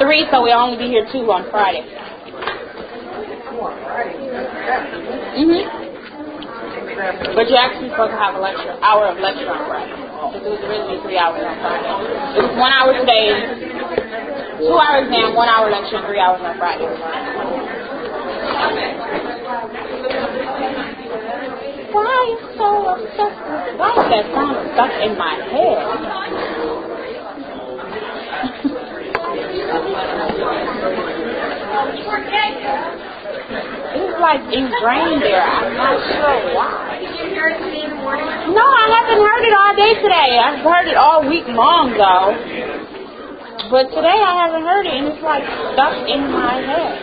Three, so we'll only be here two on Friday. Mhm. But you're actually supposed to have a lecture, hour of lecture on Friday. Because it was originally three hours on Friday. It was one hour today, two hour exam, one hour lecture, and three hours on Friday. Why so obsessed with why is that sound stuck in my head? It's like ingrained there. I'm not sure why. No, I haven't heard it all day today. I've heard it all week long though. But today I haven't heard it and it's like stuck in my head.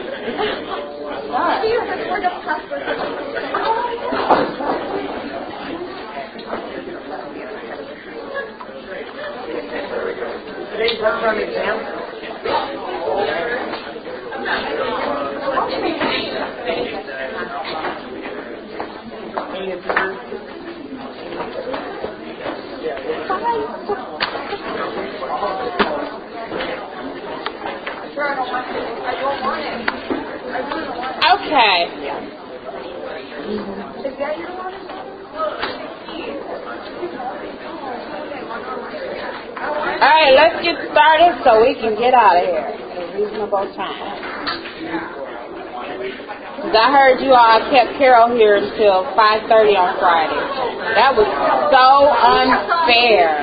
It's stuck. Today's work on exam. Okay. Alright, let's get started so we can get out of here a reasonable time. I heard you all kept Carol here until 5.30 on Friday. That was so unfair.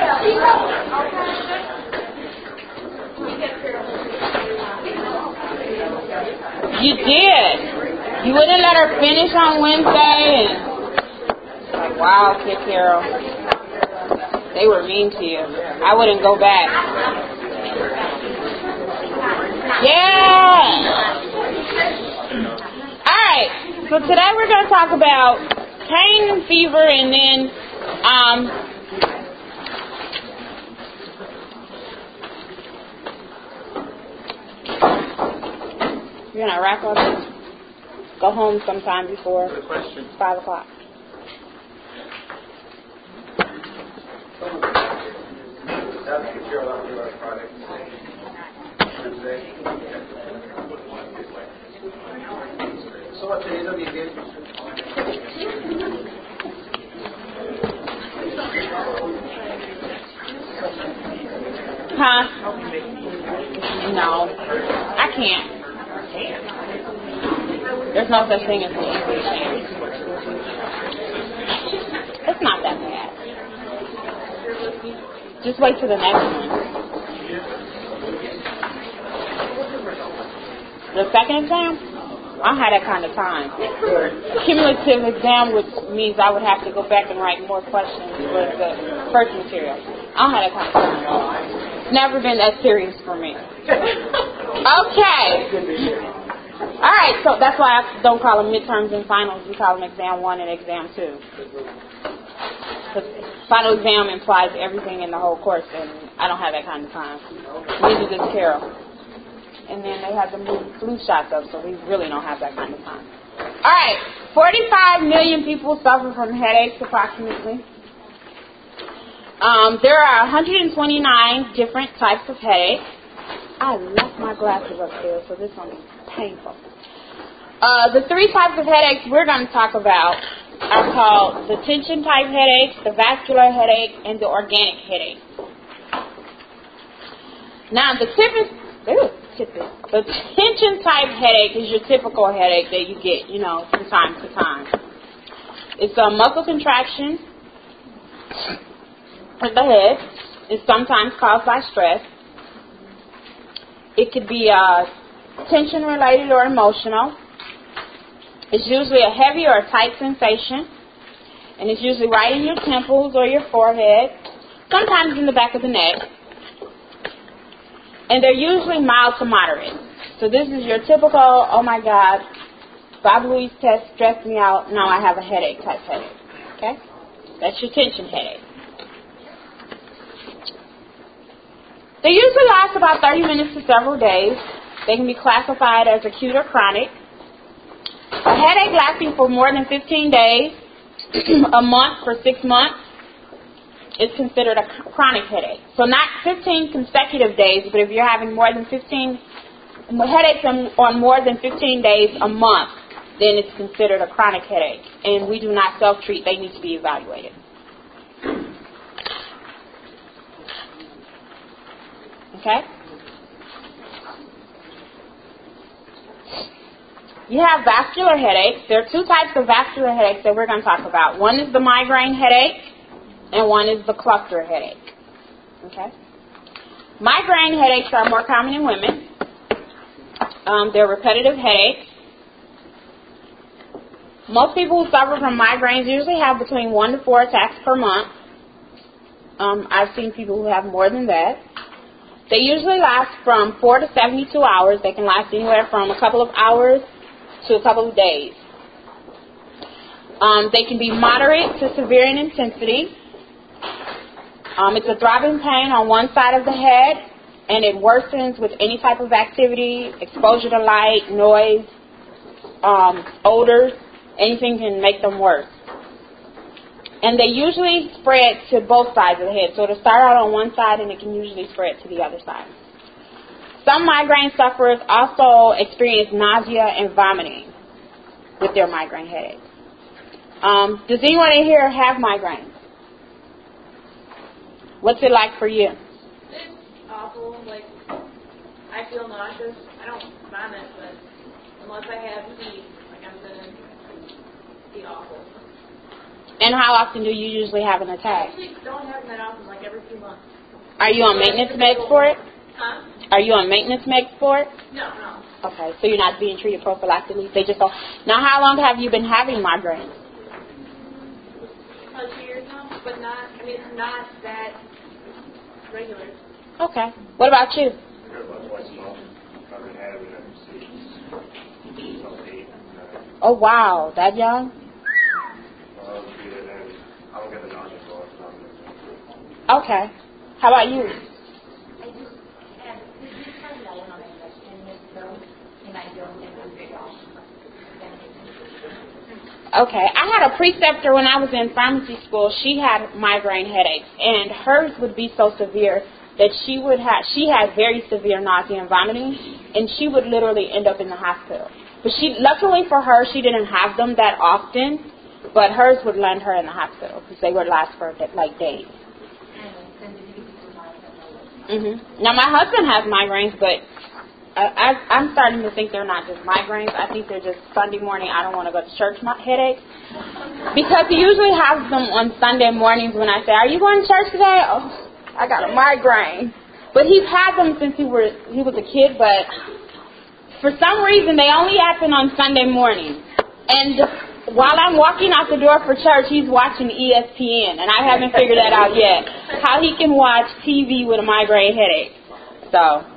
You did. You wouldn't let her finish on Wednesday and like wow, Kid Carol. They were mean to you. I wouldn't go back. Yeah. Alright. So today we're gonna talk about pain and fever and then um You're gonna wrap up and go home sometime before five o'clock. So what today's gonna be again? Huh? No. I can't. There's no such thing as easy. It's not that bad. Just wait for the next one. The second exam? I don't that kind of time. Cumulative exam which means I would have to go back and write more questions for the first material. I have that kind of time. Never been that serious for me. Okay. All right, so that's why I don't call them midterms and finals. We call them exam one and exam two. Because final exam implies everything in the whole course, and I don't have that kind of time. Neither does Carol. And then they have the flu shots up, so we really don't have that kind of time. All right, 45 million people suffer from headaches approximately. Um, there are 129 different types of headaches. I left my glasses upstairs, so this one is painful. Uh, the three types of headaches we're going to talk about are called the tension type headache, the vascular headache, and the organic headache. Now, the typical, the tension type headache is your typical headache that you get, you know, from time to time. It's a muscle contraction of the head. It's sometimes caused by stress. It could be uh, tension related or emotional. It's usually a heavy or a tight sensation, and it's usually right in your temples or your forehead, sometimes in the back of the neck. And they're usually mild to moderate. So this is your typical, oh my God, Bob Louise test stressed me out, now I have a headache type headache. Okay? That's your tension headache. They usually last about 30 minutes to several days. They can be classified as acute or chronic. A headache lasting for more than 15 days, a month for six months, is considered a chronic headache. So not 15 consecutive days, but if you're having more than 15 headaches on, on more than 15 days a month, then it's considered a chronic headache. And we do not self-treat; they need to be evaluated. Okay? You have vascular headaches. There are two types of vascular headaches that we're going to talk about. One is the migraine headache, and one is the cluster headache. Okay? Migraine headaches are more common in women. Um, they're repetitive headaches. Most people who suffer from migraines usually have between one to four attacks per month. Um, I've seen people who have more than that. They usually last from 4 to 72 hours. They can last anywhere from a couple of hours to a couple of days. Um, they can be moderate to severe in intensity. Um, it's a throbbing pain on one side of the head, and it worsens with any type of activity, exposure to light, noise, um, odors. Anything can make them worse. And they usually spread to both sides of the head. So it'll start out on one side and it can usually spread to the other side. Some migraine sufferers also experience nausea and vomiting with their migraine headache. Um, does anyone in here have migraines? What's it like for you? It's awful. Like, I feel nauseous. I don't vomit, but unless I have heat, like I'm gonna be awful. And how often do you usually have an I attack? actually don't have them that often, like every few months. Are you on maintenance meds for it? Huh? Are you on maintenance meds for it? No, no. Okay, so you're not being treated prophylactically. They just don't. Now, how long have you been having migraines? About two years now, but not. I mean, not that regular. Okay. What about you? Oh wow, that young? Okay. How about you? I just have, this is my life on in this room, and I don't think I'm very often. Okay. I had a preceptor when I was in pharmacy school. She had migraine headaches, and hers would be so severe that she would have she had very severe nausea and vomiting, and she would literally end up in the hospital. But she, luckily for her, she didn't have them that often, but hers would land her in the hospital because they would last for like days. Mhm. Now my husband has migraines, but I, I'm starting to think they're not just migraines. I think they're just Sunday morning. I don't want to go to church my headaches because he usually has them on Sunday mornings when I say, "Are you going to church today?" Oh, I got a migraine. But he's had them since he were he was a kid, but for some reason they only happen on Sunday morning. And while I'm walking out the door for church, he's watching ESPN, and I haven't figured that out yet. How he can watch TV with a migraine headache. So,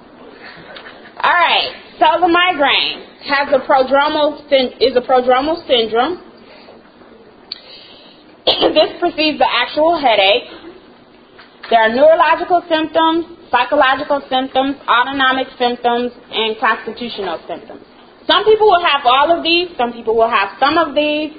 all right. So the migraine has a prodromal is a prodromal syndrome. this precedes the actual headache. There are neurological symptoms, psychological symptoms, autonomic symptoms, and constitutional symptoms. Some people will have all of these, some people will have some of these.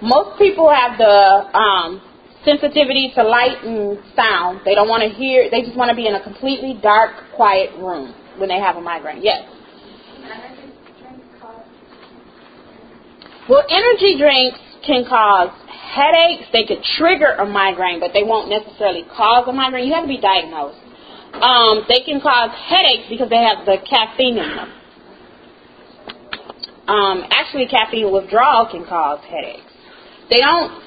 Most people have the um, sensitivity to light and sound. They don't want to hear, they just want to be in a completely dark, quiet room when they have a migraine. Yes? Well, energy drinks can cause headaches. They could trigger a migraine, but they won't necessarily cause a migraine. You have to be diagnosed. Um, they can cause headaches because they have the caffeine in them. Um, actually, caffeine withdrawal can cause headaches. They don't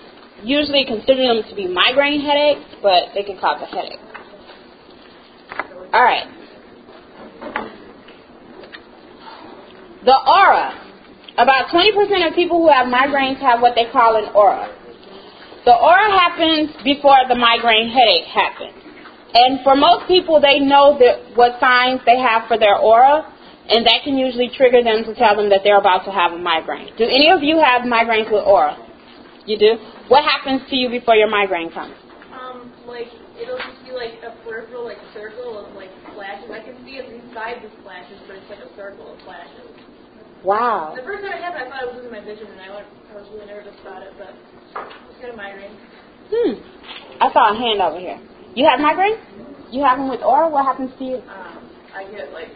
usually consider them to be migraine headaches, but they can cause a headache. All right. The aura. About 20% of people who have migraines have what they call an aura. The aura happens before the migraine headache happens. And for most people, they know that what signs they have for their aura, and that can usually trigger them to tell them that they're about to have a migraine. Do any of you have migraines with aura? You do? What happens to you before your migraine comes? Um, like it'll just be like a peripheral like circle of like flashes. I can see it inside the flashes, but it's like a circle of flashes. Wow. The first time it happened, I thought I was losing my vision, and I went, I was really nervous about it, but I just got a migraine. Hmm. I saw a hand over here. You have migraine? You have them with aura? What happens to you? Um, I get like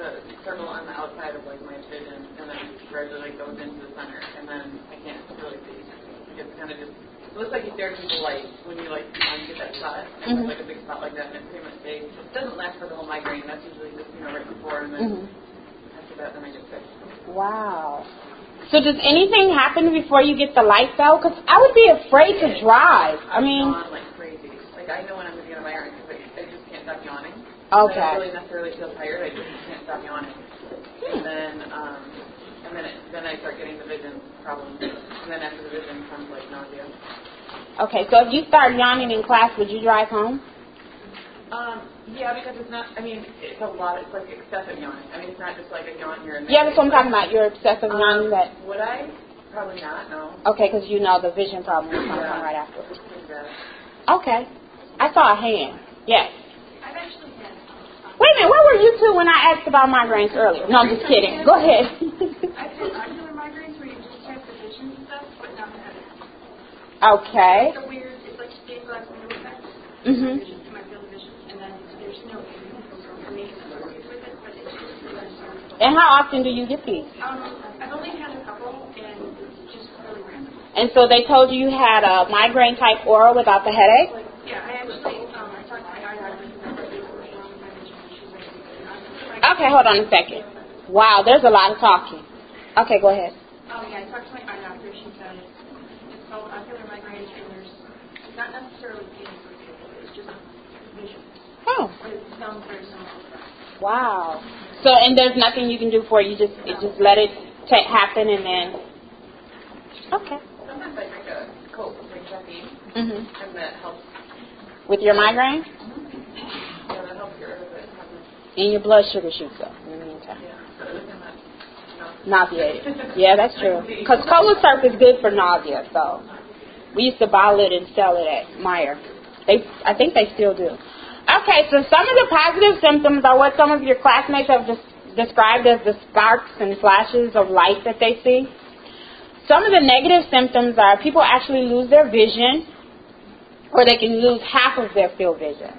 the circle on the outside of like my vision, and then gradually like goes into the center, and then I can't really see. It's kind of just it looks like you stare into the light when you like um, get that spot, and Mhm. like a big spot like that, and it pretty much stays. It doesn't last for the whole migraine. That's usually just you know right before, and then hmm after that, then I get sick. Wow. So does anything happen before you get the lights out? Because I would be afraid to drive. I mean, yawn like crazy. Like I know when I'm going to get a migraine because I, I just can't stop yawning. Okay. I don't really necessarily feel tired. I just can't stop yawning. And then, um, and then, it, then I start getting the vision problems. And then after the vision comes like nausea. Okay, so if you start yawning in class, would you drive home? Um, yeah, because it's not. I mean, it's a lot. It's like excessive yawning. I mean, it's not just like a yawn here and there. Yeah, that's what I'm talking about. Your excessive Um, yawning that. Would I? Probably not. No. Okay, because you know the vision problem is going to Yeah. come right after. Bad. Okay. I saw a hand. Yes. I've actually had. Wait a minute, where were you two when I asked about migraines earlier? No, I'm just kidding. Go ahead. I've had migraines where you just have the vision stuff, but the headache. okay. It's a weird, it's like stained glass window effect. Mhm. Vision, to my field of vision, and then there's no information associated with it, but it's just really And how often do you get these? Um, I've only had a couple, and just really random. And so they told you you had a migraine type aura without the headache? Yeah, I actually, um, I talked to my eye doctor because I think what's wrong with my vision, and she's like, I'm Okay, hold on a second. Wow, there's a lot of talking. Okay, go ahead. Oh, yeah, I talked to my eye doctor. She said it's called ocular migraine, and there's it's not necessarily pain associated with. It's just vision. Oh, But it sounds very similar to that. wow. So, and there's nothing you can do for it. You just, you just let it ta- happen and then. Okay. Sometimes I drink a Coke with like caffeine, Mhm. and that helps. With your migraine, Yeah, that helps get rid of it. And your blood sugar shoots up in the meantime. Nauseated. Yeah, that's true. Because cola syrup is good for nausea. So we used to bottle it and sell it at Meijer. They, I think they still do. Okay, so some of the positive symptoms are what some of your classmates have just described as the sparks and flashes of light that they see. Some of the negative symptoms are people actually lose their vision. or they can lose half of their field vision.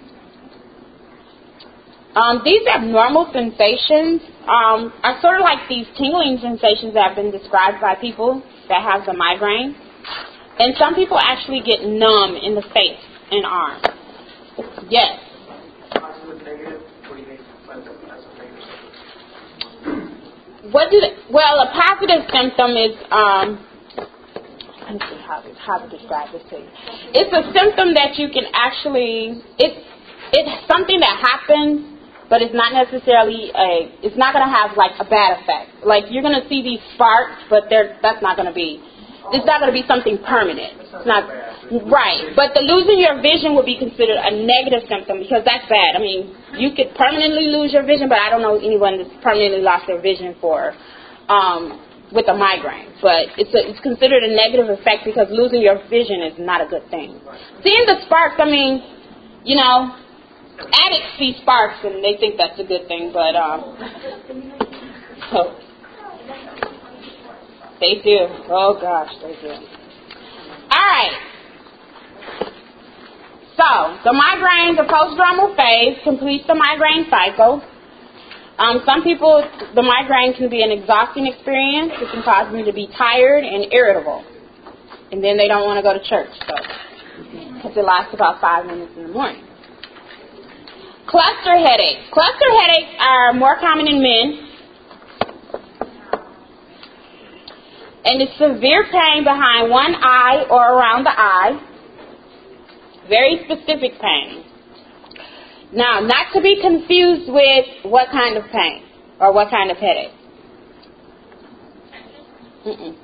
Um, these abnormal sensations um, are sort of like these tingling sensations that have been described by people that have the migraine. And some people actually get numb in the face and arms. Yes. What they, well, a positive symptom is um, let me see how how to describe this to you. It's a symptom that you can actually it's it's something that happens, but it's not necessarily a it's not going to have like a bad effect. Like you're going to see these sparks, but they're that's not going to be it's not going to be something permanent. It's not right. But the losing your vision would be considered a negative symptom because that's bad. I mean, you could permanently lose your vision, but I don't know anyone that's permanently lost their vision for um, with a migraine. But it's a, it's considered a negative effect because losing your vision is not a good thing. Seeing the sparks, I mean, you know, addicts see sparks and they think that's a good thing, but um, so they do. Oh gosh, they do. All right. So the migraine, the postdromal phase completes the migraine cycle. Um, some people, the migraine can be an exhausting experience. It can cause them to be tired and irritable, and then they don't want to go to church. So, because it lasts about five minutes in the morning. Cluster headaches. Cluster headaches are more common in men and it's severe pain behind one eye or around the eye. Very specific pain. Now, not to be confused with what kind of pain or what kind of headache. Mm-mm.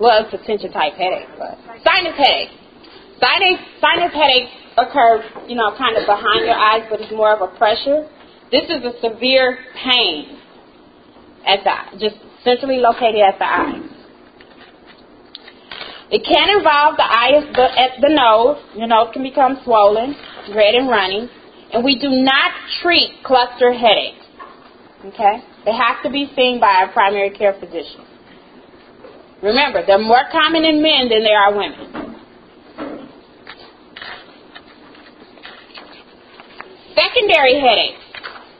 Well, it's a tension type headache, but sinus headache. Sinus, sinus headaches occur, you know, kind of behind your eyes, but it's more of a pressure. This is a severe pain at the just centrally located at the eye. It can involve the eye at the, at the nose. Your nose can become swollen, red and running. And we do not treat cluster headaches. Okay? They have to be seen by a primary care physician. Remember, they're more common in men than they are women. Secondary headaches.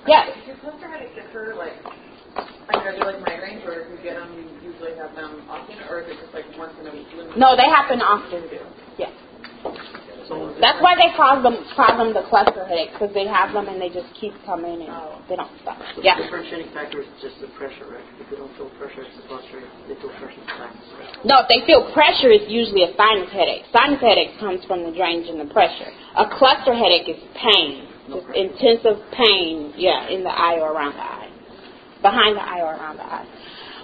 Yes. Do cluster headaches occur like, I mean, are they like migraines or if you get them, you usually have them often, or is it just like once in a week? No, they happen often. Yes. That's why they call them call them the cluster headaches because they have them and they just keep coming and oh. they don't stop. So Yeah. the differentiating factor is just the pressure, right? If they don't feel pressure, it's a cluster. If they feel pressure, it's sinus. No, if they feel pressure, it's usually a sinus headache. Sinus headache comes from the drainage and the pressure. A cluster headache is pain, just intensive pain, yeah, in the eye or around the eye, behind the eye or around the eye.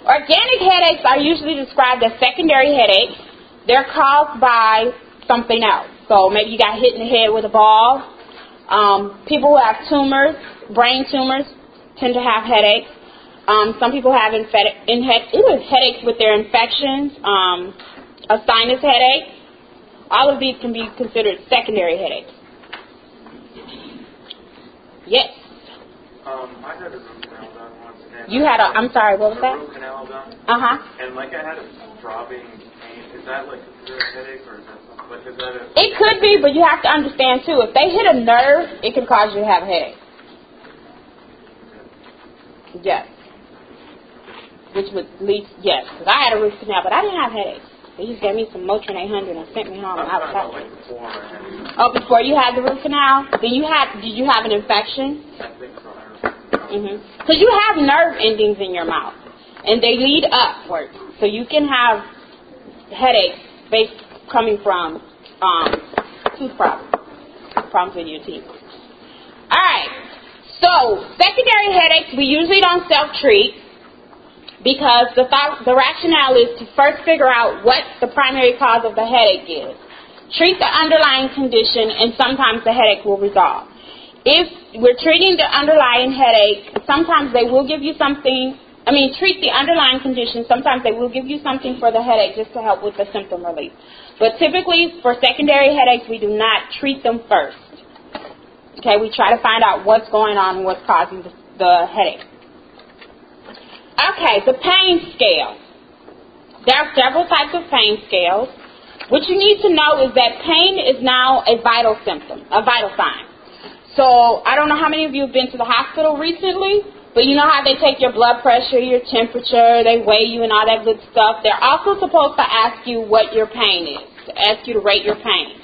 Organic headaches are usually described as secondary headaches. They're caused by something else. So maybe you got hit in the head with a ball. Um, people who have tumors, brain tumors, tend to have headaches. Um, some people have in headaches with their infections, um, a sinus headache. All of these can be considered secondary headaches. Yes. Um, I had a root canal done once. And You had a, I'm sorry, what was a that? root canal done, Uh huh. and like I had a throbbing pain. Is that like a headache, or is that something? Like, is that a? It could be, but you have to understand too, if they hit a nerve, it can cause you to have a headache. Yes. Which would lead, yes, because I had a root canal, but I didn't have headaches. They just gave me some Motrin 800 and sent me home, I was happy. like before I had. Oh, before you had the root canal, then you had, did you have an infection? I think so. I don't know. Because you have nerve endings in your mouth, and they lead upward. So you can have headaches based coming from um, tooth problems, problems with your teeth. All right. So secondary headaches, we usually don't self-treat because the thought, the rationale is to first figure out what the primary cause of the headache is. Treat the underlying condition, and sometimes the headache will resolve. If we're treating the underlying headache, sometimes they will give you something. I mean, treat the underlying condition. Sometimes they will give you something for the headache just to help with the symptom relief. But typically, for secondary headaches, we do not treat them first. Okay, we try to find out what's going on and what's causing the, the headache. Okay, the pain scale. There are several types of pain scales. What you need to know is that pain is now a vital symptom, a vital sign. So I don't know how many of you have been to the hospital recently, but you know how they take your blood pressure, your temperature, they weigh you and all that good stuff. They're also supposed to ask you what your pain is, to ask you to rate your pain.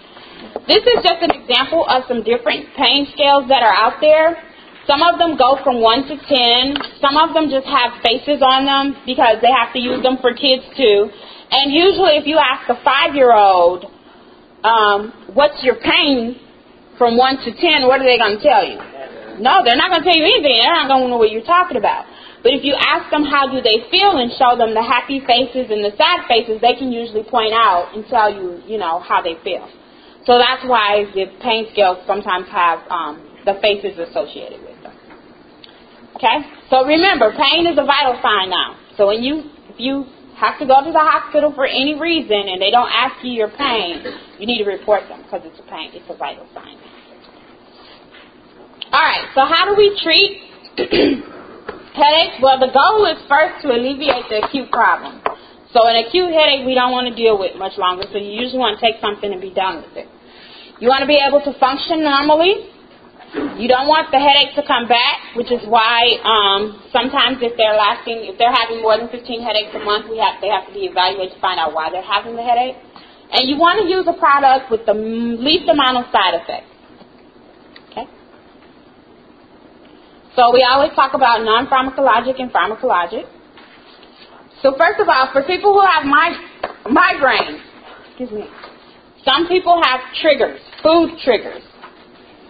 This is just an example of some different pain scales that are out there. Some of them go from 1 to 10. Some of them just have faces on them because they have to use them for kids too. And usually if you ask a five-year-old, um, what's your pain from 1 to 10, what are they going to tell you? No, they're not going to tell you anything. They're not going to know what you're talking about. But if you ask them how do they feel and show them the happy faces and the sad faces, they can usually point out and tell you, you know, how they feel. So that's why the pain scales sometimes have um, the faces associated with. Okay? So remember, pain is a vital sign now. So when you, if you have to go to the hospital for any reason and they don't ask you your pain, you need to report them because it's a pain, it's a vital sign. All right, so how do we treat headaches? Well, the goal is first to alleviate the acute problem. So an acute headache we don't want to deal with much longer, so you usually want to take something and be done with it. You want to be able to function normally. You don't want the headache to come back, which is why um, sometimes if they're lasting, if they're having more than 15 headaches a month, we have they have to be evaluated to find out why they're having the headache. And you want to use a product with the least amount of side effects. Okay. So we always talk about non-pharmacologic and pharmacologic. So first of all, for people who have mig- migraines, excuse me, some people have triggers, food triggers.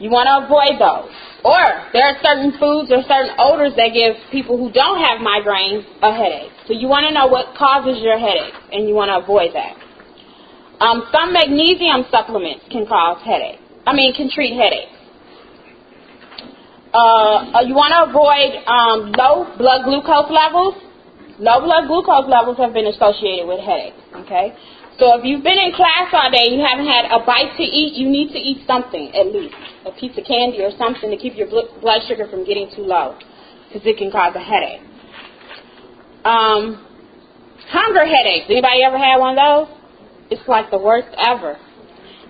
You want to avoid those. Or there are certain foods or certain odors that give people who don't have migraines a headache. So you want to know what causes your headache, and you want to avoid that. Um, some magnesium supplements can cause headache. I mean, can treat headaches. Uh, uh, you want to avoid um, low blood glucose levels. Low blood glucose levels have been associated with headaches. Okay, so if you've been in class all day and you haven't had a bite to eat, you need to eat something at least, a piece of candy or something to keep your blood sugar from getting too low, because it can cause a headache. Um, hunger headaches. Anybody ever had one of those? It's like the worst ever.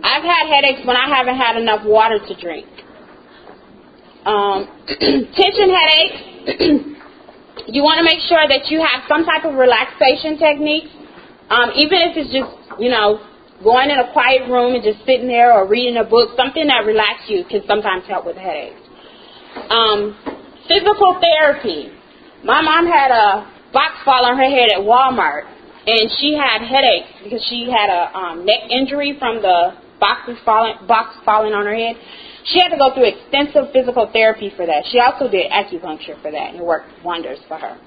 I've had headaches when I haven't had enough water to drink. Um, tension headaches, you want to make sure that you have some type of relaxation technique. Um, even if it's just, you know, going in a quiet room and just sitting there or reading a book, something that relaxes you can sometimes help with headaches. Um, physical therapy. My mom had a box fall on her head at Walmart, and she had headaches because she had a um, neck injury from the boxes falling, box falling on her head. She had to go through extensive physical therapy for that. She also did acupuncture for that, and it worked wonders for her.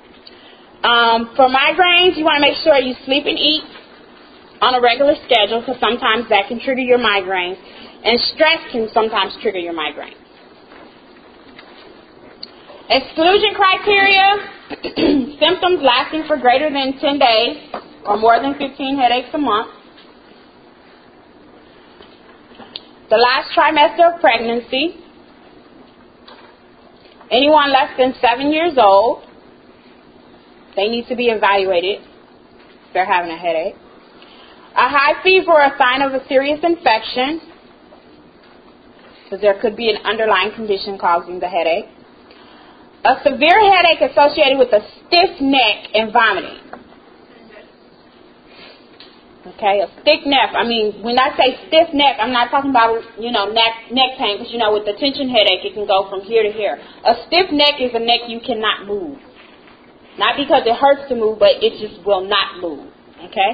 Um, for migraines, you want to make sure you sleep and eat on a regular schedule because sometimes that can trigger your migraines, and stress can sometimes trigger your migraines. Exclusion criteria symptoms lasting for greater than 10 days or more than 15 headaches a month. the last trimester of pregnancy, anyone less than seven years old, they need to be evaluated they're having a headache. A high fever a sign of a serious infection, because there could be an underlying condition causing the headache. A severe headache associated with a stiff neck and vomiting. Okay, a stiff neck. I mean, when I say stiff neck, I'm not talking about you know neck neck pain because you know with the tension headache it can go from here to here. A stiff neck is a neck you cannot move. Not because it hurts to move, but it just will not move. Okay.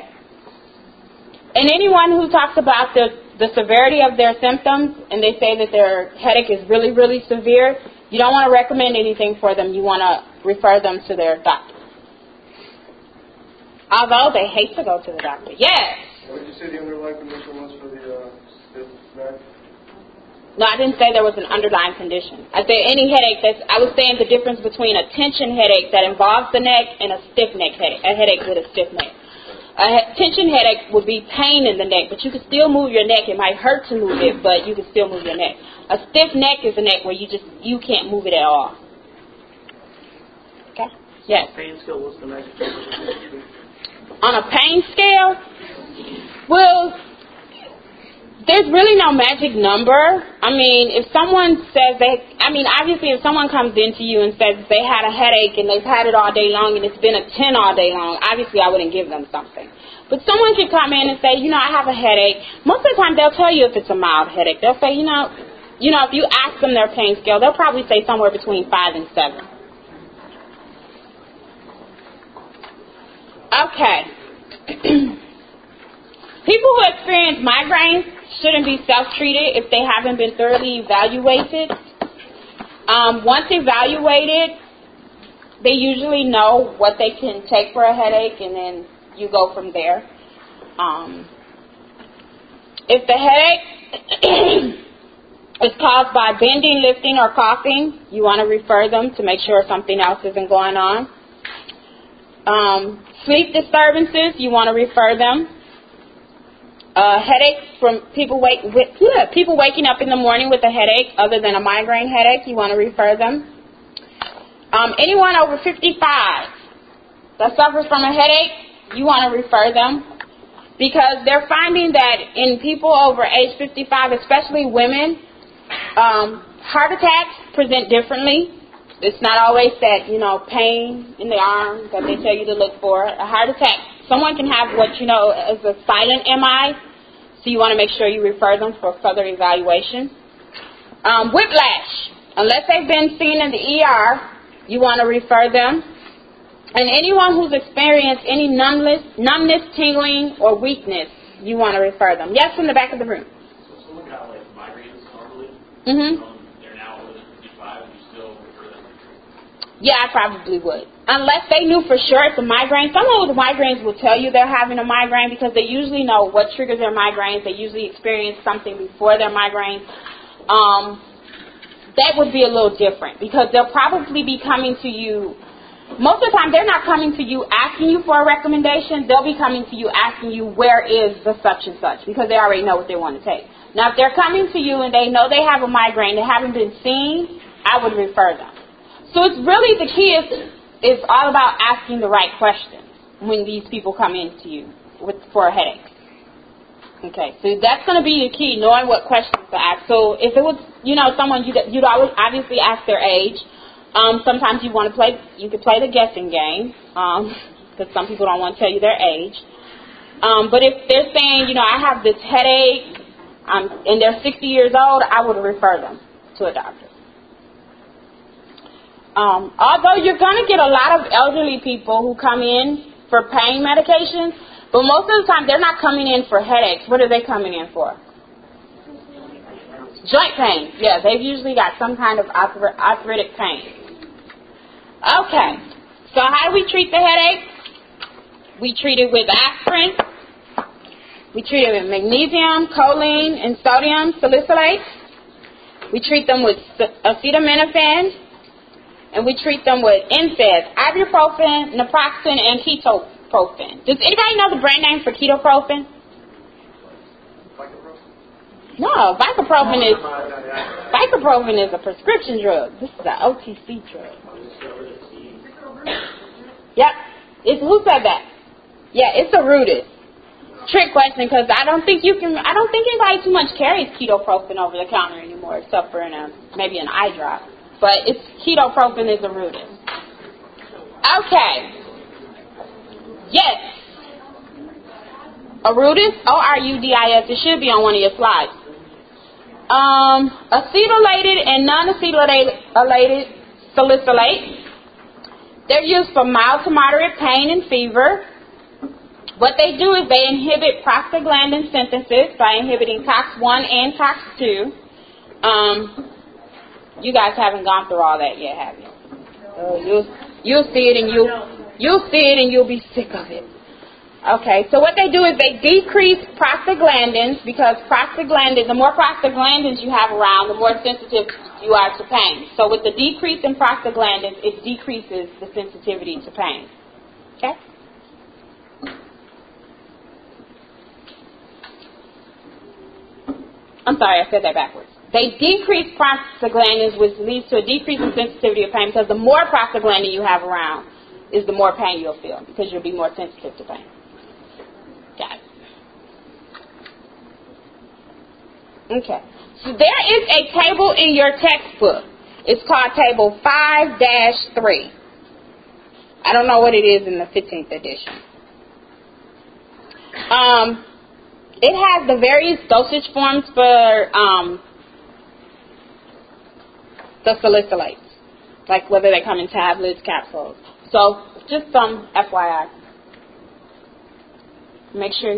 And anyone who talks about the the severity of their symptoms and they say that their headache is really really severe, you don't want to recommend anything for them. You want to refer them to their doctor. Although they hate to go to the doctor. Yes. What did you say the underlying condition was for the uh, stiff neck? No, I didn't say there was an underlying condition. I said any headache. That's, I was saying the difference between a tension headache that involves the neck and a stiff neck headache. A headache with a stiff neck. A he- tension headache would be pain in the neck, but you can still move your neck. It might hurt to move it, but you can still move your neck. A stiff neck is a neck where you just you can't move it at all. Okay. Yes. Pain scale, what's the magnitude? On a pain scale, Well, there's really no magic number. I mean, if someone says they, I mean, obviously, if someone comes into you and says they had a headache and they've had it all day long and it's been a 10 all day long, obviously I wouldn't give them something. But someone could come in and say, you know, I have a headache. Most of the time they'll tell you if it's a mild headache. They'll say, you know, you know, if you ask them their pain scale, they'll probably say somewhere between 5 and 7. Okay. People who experience migraines shouldn't be self-treated if they haven't been thoroughly evaluated. Um, once evaluated, they usually know what they can take for a headache, and then you go from there. Um, if the headache is caused by bending, lifting, or coughing, you want to refer them to make sure something else isn't going on. Um, sleep disturbances, you want to refer them uh, headaches from people wake with, yeah, people waking up in the morning with a headache other than a migraine headache, you want to refer them. Um, anyone over 55 that suffers from a headache, you want to refer them because they're finding that in people over age 55, especially women, um, heart attacks present differently. It's not always that you know pain in the arm that they tell you to look for. A heart attack Someone can have what you know as a silent MI, so you want to make sure you refer them for further evaluation. Um, whiplash, unless they've been seen in the ER, you want to refer them. And anyone who's experienced any numbness, numbness, tingling, or weakness, you want to refer them. Yes, in the back of the room. So someone got like migraines normally, mm-hmm. um, they're now over 55, you still refer them? Yeah, I probably would unless they knew for sure it's a migraine. Someone with migraines will tell you they're having a migraine because they usually know what triggers their migraines. They usually experience something before their migraines. Um, that would be a little different because they'll probably be coming to you. Most of the time, they're not coming to you asking you for a recommendation. They'll be coming to you asking you where is the such and such because they already know what they want to take. Now, if they're coming to you and they know they have a migraine, they haven't been seen, I would refer them. So it's really the key is it's all about asking the right questions when these people come into you with for a headache. Okay, so that's going to be your key, knowing what questions to ask. So if it was, you know, someone you'd, you'd always obviously ask their age. Um, sometimes you want to play, you could play the guessing game, because um, some people don't want to tell you their age. Um, but if they're saying, you know, I have this headache, um, and they're 60 years old, I would refer them to a doctor. Um, although you're going to get a lot of elderly people who come in for pain medications, but most of the time they're not coming in for headaches. What are they coming in for? Joint pain. Yeah, they've usually got some kind of arthritic pain. Okay, so how do we treat the headache? We treat it with aspirin. We treat it with magnesium, choline, and sodium salicylate. We treat them with acetaminophen and we treat them with NSAIDs, ibuprofen, naproxen, and ketoprofen. Does anybody know the brand name for ketoprofen? No, Vicoprofen is Vicoprofen is a prescription drug. This is an OTC drug. Yep. It's who said that? Yeah, it's Orudis. Trick question because I don't think you can. I don't think anybody too much carries ketoprofen over the counter anymore, except for in a maybe an eye drop but it's ketoprofen is a Orudis. Okay. Yes. Orudis, O-R-U-D-I-S. It should be on one of your slides. Um, acetylated and non-acetylated salicylate. They're used for mild to moderate pain and fever. What they do is they inhibit prostaglandin synthesis by inhibiting COX-1 and COX-2. Um, you guys haven't gone through all that yet, have you? Oh, you'll you'll see it and you'll you'll see it and you'll be sick of it. Okay, so what they do is they decrease prostaglandins because prostaglandins, the more prostaglandins you have around, the more sensitive you are to pain. So with the decrease in prostaglandins, it decreases the sensitivity to pain. Okay? I'm sorry, I said that backwards. They decrease prostaglandins, which leads to a decrease in sensitivity of pain because the more prostaglandin you have around is the more pain you'll feel because you'll be more sensitive to pain. Got it. Okay. So there is a table in your textbook. It's called Table 5-3. I don't know what it is in the 15th edition. Um, it has the various dosage forms for um, the salicylates, like whether they come in tablets, capsules. So just some FYI. Make sure.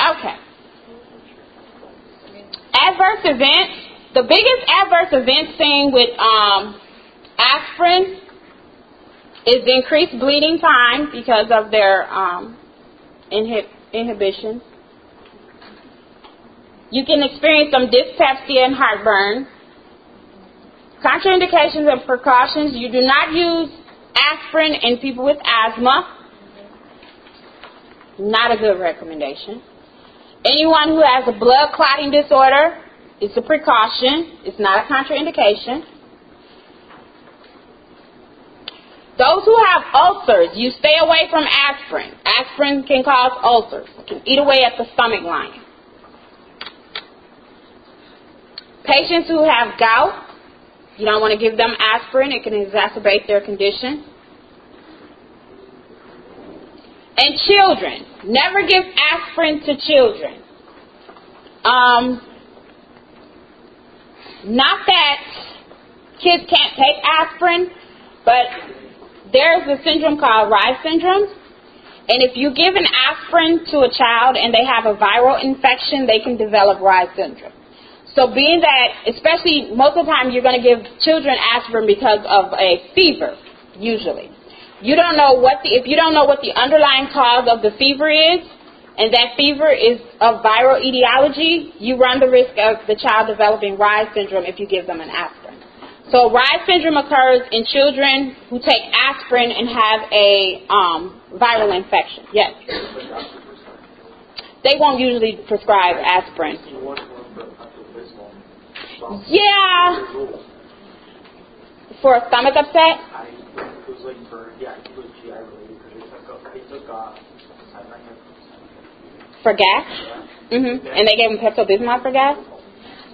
Okay. Adverse events. The biggest adverse event seen with um, aspirin is increased bleeding time because of their um, inhib- inhibition. You can experience some dyspepsia and heartburn. Contraindications and precautions. You do not use aspirin in people with asthma. Not a good recommendation. Anyone who has a blood clotting disorder, it's a precaution. It's not a contraindication. Those who have ulcers, you stay away from aspirin. Aspirin can cause ulcers. It can eat away at the stomach lining. Patients who have gout, you don't want to give them aspirin. It can exacerbate their condition. And children, never give aspirin to children. Um, not that kids can't take aspirin, but there's a syndrome called Reye syndrome. And if you give an aspirin to a child and they have a viral infection, they can develop Reye syndrome. So being that, especially most of the time you're going to give children aspirin because of a fever, usually. You don't know what the, if you don't know what the underlying cause of the fever is, and that fever is of viral etiology, you run the risk of the child developing Reye syndrome if you give them an aspirin. So Reye syndrome occurs in children who take aspirin and have a um, viral infection. Yes. They won't usually prescribe aspirin. Yeah. For a stomach upset? For. For gas? hmm And they gave them Pepto Bismol for gas?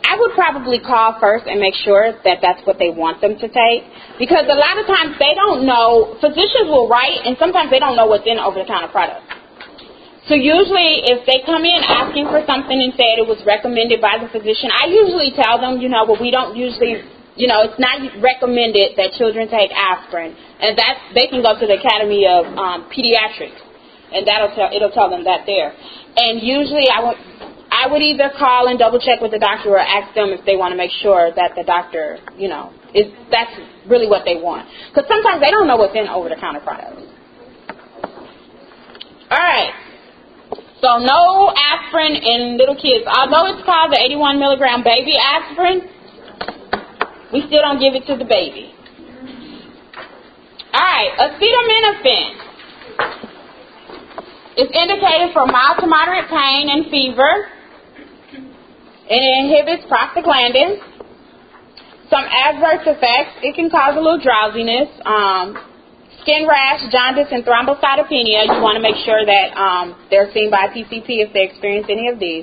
I would probably call first and make sure that that's what they want them to take. Because a lot of times they don't know, physicians will write, and sometimes they don't know what's in over the counter products. So usually if they come in asking for something and say it was recommended by the physician, I usually tell them, you know, well we don't usually, you know, it's not recommended that children take aspirin. And that they can go to the Academy of um, Pediatrics and that'll tell it'll tell them that there. And usually I would I would either call and double check with the doctor or ask them if they want to make sure that the doctor, you know, is that's really what they want. Because sometimes they don't know what's in over the counter products. All right. So no aspirin in little kids. Although it's called the 81 milligram baby aspirin, we still don't give it to the baby. All right, acetaminophen is indicated for mild to moderate pain and fever. It inhibits prostaglandins. Some adverse effects, it can cause a little drowsiness, um, skin rash, jaundice, and thrombocytopenia. You want to make sure that um, they're seen by a PCP if they experience any of these.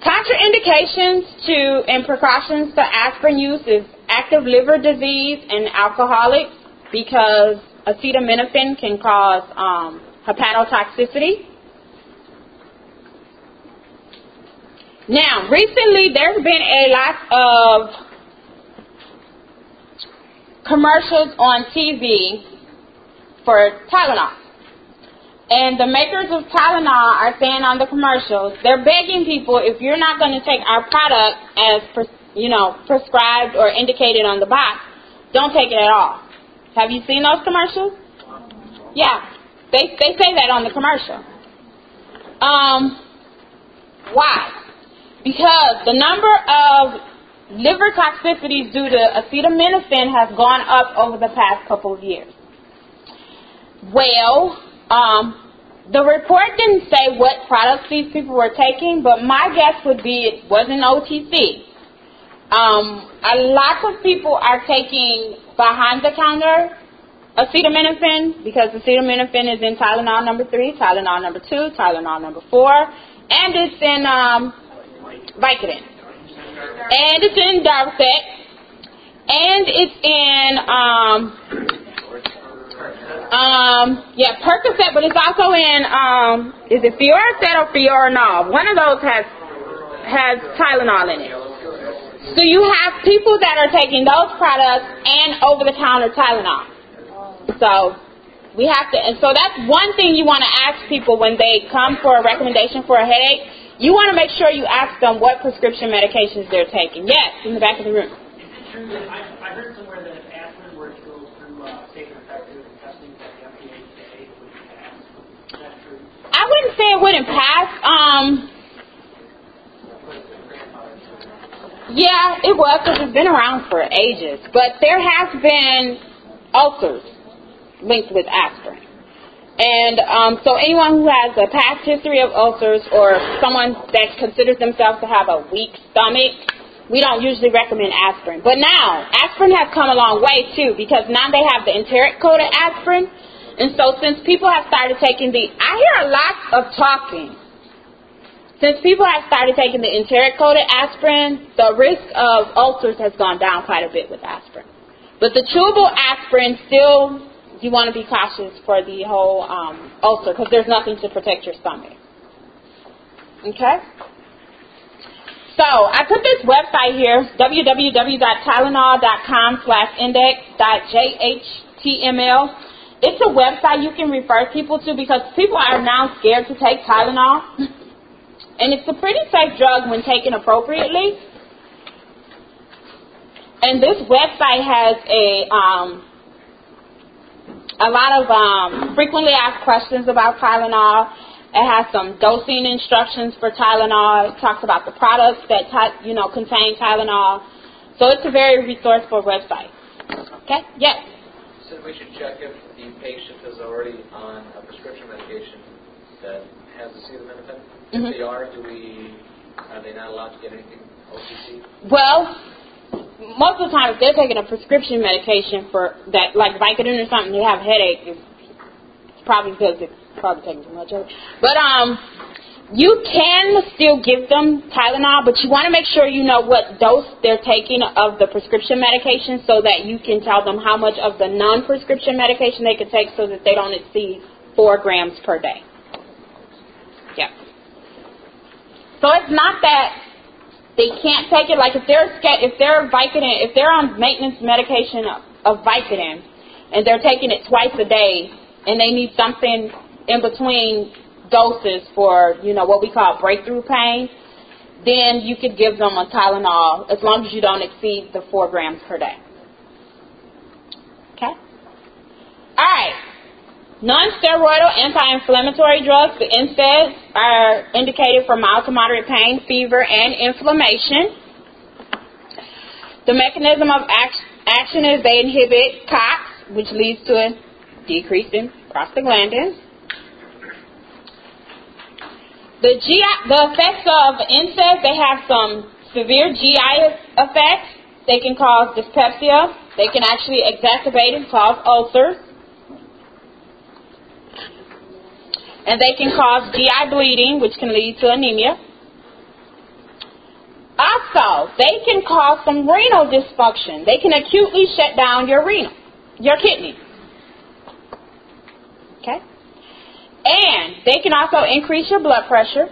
Contraindications to and precautions for aspirin use is active liver disease and alcoholics because acetaminophen can cause um, hepatotoxicity. Now, recently there's been a lot of commercials on TV for Tylenol. And the makers of Tylenol are saying on the commercials, they're begging people if you're not going to take our product as you know prescribed or indicated on the box, don't take it at all. Have you seen those commercials? Yeah, they they say that on the commercial. Um, why? Because the number of liver toxicities due to acetaminophen has gone up over the past couple of years. Well, um, the report didn't say what products these people were taking, but my guess would be it wasn't OTC. Um, a lot of people are taking behind the counter acetaminophen because acetaminophen is in Tylenol number three, Tylenol number two, Tylenol number four, and it's in um, Vicodin. And it's in Darvocet. And it's in, um, um, yeah, Percocet, but it's also in, um, is it Fioricet or Fiorinal? One of those has, has Tylenol in it. So you have people that are taking those products and over-the-counter Tylenol. So we have to, and so that's one thing you want to ask people when they come for a recommendation for a headache. You want to make sure you ask them what prescription medications they're taking. Yes, in the back of the room. I, I heard somewhere that if aspirin were to go through uh, safe and effective testing that the FDA today, it would pass. Is that true? I wouldn't say it wouldn't pass. Um, yeah, it was because it's been around for ages. But there has been ulcers linked with aspirin. And um, so anyone who has a past history of ulcers or someone that considers themselves to have a weak stomach, we don't usually recommend aspirin. But now, aspirin has come a long way too because now they have the enteric coated aspirin. And so since people have started taking the, I hear a lot of talking. Since people have started taking the enteric coated aspirin, the risk of ulcers has gone down quite a bit with aspirin. But the chewable aspirin still, you want to be cautious for the whole um, ulcer because there's nothing to protect your stomach. Okay? So I put this website here, www.tylenol.com slash index.jhtml. It's a website you can refer people to because people are now scared to take Tylenol. And it's a pretty safe drug when taken appropriately. And this website has a um, a lot of um, frequently asked questions about Tylenol. It has some dosing instructions for Tylenol. It talks about the products that you know contain Tylenol. So it's a very resourceful website. Okay? Yes. So we should check if the patient is already on a prescription medication that has acetaminophen. If they are, do we are they not allowed to get anything OTC? Well, most of the time, if they're taking a prescription medication for that, like Vicodin or something, they have a headache. It's probably because they're probably taking too much of it. But um, you can still give them Tylenol, but you want to make sure you know what dose they're taking of the prescription medication, so that you can tell them how much of the non-prescription medication they can take, so that they don't exceed four grams per day. Yeah. So it's not that they can't take it. Like if they're if they're Vicodin, if they're on maintenance medication of Vicodin, and they're taking it twice a day, and they need something in between doses for you know what we call breakthrough pain, then you could give them a Tylenol as long as you don't exceed the four grams per day. Okay. All right. Non-steroidal anti-inflammatory drugs, the NSAIDs, are indicated for mild to moderate pain, fever, and inflammation. The mechanism of act- action is they inhibit COX, which leads to a decrease in prostaglandins. The GI, the effects of NSAIDs, they have some severe GI effects. They can cause dyspepsia. They can actually exacerbate and cause ulcers. and they can cause GI bleeding, which can lead to anemia. Also, they can cause some renal dysfunction. They can acutely shut down your renal, your kidney. Okay? And they can also increase your blood pressure.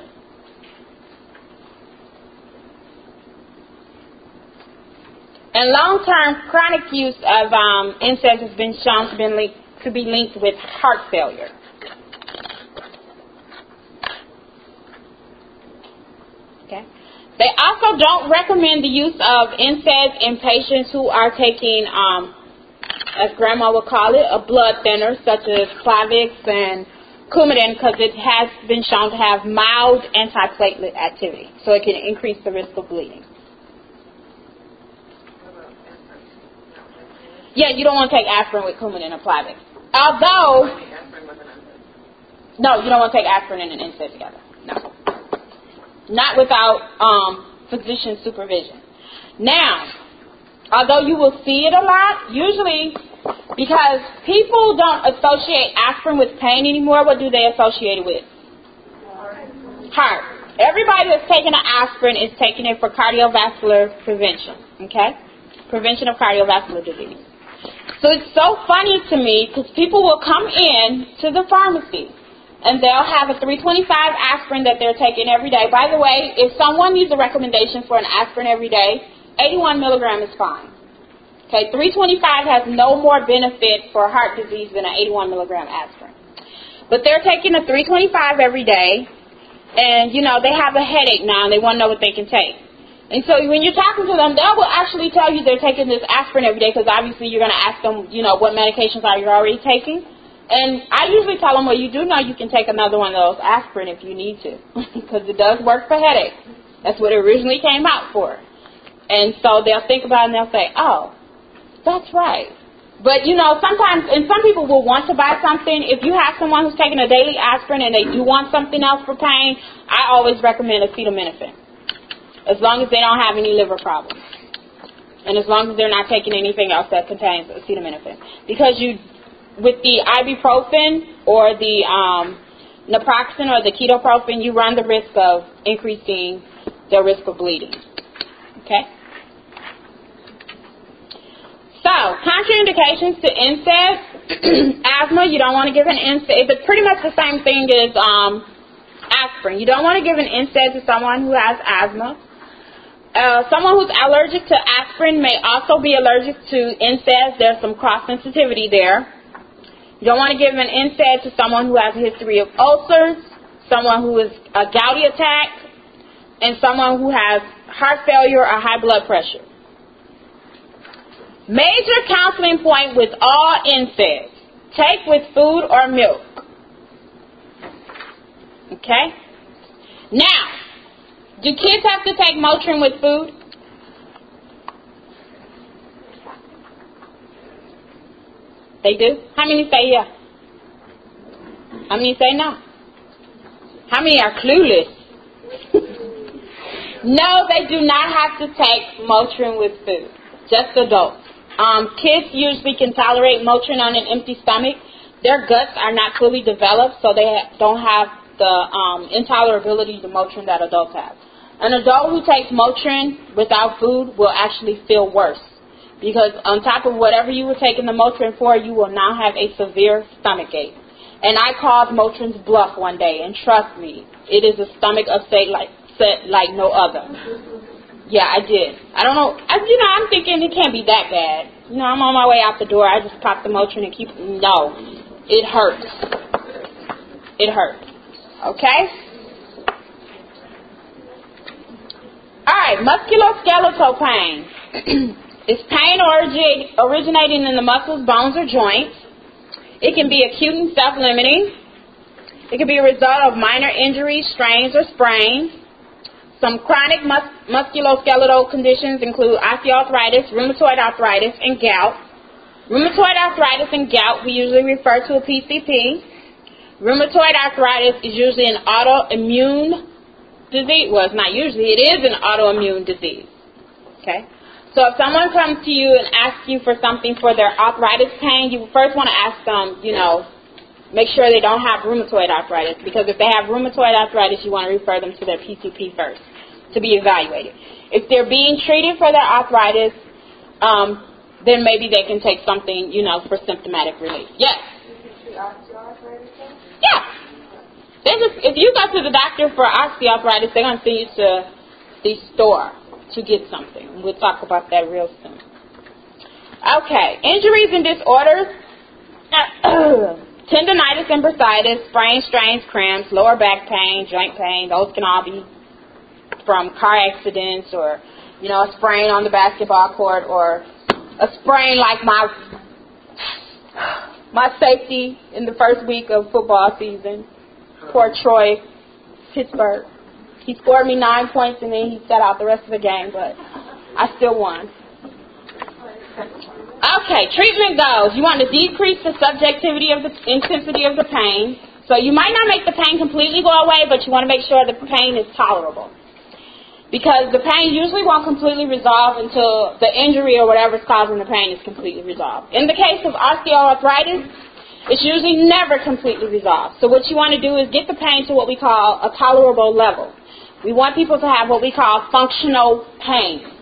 And long-term chronic use of um, NSAIDs has been shown to, been linked, to be linked with heart failure. Okay. They also don't recommend the use of NSAIDs in patients who are taking, um, as grandma would call it, a blood thinner such as Plavix and Coumadin because it has been shown to have mild antiplatelet activity, so it can increase the risk of bleeding. Yeah, you don't want to take aspirin with Coumadin or Plavix. Although, no, you don't want to take aspirin and an NSAID together. No not without um, physician supervision. Now, although you will see it a lot, usually because people don't associate aspirin with pain anymore, what do they associate it with? Heart. Everybody that's taking an aspirin is taking it for cardiovascular prevention, okay? Prevention of cardiovascular disease. So it's so funny to me because people will come in to the pharmacy and they'll have a 325 aspirin that they're taking every day. By the way, if someone needs a recommendation for an aspirin every day, 81 milligram is fine. Okay, 325 has no more benefit for heart disease than an 81 milligram aspirin. But they're taking a 325 every day, and you know they have a headache now, and they want to know what they can take. And so when you're talking to them, they will actually tell you they're taking this aspirin every day because obviously you're going to ask them, you know, what medications are you already taking. And I usually tell them, well, you do know you can take another one of those aspirin if you need to because it does work for headaches. That's what it originally came out for. And so they'll think about it and they'll say, oh, that's right. But you know, sometimes, and some people will want to buy something. If you have someone who's taking a daily aspirin and they do want something else for pain, I always recommend acetaminophen as long as they don't have any liver problems. And as long as they're not taking anything else that contains acetaminophen. Because you, with the ibuprofen or the um, naproxen or the ketoprofen, you run the risk of increasing the risk of bleeding. Okay? So, contraindications to NSAID. asthma, you don't want to give an NSAID. It's pretty much the same thing as um, aspirin. You don't want to give an NSAID to someone who has asthma. Uh, someone who's allergic to aspirin may also be allergic to NSAIDs. There's some cross sensitivity there. You don't want to give an NSAID to someone who has a history of ulcers, someone who is a gouty attack, and someone who has heart failure or high blood pressure. Major counseling point with all NSAIDs. Take with food or milk. Okay? Now, do kids have to take Motrin with food? They do? How many say yes? How many say no? How many are clueless? no, they do not have to take Motrin with food. Just adults. Um, kids usually can tolerate Motrin on an empty stomach. Their guts are not fully developed, so they don't have the um, intolerability to Motrin that adults have. An adult who takes Motrin without food will actually feel worse because on top of whatever you were taking the Motrin for, you will now have a severe stomach ache. And I called Motrin's bluff one day, and trust me, it is a stomach upset like set like no other. Yeah, I did. I don't know. I, you know, I'm thinking it can't be that bad. You know, I'm on my way out the door. I just popped the Motrin and keep. No, it hurts. It hurts. Okay. All right, musculoskeletal pain. it's pain origi- originating in the muscles, bones, or joints. It can be acute and self-limiting. It can be a result of minor injuries, strains, or sprains. Some chronic mus- musculoskeletal conditions include osteoarthritis, rheumatoid arthritis, and gout. Rheumatoid arthritis and gout we usually refer to a PCP. Rheumatoid arthritis is usually an autoimmune disease. Well, it's not usually, it is an autoimmune disease. Okay? So if someone comes to you and asks you for something for their arthritis pain, you first want to ask them, you know, make sure they don't have rheumatoid arthritis because if they have rheumatoid arthritis, you want to refer them to their PCP first to be evaluated. If they're being treated for their arthritis, um, then maybe they can take something, you know, for symptomatic relief. Yes. Yeah. They just if you go to the doctor for osteoarthritis, they're gonna send you to the store to get something. We'll talk about that real soon. Okay, injuries and disorders. Tendonitis and bursitis, sprains, strains, cramps, lower back pain, joint pain, those can all be from car accidents or, you know, a sprain on the basketball court or a sprain like my my safety in the first week of football season. Poor Troy Pittsburgh. He scored me nine points and then he sat out the rest of the game, but I still won. Okay, treatment goes. You want to decrease the subjectivity of the intensity of the pain. So you might not make the pain completely go away, but you want to make sure the pain is tolerable. Because the pain usually won't completely resolve until the injury or whatever's causing the pain is completely resolved. In the case of osteoarthritis, it's usually never completely resolved. So what you want to do is get the pain to what we call a tolerable level. We want people to have what we call functional pain,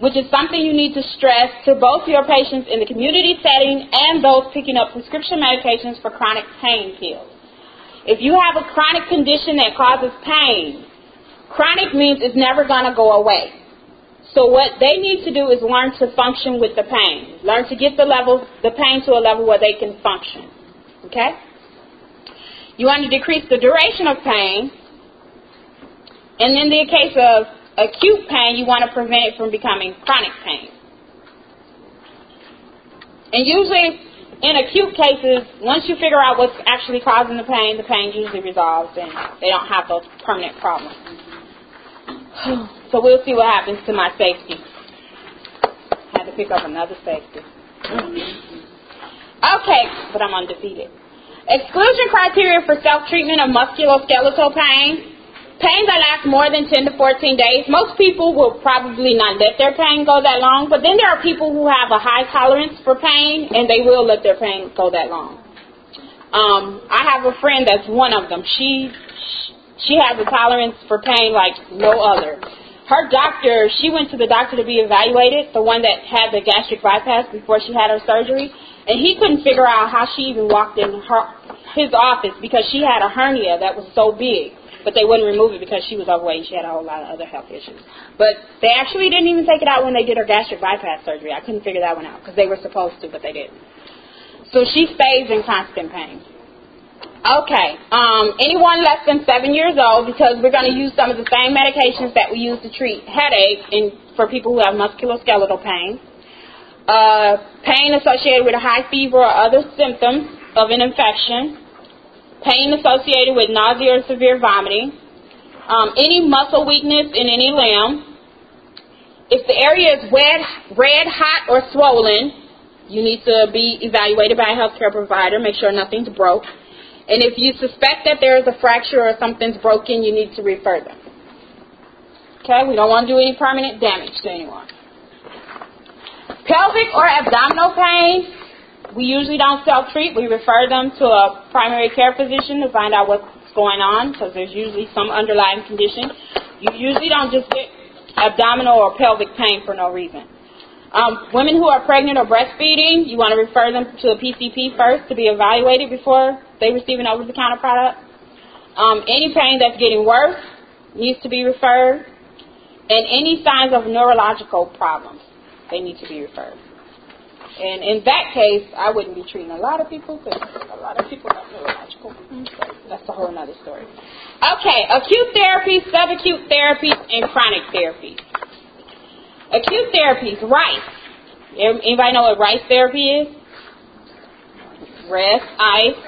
which is something you need to stress to both your patients in the community setting and those picking up prescription medications for chronic pain pills. If you have a chronic condition that causes pain, chronic means it's never going to go away. So what they need to do is learn to function with the pain. Learn to get the level, the pain to a level where they can function. Okay? You want to decrease the duration of pain. And in the case of acute pain, you want to prevent it from becoming chronic pain. And usually, in acute cases, once you figure out what's actually causing the pain, the pain usually resolves and they don't have those permanent problems. So we'll see what happens to my safety. Had to pick up another safety. Mm-hmm. Okay, but I'm undefeated. Exclusion criteria for self-treatment of musculoskeletal pain. Pain that lasts more than 10 to 14 days. Most people will probably not let their pain go that long, but then there are people who have a high tolerance for pain and they will let their pain go that long. Um, I have a friend that's one of them. She she has a tolerance for pain like no other. Her doctor, she went to the doctor to be evaluated, the one that had the gastric bypass before she had her surgery, and he couldn't figure out how she even walked in her his office because she had a hernia that was so big but they wouldn't remove it because she was overweight and she had a whole lot of other health issues. But they actually didn't even take it out when they did her gastric bypass surgery. I couldn't figure that one out because they were supposed to, but they didn't. So she stays in constant pain. Okay, um, anyone less than seven years old because we're going to use some of the same medications that we use to treat headache in, for people who have musculoskeletal pain. Uh, pain associated with a high fever or other symptoms of an infection pain associated with nausea or severe vomiting, um, any muscle weakness in any limb. If the area is red, red, hot, or swollen, you need to be evaluated by a healthcare provider. Make sure nothing's broke. And if you suspect that there is a fracture or something's broken, you need to refer them. Okay, we don't want to do any permanent damage to anyone. Pelvic or abdominal pain, we usually don't self-treat. We refer them to a primary care physician to find out what's going on because there's usually some underlying condition. You usually don't just get abdominal or pelvic pain for no reason. Um, women who are pregnant or breastfeeding, you want to refer them to a PCP first to be evaluated before they receive an over-the-counter product. Um, any pain that's getting worse needs to be referred, and any signs of neurological problems, they need to be referred. And in that case, I wouldn't be treating a lot of people because a lot of people have neurological. That's a whole other story. Okay, acute therapy, subacute therapy, and chronic therapy. Acute therapies, rice. Anybody know what rice therapy is? Rest, ice.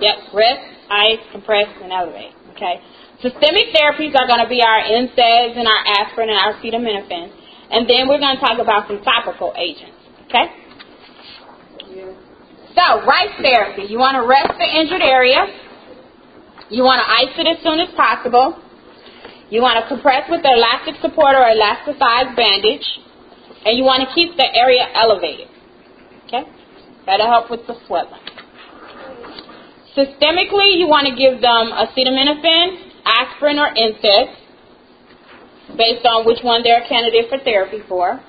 Yep, rest, ice, compress, and elevate. Okay. Systemic therapies are going to be our NSAIDs and our aspirin and our acetaminophen. And then we're going to talk about some topical agents. Okay? So, rice therapy. You want to rest the injured area. You want to ice it as soon as possible. You want to compress with the elastic support or elasticized bandage. And you want to keep the area elevated. Okay? That'll help with the swelling. Systemically, you want to give them acetaminophen, aspirin, or NSAIDs based on which one they're a candidate for therapy for.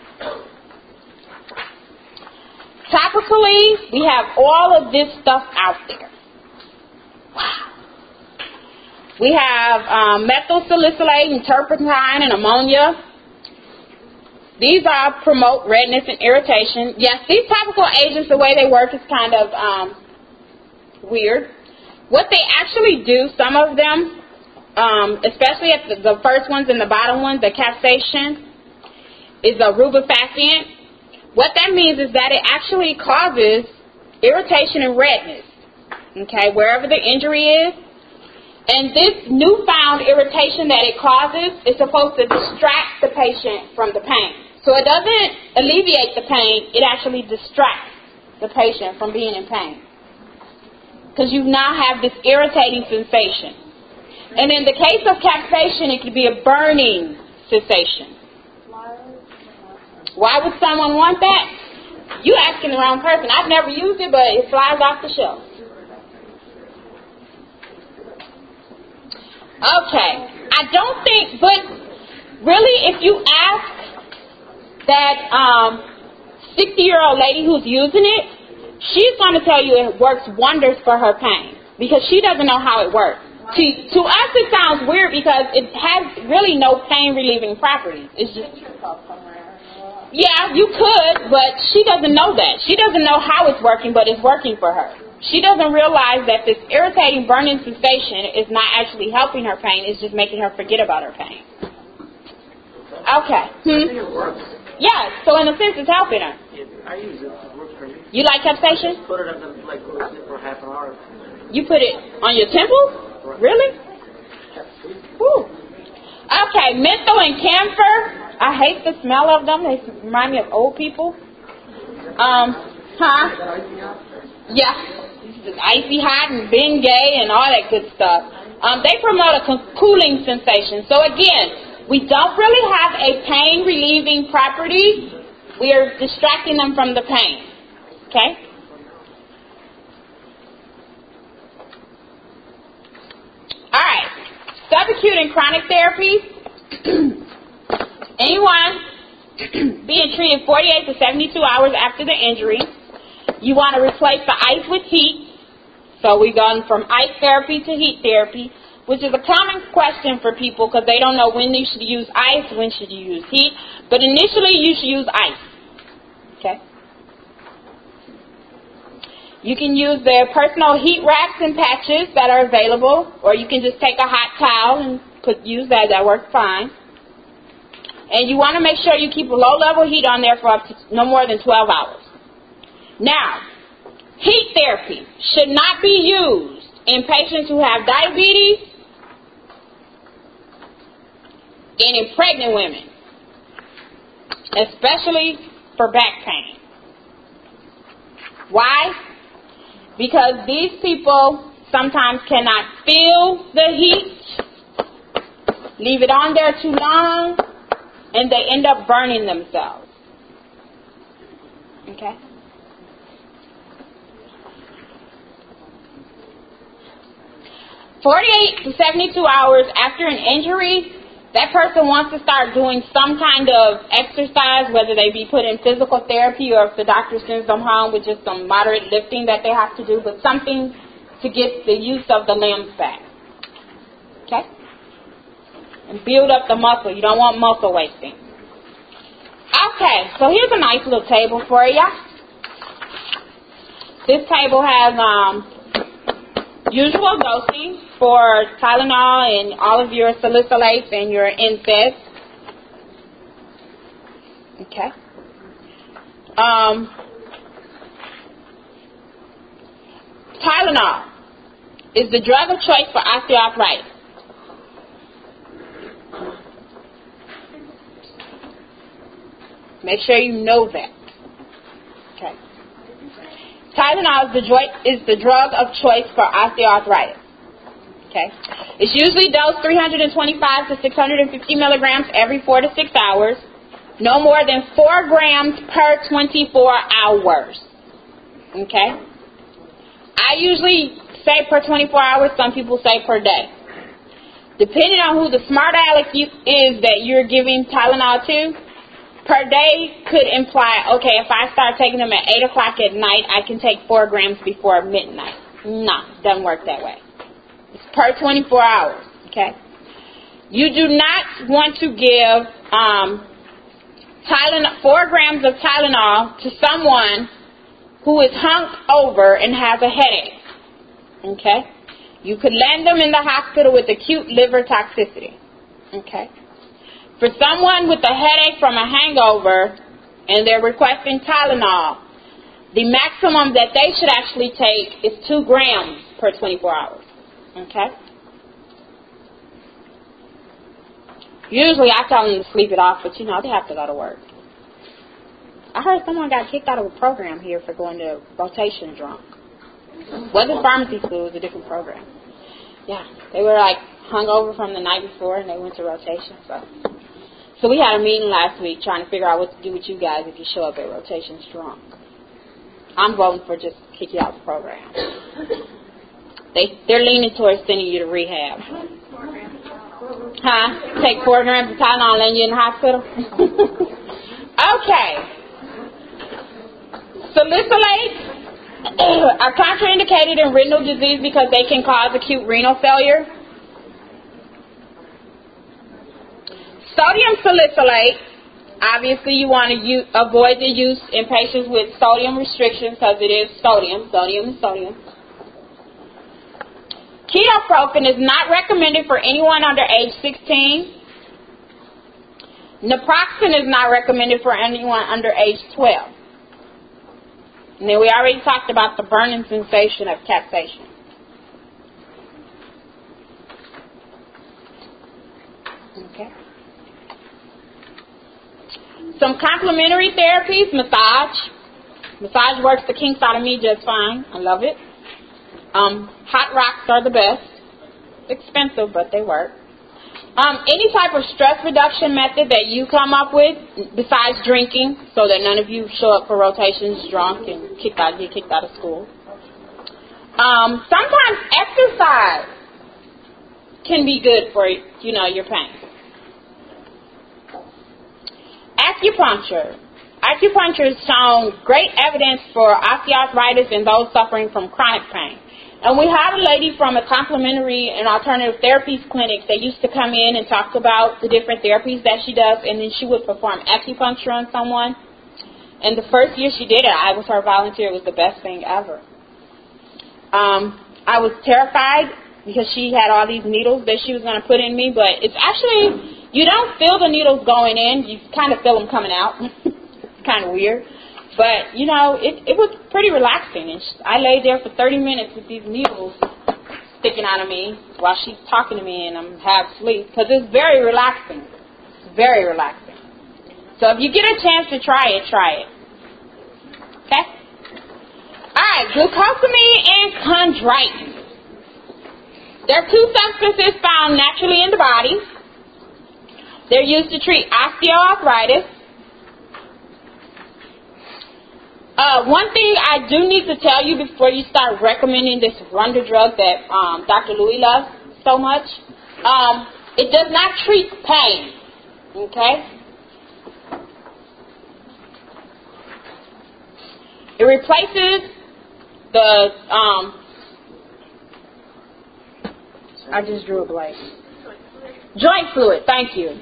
Topically, we have all of this stuff out there. Wow. We have um, methyl salicylate and turpentine and ammonia. These are promote redness and irritation. Yes, these topical agents, the way they work is kind of um, weird. What they actually do, some of them, um, especially at the, the first ones and the bottom ones, the capsaicin, is a rubefacient. What that means is that it actually causes irritation and redness, okay, wherever the injury is. And this newfound irritation that it causes is supposed to distract the patient from the pain. So it doesn't alleviate the pain, it actually distracts the patient from being in pain. Because you now have this irritating sensation. And in the case of capsaicin, it could be a burning sensation. Why would someone want that? You asking the wrong person. I've never used it, but it flies off the shelf. Okay. I don't think, but really, if you ask that um, 60 year old lady who's using it, she's going to tell you it works wonders for her pain because she doesn't know how it works. To, to us, it sounds weird because it has really no pain relieving properties. It's just yeah, you could, but she doesn't know that. She doesn't know how it's working, but it's working for her. She doesn't realize that this irritating burning sensation is not actually helping her pain, it's just making her forget about her pain. Okay. Hmm? Yeah, so in a sense it's helping her. I use it. It works for me. You like capsaicin? Put it on the, like, go to sleep for half an hour. You put it on your temples? Really? Whew. Okay, menthol and camphor. I hate the smell of them. They remind me of old people. Um, huh? Yeah. Icy hot and Bengay and all that good stuff. Um, they promote a cooling sensation. So again, we don't really have a pain relieving property. We are distracting them from the pain. Okay? All right. Subacute and chronic therapy. Anyone being treated 48 to 72 hours after the injury, you want to replace the ice with heat. So we've gone from ice therapy to heat therapy, which is a common question for people because they don't know when you should use ice, when should you use heat. But initially, you should use ice. Okay. You can use the personal heat wraps and patches that are available, or you can just take a hot towel and put use that. That works fine. And you want to make sure you keep a low level heat on there for up to no more than 12 hours. Now, heat therapy should not be used in patients who have diabetes and in pregnant women, especially for back pain. Why? Because these people sometimes cannot feel the heat, leave it on there too long, and they end up burning themselves. Okay? Forty-eight to seventy-two hours after an injury, that person wants to start doing some kind of exercise, whether they be put in physical therapy or if the doctor sends them home with just some moderate lifting that they have to do, but something to get the use of the limbs back. Okay? And build up the muscle. You don't want muscle wasting. Okay, so here's a nice little table for you. This table has um, usual dosing for Tylenol and all of your salicylates and your NSAIDs. Okay. Um, Tylenol is the drug of choice for osteoarthritis. Make sure you know that. Tylenol is the, dro- is the drug of choice for osteoarthritis. Okay. It's usually dosed 325 to 650 milligrams every four to six hours. No more than four grams per 24 hours. Okay. I usually say per 24 hours. Some people say per day. Depending on who the smart aleck is that you're giving Tylenol to, per day could imply, okay, if I start taking them at 8 o'clock at night, I can take 4 grams before midnight. No, doesn't work that way. It's per 24 hours, okay? You do not want to give um, Tylenol, 4 grams of Tylenol to someone who is hunked over and has a headache, okay? You could land them in the hospital with acute liver toxicity, okay? For someone with a headache from a hangover and they're requesting Tylenol, the maximum that they should actually take is 2 grams per 24 hours. Okay? Usually I tell them to sleep it off, but you know, they have to go to work. I heard someone got kicked out of a program here for going to rotation drunk. Wasn't pharmacy school, it was a different program. Yeah. They were like hungover from the night before and they went to rotation, so so we had a meeting last week trying to figure out what to do with you guys if you show up at rotations drunk. I'm voting for just kick you out of the program. They they're leaning towards sending you to rehab. Huh? Take four grams of Tylenol and you're in the hospital? okay. Salicylates are contraindicated in renal disease because they can cause acute renal failure. Sodium salicylate, obviously you want to avoid the use in patients with sodium restrictions because it is sodium. Sodium sodium. Ketoprofen is not recommended for anyone under age 16. Naproxen is not recommended for anyone under age 12. And then we already talked about the burning sensation of capsaicin. Okay. Some complementary therapies, massage. Massage works the kinks out of me just fine. I love it. Um, hot rocks are the best. Expensive, but they work. Um, any type of stress reduction method that you come up with, besides drinking, so that none of you show up for rotations drunk and kicked out, get kicked out of school. Um, sometimes exercise can be good for you know your pain. Acupuncture. Acupuncture has shown great evidence for osteoarthritis in those suffering from chronic pain. And we had a lady from a complementary and alternative therapies clinic that used to come in and talk about the different therapies that she does, and then she would perform acupuncture on someone. And the first year she did it, I was her volunteer. It was the best thing ever. Um, I was terrified because she had all these needles that she was going to put in me, but it's actually, you don't feel the needles going in, you kind of feel them coming out. it's kind of weird. But, you know, it, it was pretty relaxing. And I lay there for 30 minutes with these needles sticking out of me while she's talking to me and I'm half asleep because it's very relaxing. It's very relaxing. So if you get a chance to try it, try it. Okay? Alright, glucosamine and chondroitin. They're two substances found naturally in the body. They're used to treat osteoarthritis, Uh, one thing I do need to tell you before you start recommending this wonder drug that um, Dr. Louis loves so much, um, it does not treat pain. Okay? It replaces the um, I just drew a blank. Joint fluid, thank you.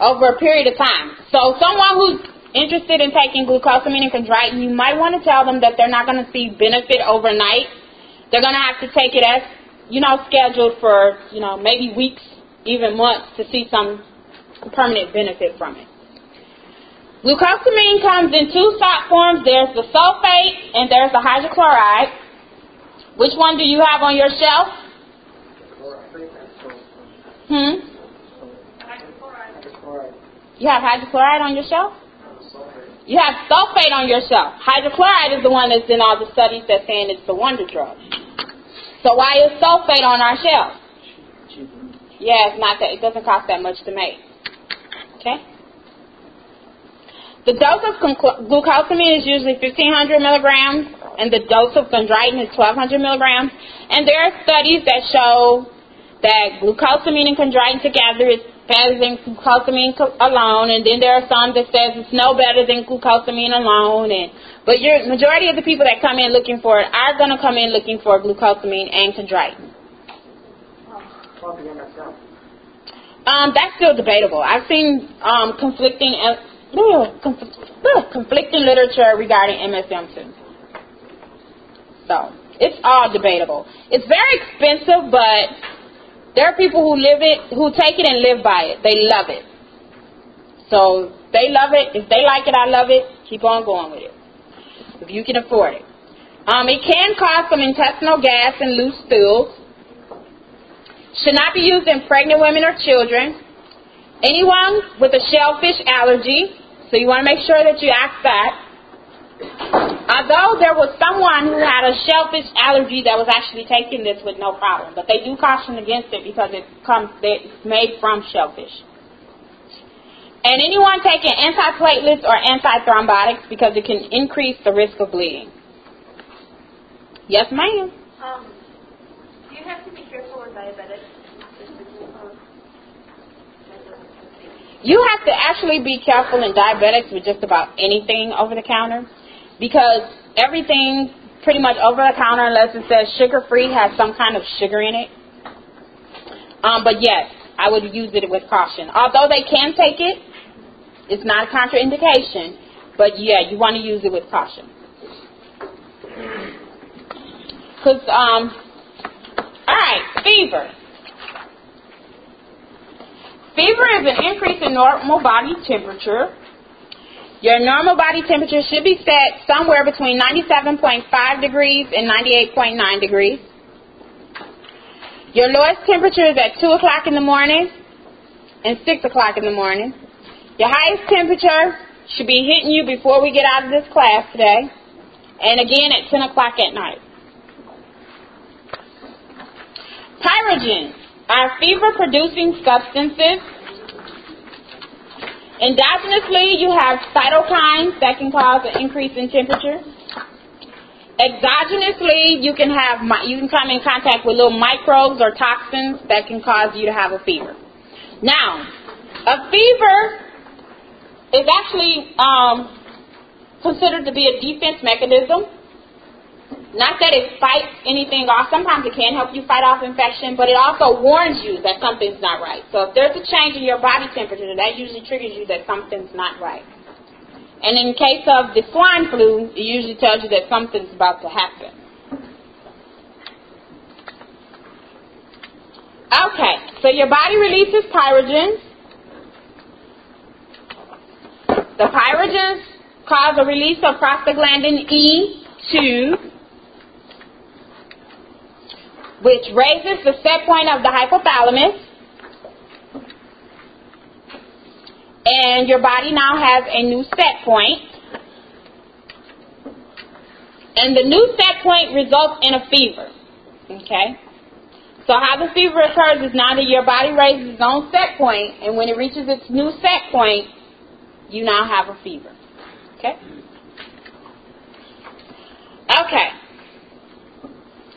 Over a period of time. So someone who's interested in taking glucosamine and chondroitin, you might want to tell them that they're not going to see benefit overnight. They're going to have to take it as, you know, scheduled for, you know, maybe weeks, even months to see some permanent benefit from it. Glucosamine comes in two salt forms. There's the sulfate and there's the hydrochloride. Which one do you have on your shelf? Hmm? You have hydrochloride on your shelf? You have sulfate on your shelf. Hydrochloride is the one that's in all the studies that's saying it's the wonder drug. So why is sulfate on our shelf? Yeah, it's not that. It doesn't cost that much to make. Okay. The dose of glucosamine is usually 1,500 milligrams, and the dose of chondroitin is 1,200 milligrams. And there are studies that show that glucosamine and chondroitin together is better than glucosamine alone, and then there are some that says it's no better than glucosamine alone. And but your majority of the people that come in looking for it are going to come in looking for glucosamine and chondroitin. Um, that's still debatable. I've seen um, conflicting uh, conflicting literature regarding MSM too. So it's all debatable. It's very expensive, but there are people who live it, who take it and live by it. They love it. So they love it. If they like it, I love it. Keep on going with it. If you can afford it. Um, it can cause some intestinal gas and loose stools. Should not be used in pregnant women or children. Anyone with a shellfish allergy. So you want to make sure that you ask that. Although there was someone who had a shellfish allergy that was actually taking this with no problem, but they do caution against it because it comes it's made from shellfish. And anyone taking antiplatelets or antithrombotics because it can increase the risk of bleeding. Yes, ma'am. Um, do you have to be careful with diabetics? you have to actually be careful in diabetics with just about anything over the counter because everything pretty much over the counter, unless it says sugar free, has some kind of sugar in it. Um, but yes, I would use it with caution. Although they can take it, it's not a contraindication. But yeah, you want to use it with caution. Because, um, all right, fever. Fever is an increase in normal body temperature. Your normal body temperature should be set somewhere between 97.5 degrees and 98.9 degrees. Your lowest temperature is at 2 o'clock in the morning and 6 o'clock in the morning. Your highest temperature should be hitting you before we get out of this class today and again at 10 o'clock at night. Pyrogens are fever producing substances. Endogenously, you have cytokines that can cause an increase in temperature. Exogenously, you can have you can come in contact with little microbes or toxins that can cause you to have a fever. Now, a fever is actually um, considered to be a defense mechanism not that it fights anything off. Sometimes it can help you fight off infection, but it also warns you that something's not right. So if there's a change in your body temperature, that usually triggers you that something's not right. And in case of the swine flu, it usually tells you that something's about to happen. Okay, so your body releases pyrogens. The pyrogens cause a release of prostaglandin E2, which raises the set point of the hypothalamus. And your body now has a new set point. And the new set point results in a fever. Okay? So how the fever occurs is now that your body raises its own set point, and when it reaches its new set point, you now have a fever. Okay? Okay.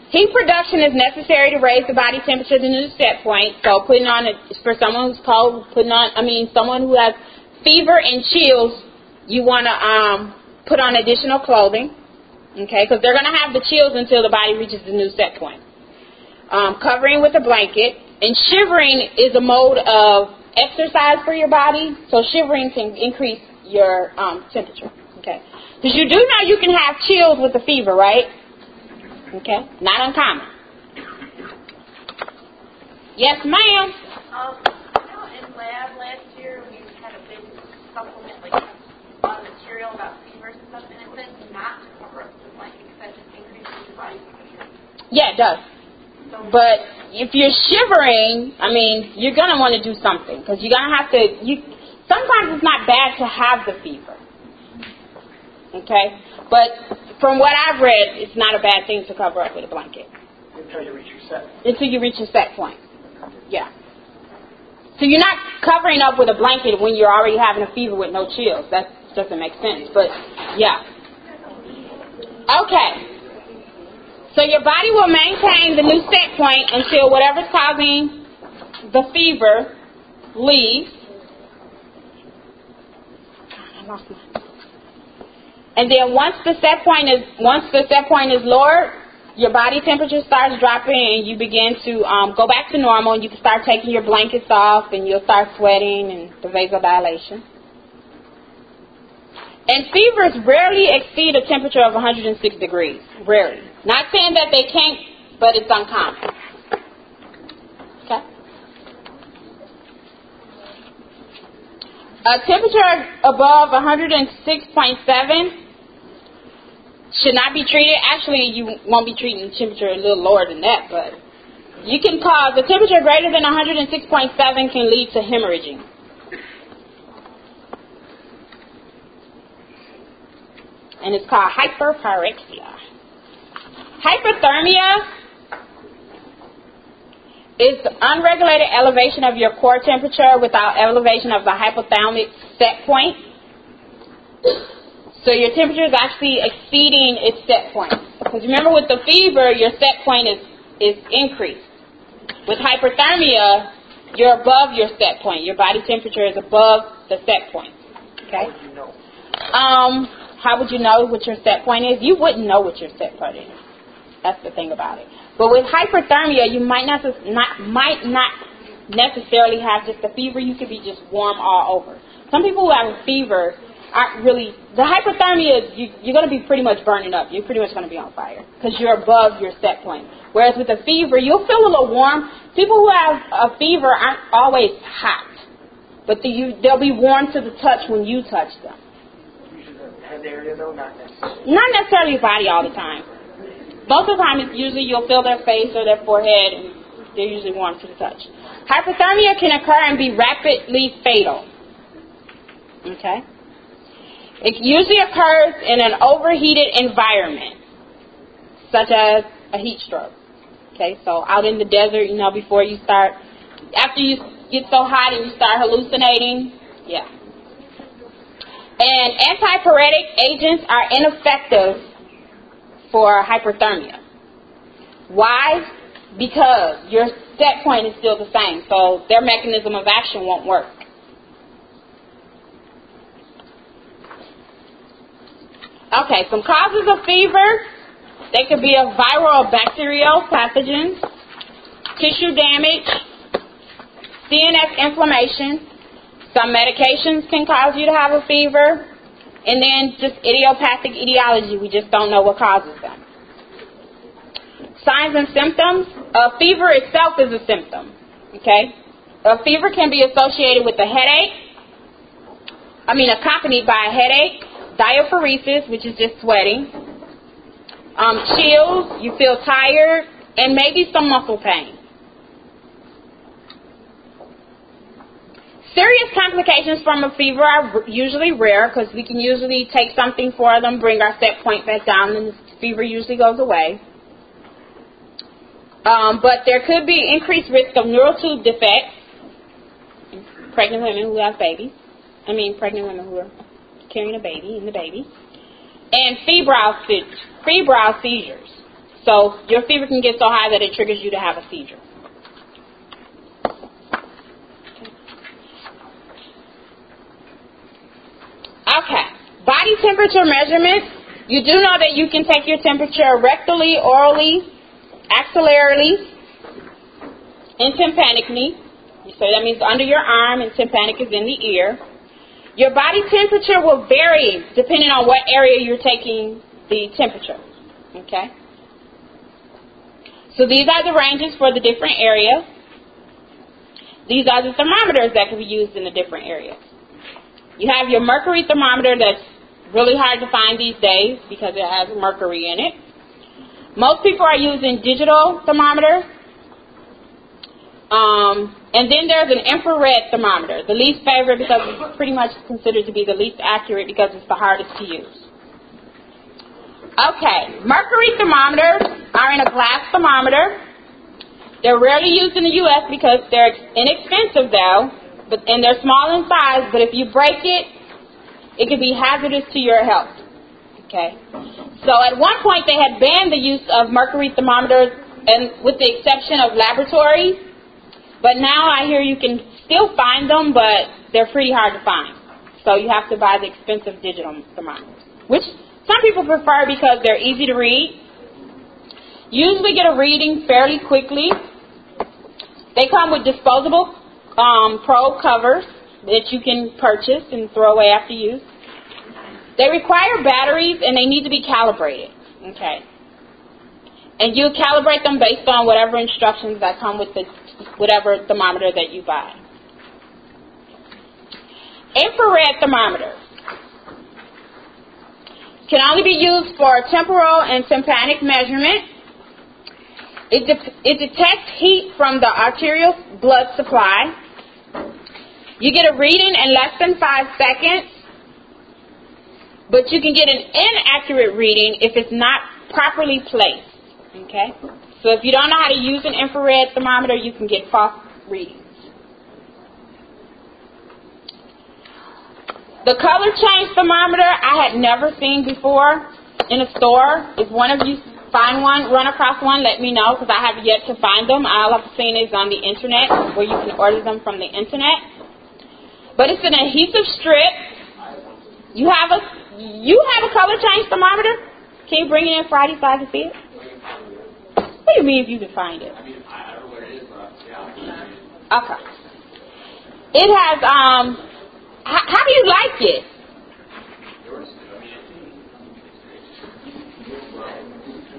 Heat production is necessary to raise the body temperature to the new set point. So putting on a, for someone who's cold, putting on, I mean, someone who has fever and chills, you want to um, put on additional clothing, okay? Because they're going to have the chills until the body reaches the new set point. Um, covering with a blanket and shivering is a mode of exercise for your body. So shivering can increase your um, temperature, okay? Because you do know you can have chills with the fever, right? Okay? Not uncommon. Yes, ma'am. Um, you know, in lab last year, we had a big supplement, like a material about fevers and stuff, and it says not to cover up the blanket because that just increases your body temperature. Yeah, it does. So, But if you're shivering, I mean, you're gonna want to do something because you're gonna have to. You sometimes it's not bad to have the fever. Okay, but from what I've read, it's not a bad thing to cover up with a blanket Until you reach your set. until you reach a set point. Yeah. So you're not covering up with a blanket when you're already having a fever with no chills. That doesn't make sense. But yeah. Okay. So your body will maintain the new set point until whatever's causing the fever leaves. I lost my. And then once the set point is once the set point is lowered, your body temperature starts dropping and you begin to um, go back to normal and you can start taking your blankets off and you'll start sweating and the vasodilation. And fevers rarely exceed a temperature of 106 degrees. Rarely. Not saying that they can't, but it's uncommon. Okay? A temperature above 106.7 should not be treated. Actually, you won't be treating the temperature a little lower than that, but you can cause the temperature greater than 106.7 can lead to hemorrhaging. And it's called hyperpyrexia. Hyperthermia is unregulated elevation of your core temperature without elevation of the hypothalamic set point. So your temperature is actually exceeding its set point. Because remember, with the fever, your set point is, is increased. With hyperthermia, you're above your set point. Your body temperature is above the set point. Okay? How would you know? Um, how would you know what your set point is? You wouldn't know what your set point is. That's the thing about it. But with hyperthermia, you might not, not might not necessarily have just a fever. You could be just warm all over. Some people who have a fever aren't really the hypothermia. You, you're going to be pretty much burning up. You're pretty much going to be on fire because you're above your set point. Whereas with a fever, you'll feel a little warm. People who have a fever aren't always hot, but the, you, they'll be warm to the touch when you touch them. Head area though, not necessarily. Not necessarily body all the time. Most of the time, it's usually you'll feel their face or their forehead, and they're usually warm to the touch. Hyperthermia can occur and be rapidly fatal. Okay? It usually occurs in an overheated environment, such as a heat stroke. Okay, so out in the desert, you know, before you start, after you get so hot and you start hallucinating, yeah. And antipyretic agents are ineffective for hyperthermia. Why? Because your set point is still the same, so their mechanism of action won't work. Okay, some causes of fever. They could be a viral or bacterial pathogen, tissue damage, CNS inflammation. Some medications can cause you to have a fever, and then just idiopathic etiology. We just don't know what causes them. Signs and symptoms. A fever itself is a symptom. Okay, a fever can be associated with a headache. I mean, accompanied by a headache, diaphoresis, which is just sweating, um, chills, you feel tired, and maybe some muscle pain. Serious complications from a fever are usually rare because we can usually take something for them, bring our set point back down, and the fever usually goes away. Um, but there could be increased risk of neural tube defects. In pregnant women who have babies. I mean, pregnant women who are carrying a baby and the baby. And febrile, seizures. So your fever can get so high that it triggers you to have a seizure. Okay. Body temperature measurement. You do know that you can take your temperature rectally, orally, axillarily, and tympanically. So that means under your arm, and tympanic is in the ear. Your body temperature will vary depending on what area you're taking the temperature. Okay? So these are the ranges for the different areas. These are the thermometers that can be used in the different areas. You have your mercury thermometer that's really hard to find these days because it has mercury in it. Most people are using digital thermometers. Um, and then there's an infrared thermometer, the least favorite because it's pretty much considered to be the least accurate because it's the hardest to use. Okay, mercury thermometers are in a glass thermometer. They're rarely used in the U.S. because they're inexpensive, though, but and they're small in size. But if you break it, it can be hazardous to your health. Okay, so at one point they had banned the use of mercury thermometers, and with the exception of laboratories. But now I hear you can still find them, but they're pretty hard to find. So you have to buy the expensive digital thermometers, which some people prefer because they're easy to read. Usually get a reading fairly quickly. They come with disposable um, probe covers that you can purchase and throw away after use. They require batteries and they need to be calibrated. Okay. And you calibrate them based on whatever instructions that come with the whatever thermometer that you buy. Infrared thermometers can only be used for temporal and tympanic measurement. It, de- it detects heat from the arterial blood supply. You get a reading in less than five seconds, but you can get an inaccurate reading if it's not properly placed. Okay? So if you don't know how to use an infrared thermometer, you can get false readings. The color change thermometer I had never seen before in a store. If one of you find one, run across one, let me know because I have yet to find them. All I've seen is on the internet where you can order them from the internet. But it's an adhesive strip. You have a you have a color change thermometer. Can you bring it in Friday so I can see it? What do you mean if you can find it? I mean, I don't know where it is, but yeah. Okay. It has um. How, how do you like it? Yours, I mean,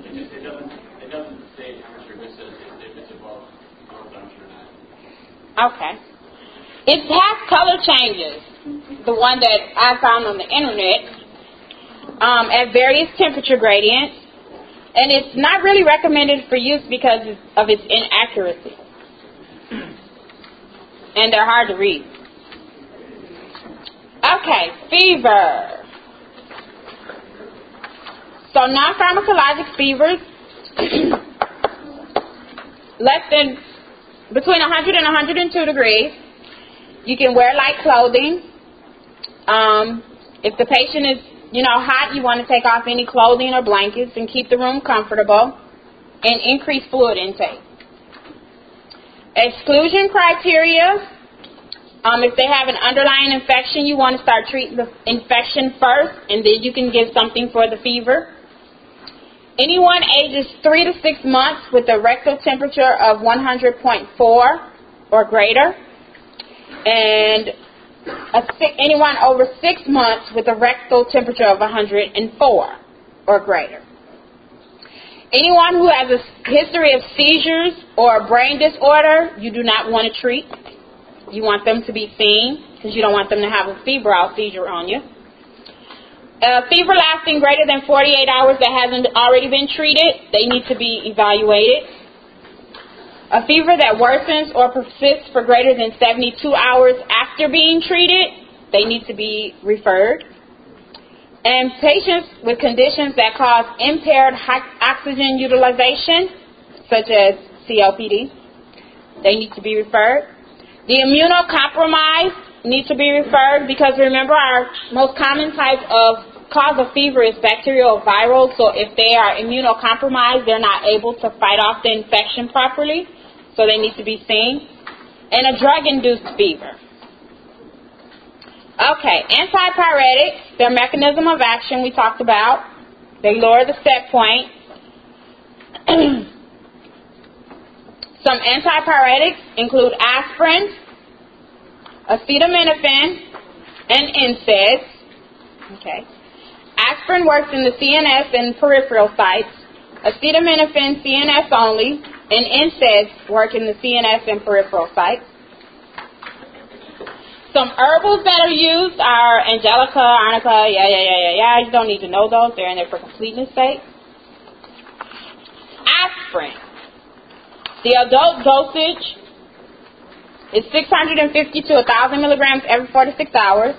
it just, it doesn't, it doesn't say temperature, it says if it's above normal temperature or not. Okay. It has color changes. The one that I found on the internet um, at various temperature gradients, and it's not really recommended for use because of its inaccuracy, and they're hard to read. Okay, fever. So non-pharmacologic fevers, less than between 100 and 102 degrees. You can wear light clothing. Um, if the patient is, you know, hot, you want to take off any clothing or blankets and keep the room comfortable and increase fluid intake. Exclusion criteria. Um, if they have an underlying infection, you want to start treating the infection first, and then you can give something for the fever. Anyone ages 3 to 6 months with a rectal temperature of 100.4 or greater, and anyone over 6 months with a rectal temperature of 104 or greater. Anyone who has a history of seizures or a brain disorder, you do not want to treat. You want them to be seen because you don't want them to have a febrile seizure on you. A fever lasting greater than 48 hours that hasn't already been treated, they need to be evaluated. A fever that worsens or persists for greater than 72 hours after being treated, they need to be referred. And patients with conditions that cause impaired oxygen utilization, such as COPD, they need to be referred. The immunocompromised need to be referred because remember our most common type of cause of fever is bacterial or viral. So if they are immunocompromised, they're not able to fight off the infection properly. So they need to be seen. And a drug-induced fever. Okay, antipyretics, their mechanism of action we talked about. They lower the set point. Some antipyretics include aspirin, acetaminophen, and NSAIDs. Okay. Aspirin works in the CNS and peripheral sites. Acetaminophen CNS only, and NSAIDs work in the CNS and peripheral sites. Some herbals that are used are Angelica, Arnica, yeah, yeah, yeah, yeah, yeah. You don't need to know those. They're in there for completeness sake. Aspirin. The adult dosage is 650 to 1,000 milligrams every 46 hours,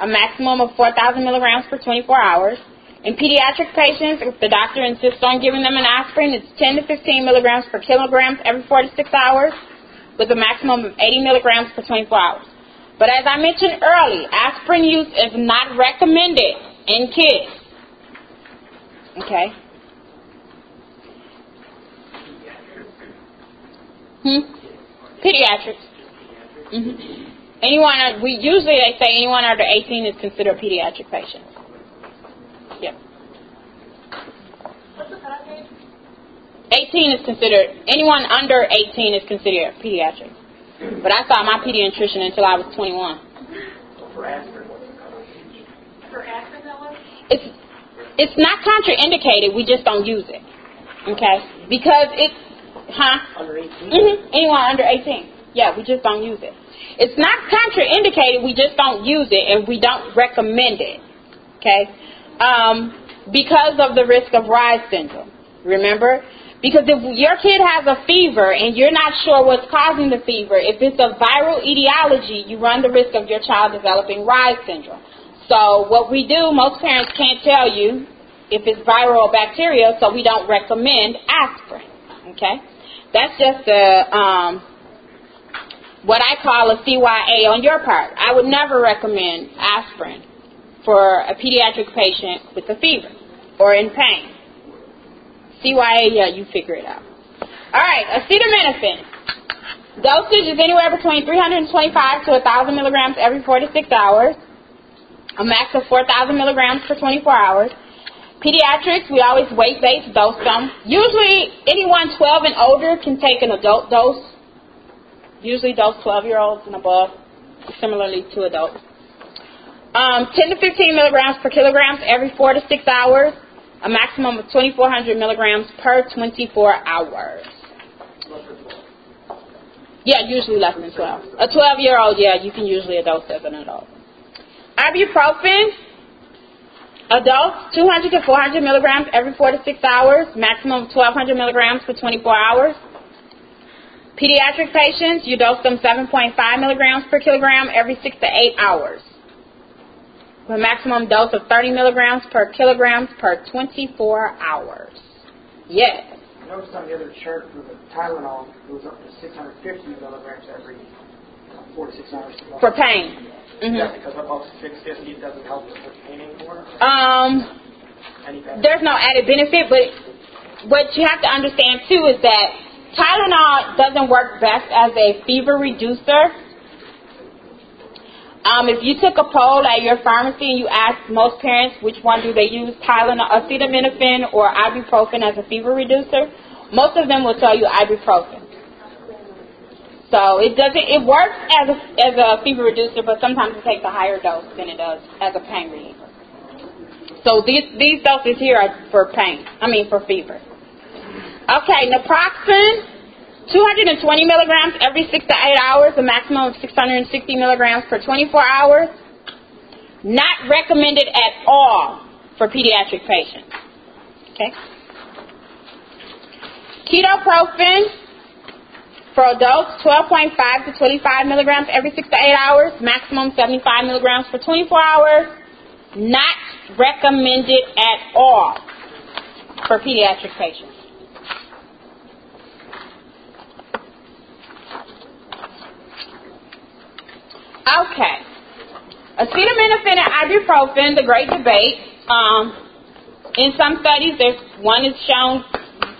a maximum of 4,000 milligrams per 24 hours. In pediatric patients, if the doctor insists on giving them an aspirin, it's 10 to 15 milligrams per kilogram every 4 to 6 hours, with a maximum of 80 milligrams per 24 hours. But as I mentioned early, aspirin use is not recommended in kids. Okay? Hmm? Pediatrics. Mm-hmm. Anyone, we usually they say anyone under 18 is considered a pediatric patient. Yep. What's the cutoff age? 18 is considered, anyone under 18 is considered pediatric. But I saw my pediatrician until I was 21. For aspirin, what's the cutoff? For aspirin, that was? It's, it's not contraindicated, we just don't use it. Okay? Because it's, huh? Under 18? hmm Anyone under 18. Yeah, we just don't use it. It's not contraindicated, we just don't use it and we don't recommend it. Okay? Um, because of the risk of Reye syndrome. Remember? Because if your kid has a fever and you're not sure what's causing the fever, if it's a viral etiology, you run the risk of your child developing Reye syndrome. So what we do, most parents can't tell you if it's viral or bacterial, so we don't recommend aspirin. Okay? That's just a um, what I call a CYA on your part. I would never recommend aspirin for a pediatric patient with a fever or in pain. CYA, yeah, you figure it out. All right, acetaminophen. Dosage is anywhere between 325 to 1,000 milligrams every 4 to 6 hours. A max of 4,000 milligrams per 24 hours. Pediatrics, we always weight-based dose them. Usually, anyone 12 and older can take an adult dose. Usually, dose 12-year-olds and above, similarly to adults. Um, 10 to 15 milligrams per kilograms every 4 to 6 hours. A maximum of 2,400 milligrams per 24 hours. Yeah, usually less than 12. A 12-year-old, yeah, you can usually dose as an adult. Ibuprofen, adults, 200 to 400 milligrams every 4 to 6 hours, maximum of 1,200 milligrams for 24 hours. Pediatric patients, you dose them 7.5 milligrams per kilogram every 6 to 8 hours. With a maximum dose of 30 milligrams per kilogram per 24 hours. Yes. I noticed on the other chart for the Tylenol, it goes up to 650 milligrams every four to six hours. For pain. Is hmm that because above 650 it doesn't help with pain anymore? Um, there's no added benefit, but what you have to understand too is that Tylenol doesn't work best as a fever reducer. Um, if you took a poll at your pharmacy and you asked most parents which one do they use, Tylenol, acetaminophen, or ibuprofen as a fever reducer, most of them will tell you ibuprofen. So it doesn't. It works as a as a fever reducer, but sometimes it takes a higher dose than it does as a pain reliever. So these these doses here are for pain. I mean for fever. Okay, naproxen, 220 milligrams every six to eight hours, a maximum of 660 milligrams per 24 hours. Not recommended at all for pediatric patients. Okay. Ketoprofen for adults, 12.5 to 25 milligrams every six to eight hours, maximum 75 milligrams for 24 hours. Not recommended at all for pediatric patients. Okay. Acetaminophen and ibuprofen, the great debate. Um, in some studies, there's one is shown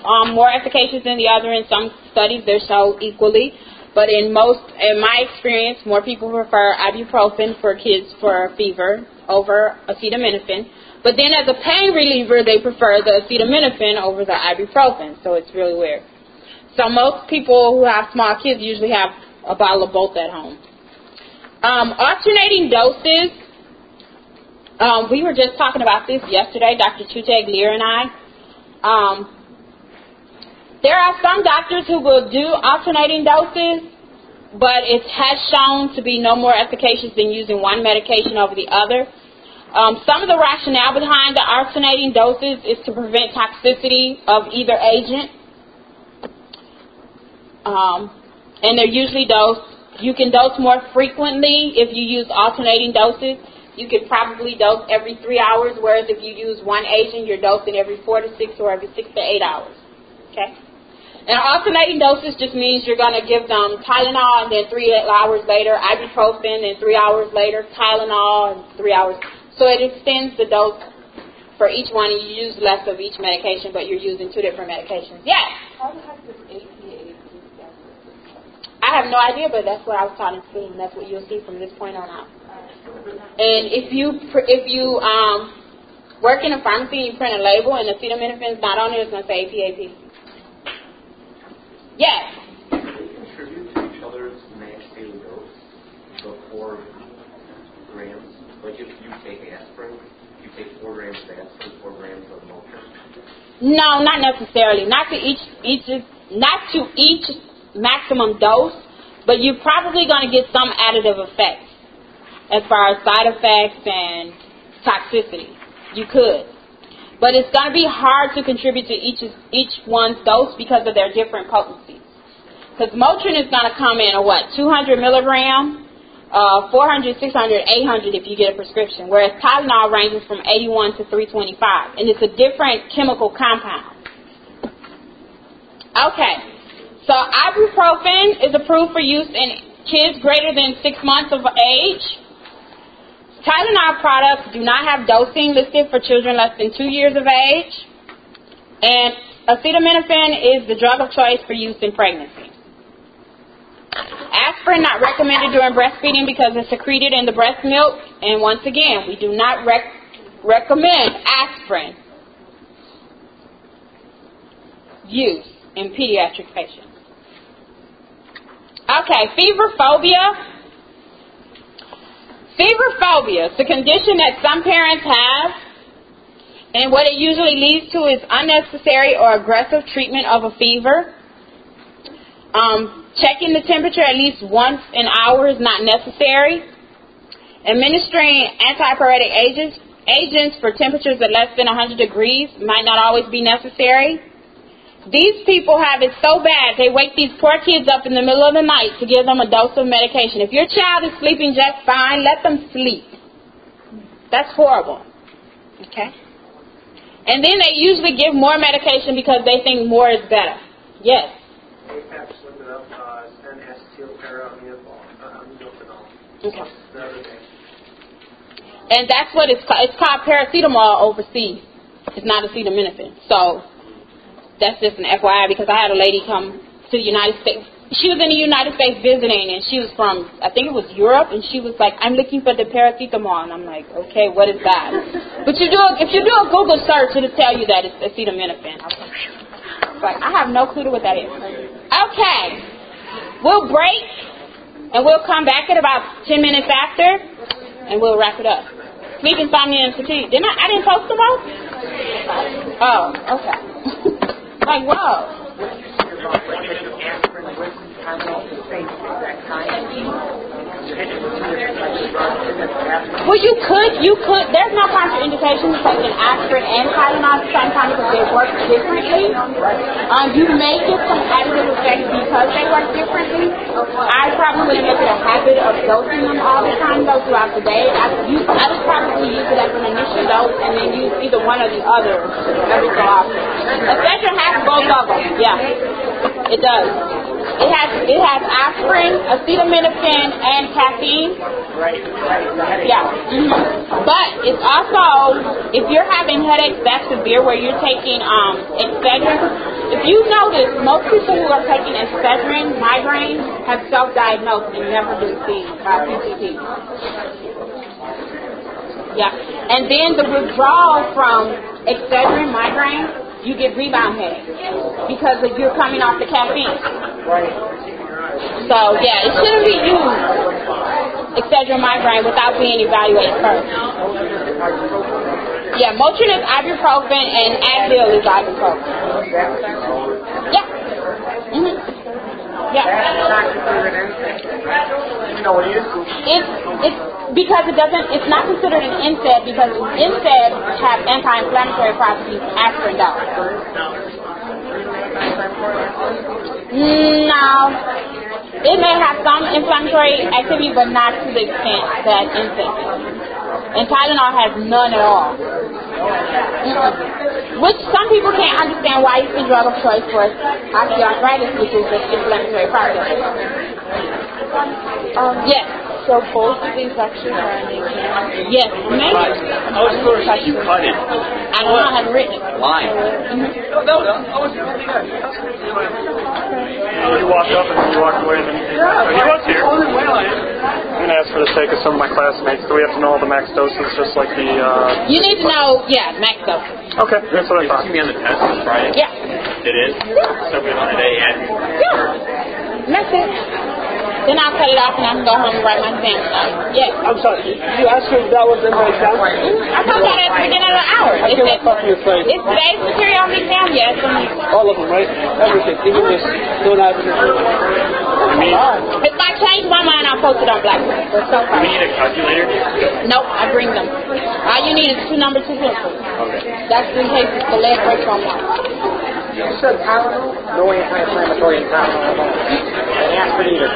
um, more efficacious than the other. In some studies, they're shown equally. But in most, in my experience, more people prefer ibuprofen for kids for fever over acetaminophen. But then as a pain reliever, they prefer the acetaminophen over the ibuprofen. So it's really weird. So most people who have small kids usually have a bottle of both at home. Um, alternating doses. Um, we were just talking about this yesterday, Dr. Chuteg Lear and I. Um, there are some doctors who will do alternating doses, but it has shown to be no more efficacious than using one medication over the other. Um, some of the rationale behind the alternating doses is to prevent toxicity of either agent. Um, and they're usually dosed you can dose more frequently if you use alternating doses. You could probably dose every three hours, whereas if you use one agent, you're dosing every four to six or every six to eight hours. Okay? And alternating doses just means you're going to give them Tylenol and then three hours later ibuprofen and three hours later Tylenol and three hours. So it extends the dose for each one and you use less of each medication, but you're using two different medications. Yes? How the heck does APA I have no idea, but that's what I was taught in school, and that's what you'll see from this point on out. And if you if you um, work in a pharmacy you print a label and acetaminophen is not on it, it's going to say APAP. Yes. contribute to each other's max daily dose, so four grams. Like if you take aspirin, you take four grams of aspirin, four grams of Motrin. No, not necessarily. Not to each each not to each maximum dose, but you're probably going to get some additive effects as far as side effects and toxicity. You could. But it's going to be hard to contribute to each each one's dose because of their different potencies. Because Motrin is going to come in a what, 200 milligram, uh, 400, 600, 800 if you get a prescription, whereas Tylenol ranges from 81 to 325, and it's a different chemical compound. Okay. So ibuprofen is approved for use in kids greater than six months of age. Tylenol products do not have dosing listed for children less than two years of age. And acetaminophen is the drug of choice for use in pregnancy. Aspirin not recommended during breastfeeding because it's secreted in the breast milk. And once again, we do not rec- recommend aspirin use in pediatric patients. Okay, fever phobia. Fever phobia is a condition that some parents have, and what it usually leads to is unnecessary or aggressive treatment of a fever. Um, checking the temperature at least once an hour is not necessary. Administering antipyretic agents, agents for temperatures at less than 100 degrees might not always be necessary. These people have it so bad, they wake these poor kids up in the middle of the night to give them a dose of medication. If your child is sleeping just fine, let them sleep. That's horrible. Okay? And then they usually give more medication because they think more is better. Yes. Apex limited up uh, and. Okay. the other thing. And that's what it's called. It's called paracetamol overseas. It's not acetaminophen. So that's just an FYI because I had a lady come to the United States. She was in the United States visiting, and she was from I think it was Europe, and she was like, "I'm looking for the paracetamol," and I'm like, "Okay, what is that?" But you do if you do a Google search, it'll tell you that it's acetaminophen. I was like, I like, I have no clue what that is. Okay, we'll break, and we'll come back at about ten minutes after, and we'll wrap it up. Sleep, insomnia, and fatigue. Didn't I? I didn't post them all. Oh, okay. Like, whoa. Well, you could, you could. There's no contraindications taking aspirin and Tylenol at the same time because they work differently. Um, you may get some additive effects because they work differently. I probably wouldn't make it a habit of dosing them all the time though throughout the day. I, use, I would probably use it as an initial dose and then use either one or the other every so often. Has both of them. Yeah, it does. It has it has aspirin, acetaminophen, and caffeine. Right, right. Yeah. But it's also if you're having headaches that severe where you're taking um Excedrin. If you notice, most people who are taking Excedrin, migraine, have self-diagnosed and never been seen by PCP. Yeah. And then the withdrawal from Excedrin, migraine, you get rebound headaches because you're coming off the caffeine. Right. So yeah, it shouldn't be used Excedrin migraine without being evaluated first. Yeah, Motrin is ibuprofen and Advil is ibuprofen. Yeah. Mhm. Yeah. You know what it is? It's it's because it doesn't it's not considered an NSAID because NSAID have anti-inflammatory properties aspirin does. No. It may have some inflammatory activity, but not to the extent that NSAID does. And Tylenol has none at all. Mm-mm. Which some people can't understand why it's the drug of choice for osteoarthritis, which is an inflammatory process. Um, Yes. So both of these lectures are in the exam. Yes, maybe. I was going to you cut it. I don't know how to read it. Line. No, no, I was really good. You walked up and then you walked away and then he was here. I'm going to ask for the sake of some of my classmates. Do we have to know all the max doses just like the, uh... You need to know, yeah, max up. Okay, that's what I Did you thought. see me on the test on Friday? Yeah. It is? So we want today and Yeah. That's it. Then I'll cut it off and I can go home and write my exam. Yes. I'm sorry. You asked her if that was in my exam? I told you that at the beginning of the hour. I It can't said, fuck your face. it's today's material on the exam, yes. All of them, right? Everything. Even this. Don't have it. if I change my mind, I'll post it on Blackboard. But so do we need a calculator? Nope, I bring them. All you need is two number two pencils. Okay. That's in case the leg breaks on one. You said Tylenol? No anti-inflammatory in Tylenol. And aspirin either.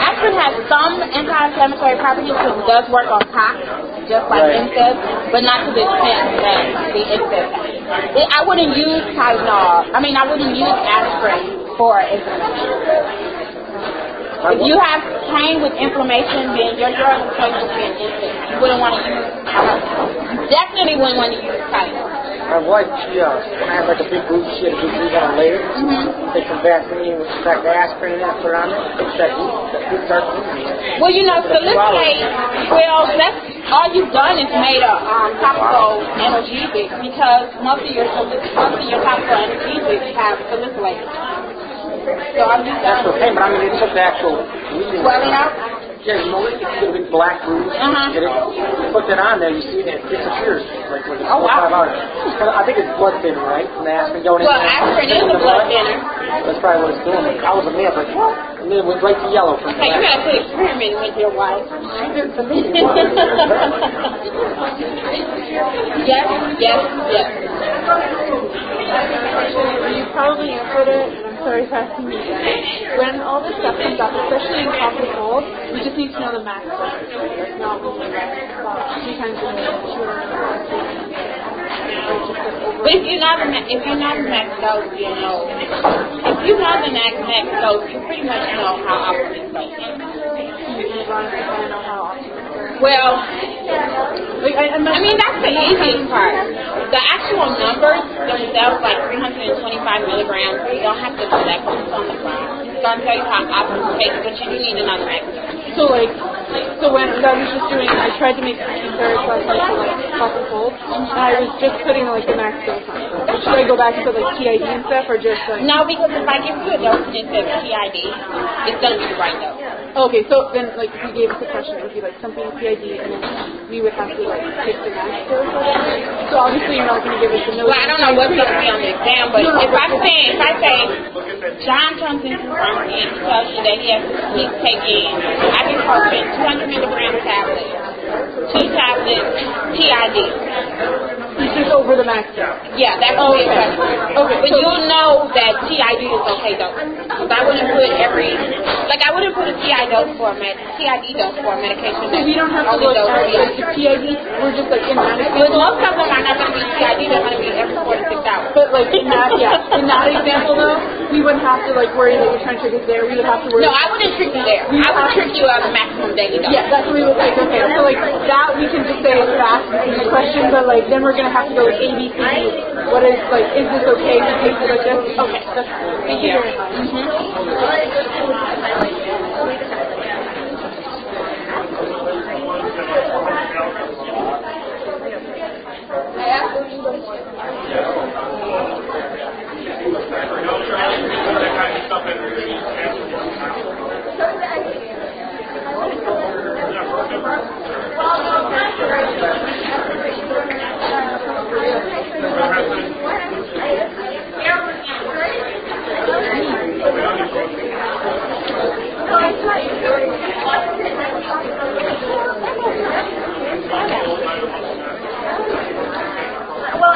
Aspirin has some anti-inflammatory properties because it does work on POC, just like Right. NSAID, but not to the extent that the NSAID has. It- I wouldn't use Tylenol. I mean, I wouldn't use aspirin for inflammation. If you have pain with inflammation, then your drug of choice would be an. You wouldn't want to use, you definitely wouldn't want to use Tylenol. My wife, she, uh, when I had like a big bruise, she had a big bruise on her leg. Take some Vaseline with some the aspirin in it, put on there. Fix that bruise. That bruise starts moving. Well, you know, salicylate, well, that's all you've done is made a um, topical analgesic because most of your most of your topical analgesics have salicylate. So I'm just That's okay, but I mean, it took the actual swelling out. Yeah, you know, if you get a big black bruise, Uh-huh. get it, you put that on there, you see it, it disappears. Like, like it's Oh, four, wow. five hours. I think it's blood thinner, right? From the aspirin going in Well, aspirin is a blood thinner. That's probably what it's doing. I was a amazed, like, what? And then it went right to yellow from Hey, you black. had to experiment with your wife. She did to me. yes, yes, yes. You probably answered it, and I'm sorry for asking you. When all this stuff comes up, especially in cough and cold, we just need to know the max like just like. But if you're not a if you're not a max dose, you'll know. If you know the max max dose, you pretty much know how often it's. You going. Well, I, mean that's the easiest part. The actual numbers themselves, like 325 milligrams, you don't have to do that on the ground. It's gonna tell you how often to take, it, but you do need another max. So like, so when I was just doing, I tried to make sleeping therapy last night for like cough and cold, and I was just putting like the max dose on. it. Should I go back to like TID and stuff, or just like? No, because if I give you a dose and it says QID, it's gonna be the right dose. Okay, so then like if you gave us a question, it would be like something QID, and then we would have to like pick the max dose. or whatever. So obviously you're not going to give us a million. Well, I don't know what's going to be on the exam, but if I say, if I say, John comes into the pharmacy and tells you that he has, he's taking ibuprofen, 200 milligram tablets, two tablets, QID. He's just over the max dose. Yeah, that's oh, be acceptable. Okay, But so- you'll know that TID is okay though. Because I wouldn't put every, like I wouldn't put a TI dose for a med, TID dose for a medication. So we don't have to look at the QID. We're just like in But most of them are not going to be TID, they're going to be every four to six hours. But like in that, yeah, in that example though, we wouldn't have to like worry that you're trying to trick us there. We would have to worry. No, I wouldn't trick you there. I would trick you at the maximum daily dose. Yeah, that's what we would like. Okay, so like that we can just say it's fast question, but like then we're gonna have to go with A, B, C, D. What is like? Is this okay take it like this? Okay, that's. Thank you very much. Mm-hmm.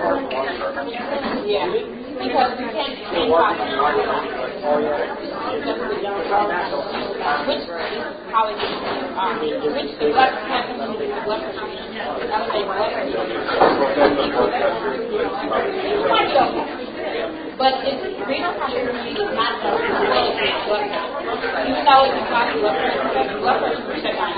Yeah, because you can't change Which college is Which what campus is what I would say what But it's greater contribution is not the Even though it's not the leopard percent on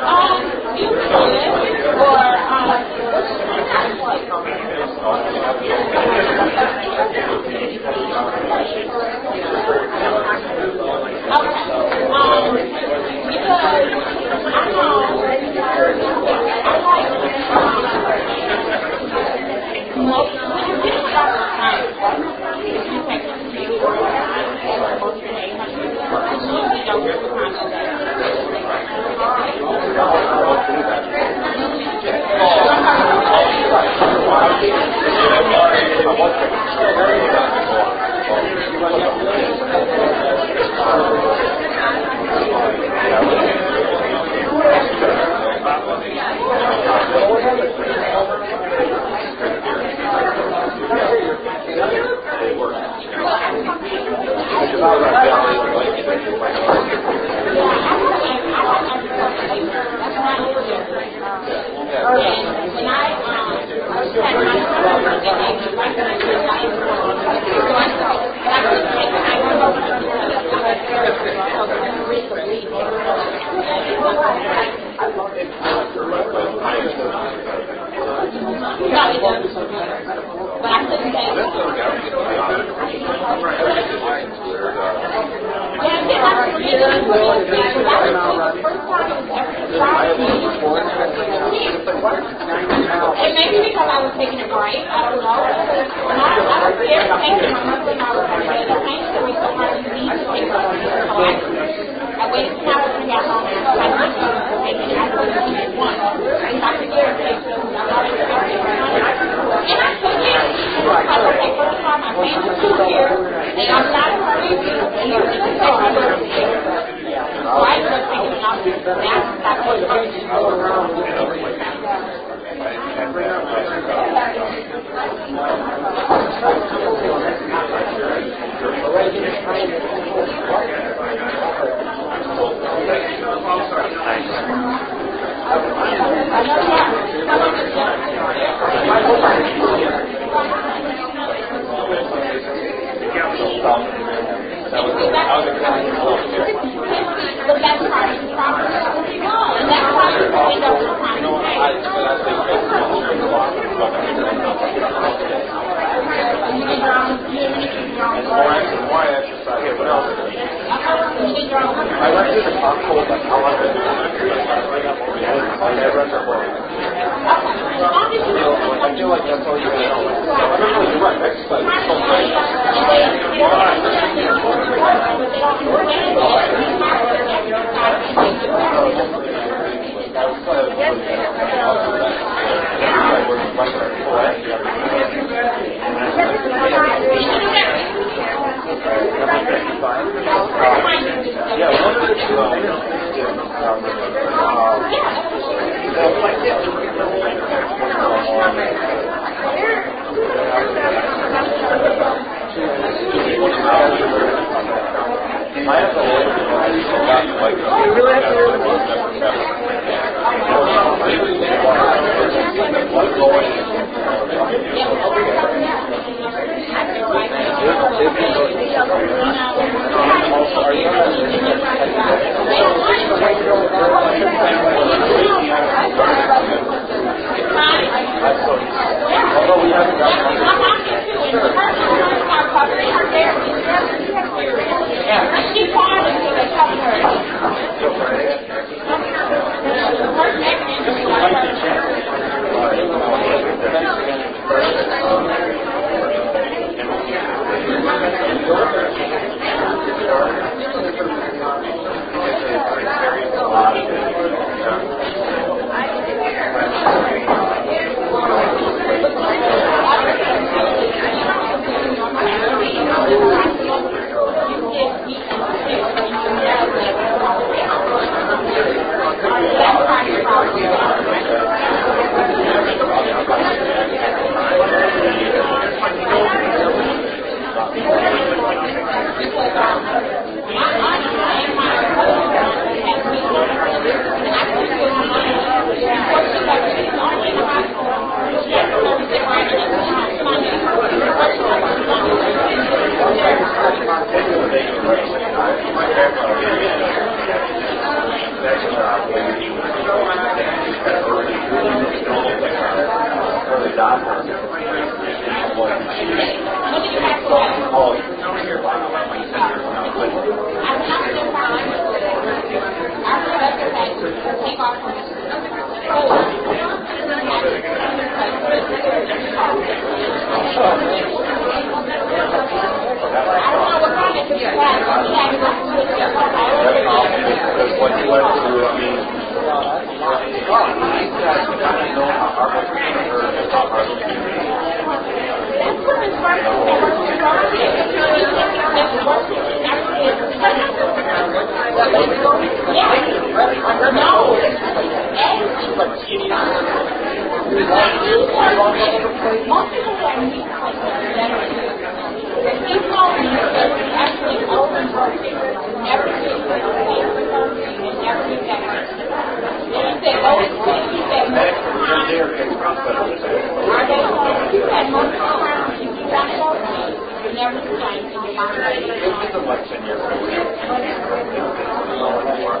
um, music or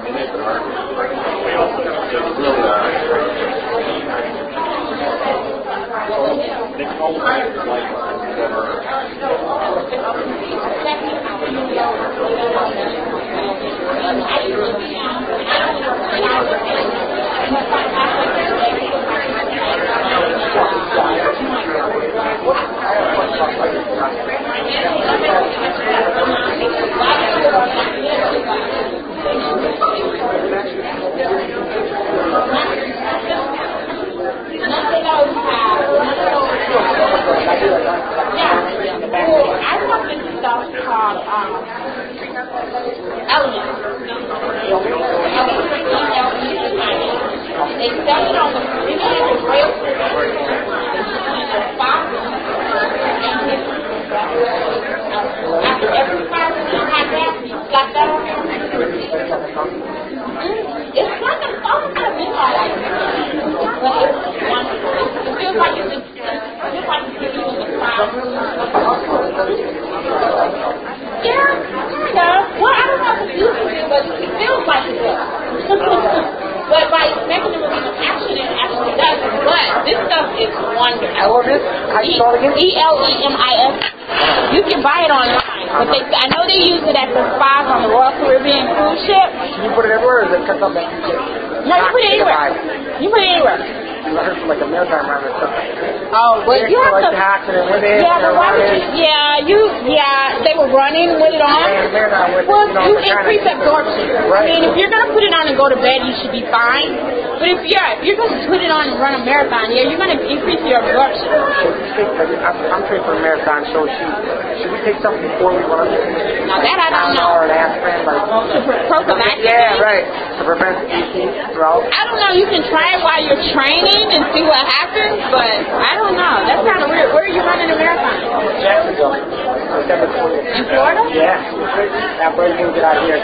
I mean, they've been hard. They really are. They call them like whatever. I love this stuff called um, Elemis. They sell it on the it is real After every five minutes, I have got that on there. It's kind of almost kind of midnight like but it's wonderful. It feels like it's just, it feels like it's giving you the clouds. Yeah, kind of. Well, I don't know if it's used to, but it feels like it does. but by mechanism of action, it actually does. But this stuff is wonderful. Elemis? How you spell it again? E L E M I S. You can buy it online, but they, I know they use it at the spas on the Royal Caribbean cruise ship. Can you put it everywhere, or is it cut up that you get? No, you put it anywhere. You put it anywhere. I heard from like a maritime runner or something. Oh, well, you have to. the accident with it. Yeah, but why would you? Yeah, you. Yeah, they were running with it on. And maritime with it, Well, you know, you they're increase absorption. I mean, if you're gonna put it on and go to bed, you should be fine. But if yeah, if you're gonna put it on and run a marathon, yeah, you're gonna increase your absorption. Should we take, like, I'm, I'm trained for a marathon, so should, should we take something before we run? Now that I don't know. Or an aspirin, like. To. Yeah, right. To prevent ET throughout. I don't know. You can try it while you're training and see what happens, but I don't know. That's kind of weird. Where are you running a marathon? Jacksonville. 20th. In Florida? Yeah. That boy's gonna get out here.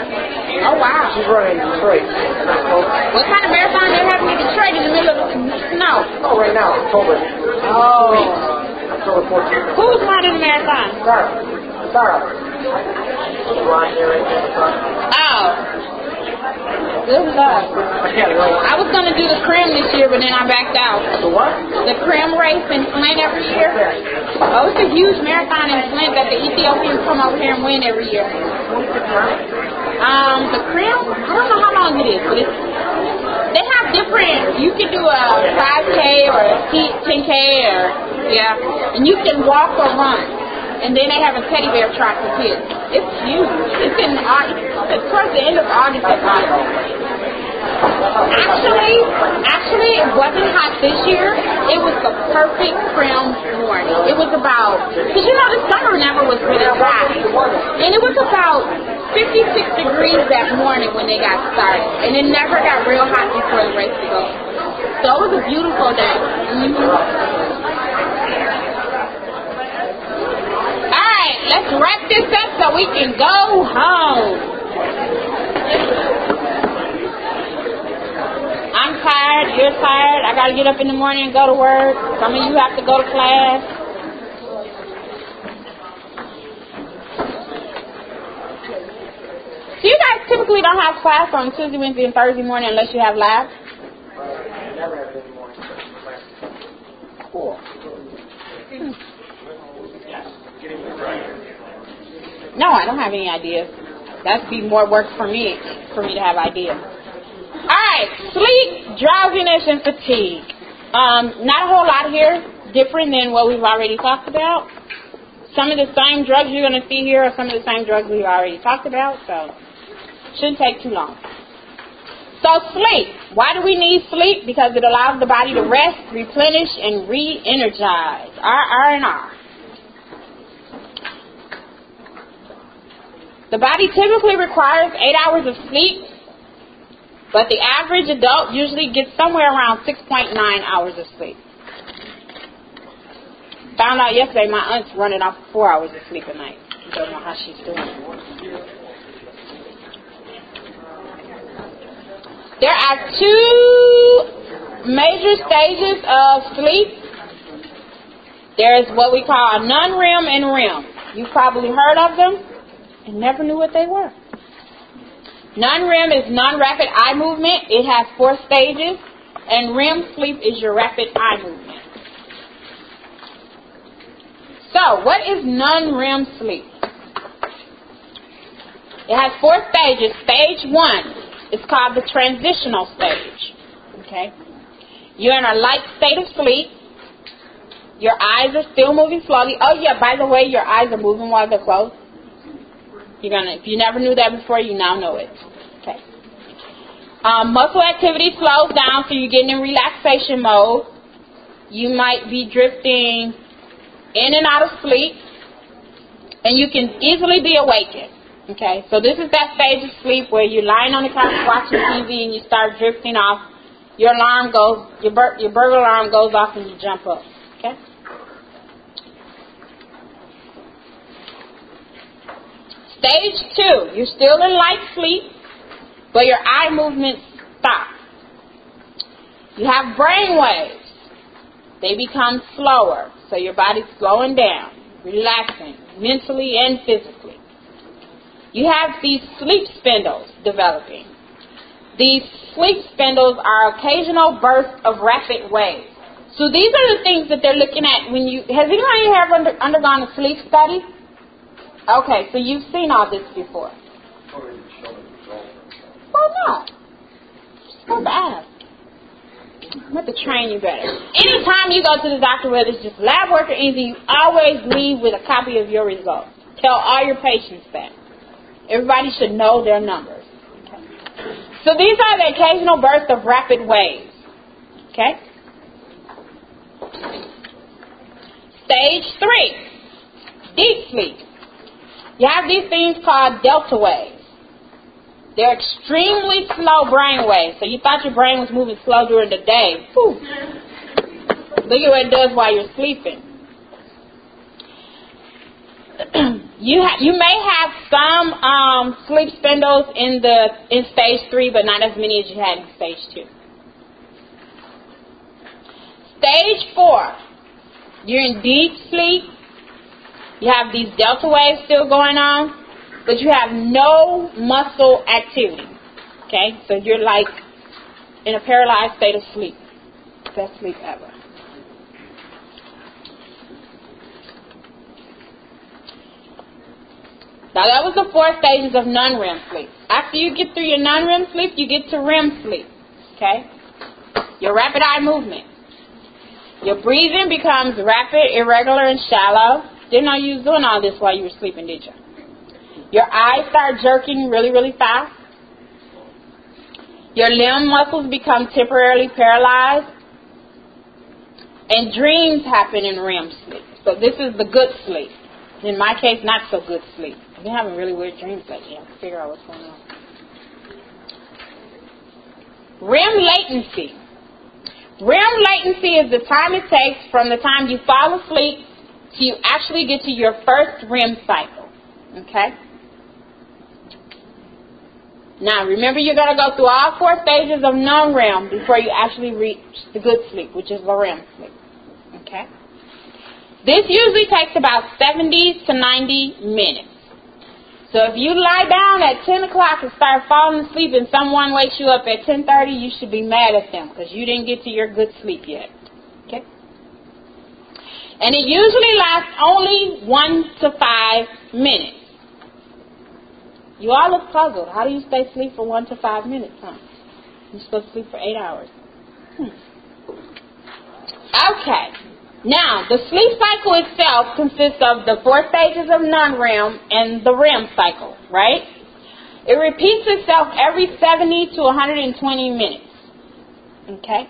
Oh wow. She's running in Detroit. And I told her, What kind of marathon they're having in Detroit in the middle of snow? oh, right now, October. Oh. October 14th. Who's running the marathon? Sarah. Sarah. Right here, right there in the front. Oh. Good luck. I. I was gonna do the crim this year, but then I backed out. The what? The crim race in Flint every year. Oh, it's a huge marathon in Flint that the Ethiopians come over here and win every year. Um, the crim, I don't know how long it is, but it's they have different. You can do a 5K or a 10K or yeah, and you can walk or run. And then they have a teddy bear trot for kids. It's huge. It's in August. It's towards the end of August at August. Actually, actually, it wasn't hot this year. It was the perfect crim morning. It was about, because you know the summer never was really hot, and it was about 56 degrees that morning when they got started, and it never got real hot before the race to go. So it was a beautiful day. Mhm. All right, let's wrap this up so we can go home. I'm tired. You're tired. I gotta get up in the morning and go to work. Some of you have to go to class. So you guys typically don't have class on Tuesday, Wednesday, and Thursday morning unless you have lab? Never have any morning class. Cool. No, I don't have any ideas. That'd be more work for me, for me to have ideas. Alright, sleep, drowsiness, and fatigue. Um, not a whole lot here, different than what we've already talked about. Some of the same drugs you're going to see here are some of the same drugs we've already talked about, so shouldn't take too long. So sleep. Why do we need sleep? Because it allows the body to rest, replenish, and re-energize. R, R, and R. The body typically requires eight hours of sleep, but the average adult usually gets somewhere around 6.9 hours of sleep. Found out yesterday my aunt's running off four hours of sleep a night. Don't know how she's doing. There are two major stages of sleep. There is what we call non-REM and REM. You've probably heard of them and never knew what they were. Non-REM is non-rapid eye movement. It has four stages, and REM sleep is your rapid eye movement. So, what is non-REM sleep? It has four stages. Stage one is called the transitional stage. Okay? You're in a light state of sleep. Your eyes are still moving slowly. Oh yeah, by the way, your eyes are moving while they're closed. You're gonna if you never knew that before, you now know it. Okay. Um, muscle activity slows down, so you're getting in relaxation mode. You might be drifting in and out of sleep, and you can easily be awakened. Okay, so this is that stage of sleep where you're lying on the couch watching TV and you start drifting off. Your alarm goes, your bur- your burglar alarm goes off, and you jump up. Okay. Stage two, you're still in light sleep, but your eye movements stop. You have brain waves. They become slower, so your body's slowing down, relaxing, mentally and physically. You have these sleep spindles developing. These sleep spindles are occasional bursts of rapid waves. So these are the things that they're looking at when you. Has anyone ever under, undergone a sleep study? Okay, so you've seen all this before. Well, no. Just ask. I'm going to train you better. Anytime you go to the doctor, whether it's just lab work or anything, you always leave with a copy of your results. Tell all your patients that. Everybody should know their numbers. Okay. So these are the occasional bursts of rapid waves. Okay? Stage three, deep sleep. You have these things called delta waves. They're extremely slow brain waves. So you thought your brain was moving slow during the day. Whew. Look at what it does while you're sleeping. you ha- you may have some um, sleep spindles in the in stage three, but not as many as you had in stage two. Stage four, you're in deep sleep. You have these delta waves still going on, but you have no muscle activity. Okay, so you're like in a paralyzed state of sleep. Best sleep ever. Now that was the four stages of non-REM sleep. After you get through your non-REM sleep, you get to REM sleep. Okay? Your rapid eye movement. Your breathing becomes rapid, irregular, and shallow. Didn't know you was doing all this while you were sleeping, did you? Your eyes start jerking really, really fast. Your limb muscles become temporarily paralyzed. And dreams happen in REM sleep. So this is the good sleep. In my case, not so good sleep. I've been having really weird dreams lately. I have to figure out what's going on. REM latency. REM latency is the time it takes from the time you fall asleep to you actually get to your first REM cycle. Okay? Now, remember you're going to go through all four stages of non-REM before you actually reach the good sleep, which is the REM sleep. Okay? This usually takes about 70 to 90 minutes. So if you lie down at 10 o'clock and start falling asleep and someone wakes you up at 10.30, you should be mad at them because you didn't get to your good sleep yet. And it usually lasts only one to five minutes. You all look puzzled. How do you stay asleep for one to five minutes, huh? You're supposed to sleep for eight hours. Hmm. Okay. Now, the sleep cycle itself consists of the four stages of non-REM and the REM cycle, right? It repeats itself every 70 to 120 minutes. Okay?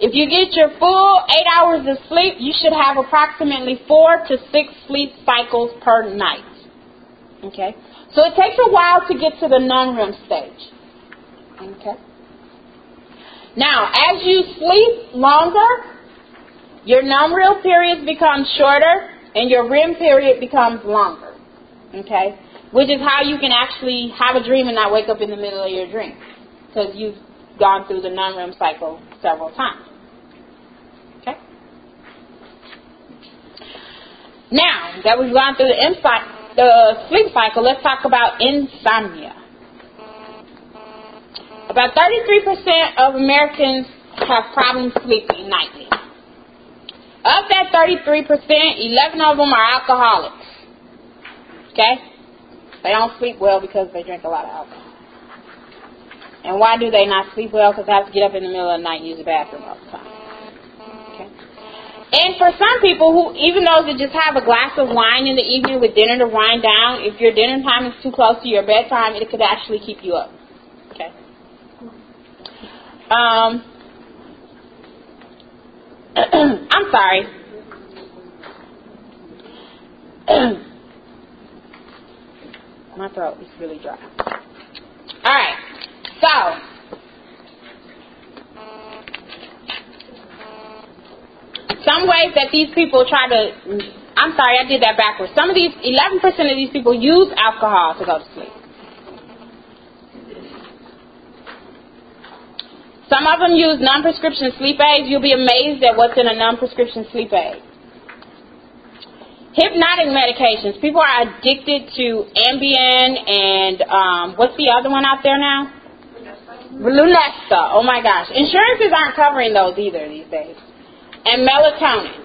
If you get your full eight hours of sleep, you should have approximately four to six sleep cycles per night. Okay? So it takes a while to get to the non-REM stage. Okay? Now, as you sleep longer, your non-REM periods become shorter and your REM period becomes longer. Okay? Which is how you can actually have a dream and not wake up in the middle of your dream. Because you've gone through the non-REM cycle several times. Okay? Now that we've gone through the, the sleep cycle, let's talk about insomnia. About 33% of Americans have problems sleeping nightly. Of that 33%, 11 of them are alcoholics. Okay? They don't sleep well because they drink a lot of alcohol. And why do they not sleep well? Because they have to get up in the middle of the night and use the bathroom all the time. Okay? And for some people who, even though they just have a glass of wine in the evening with dinner to wind down, if your dinner time is too close to your bedtime, it could actually keep you up. Okay? Um, I'm sorry. My throat is really dry. All right. So, some ways that these people try to, I'm sorry, I did that backwards. Some of these, 11% of these people use alcohol to go to sleep. Some of them use non-prescription sleep aids. You'll be amazed at what's in a non-prescription sleep aid. Hypnotic medications. People are addicted to Ambien and um, what's the other one out there now? Lunesta. Oh my gosh. Insurances aren't covering those either these days. And melatonin.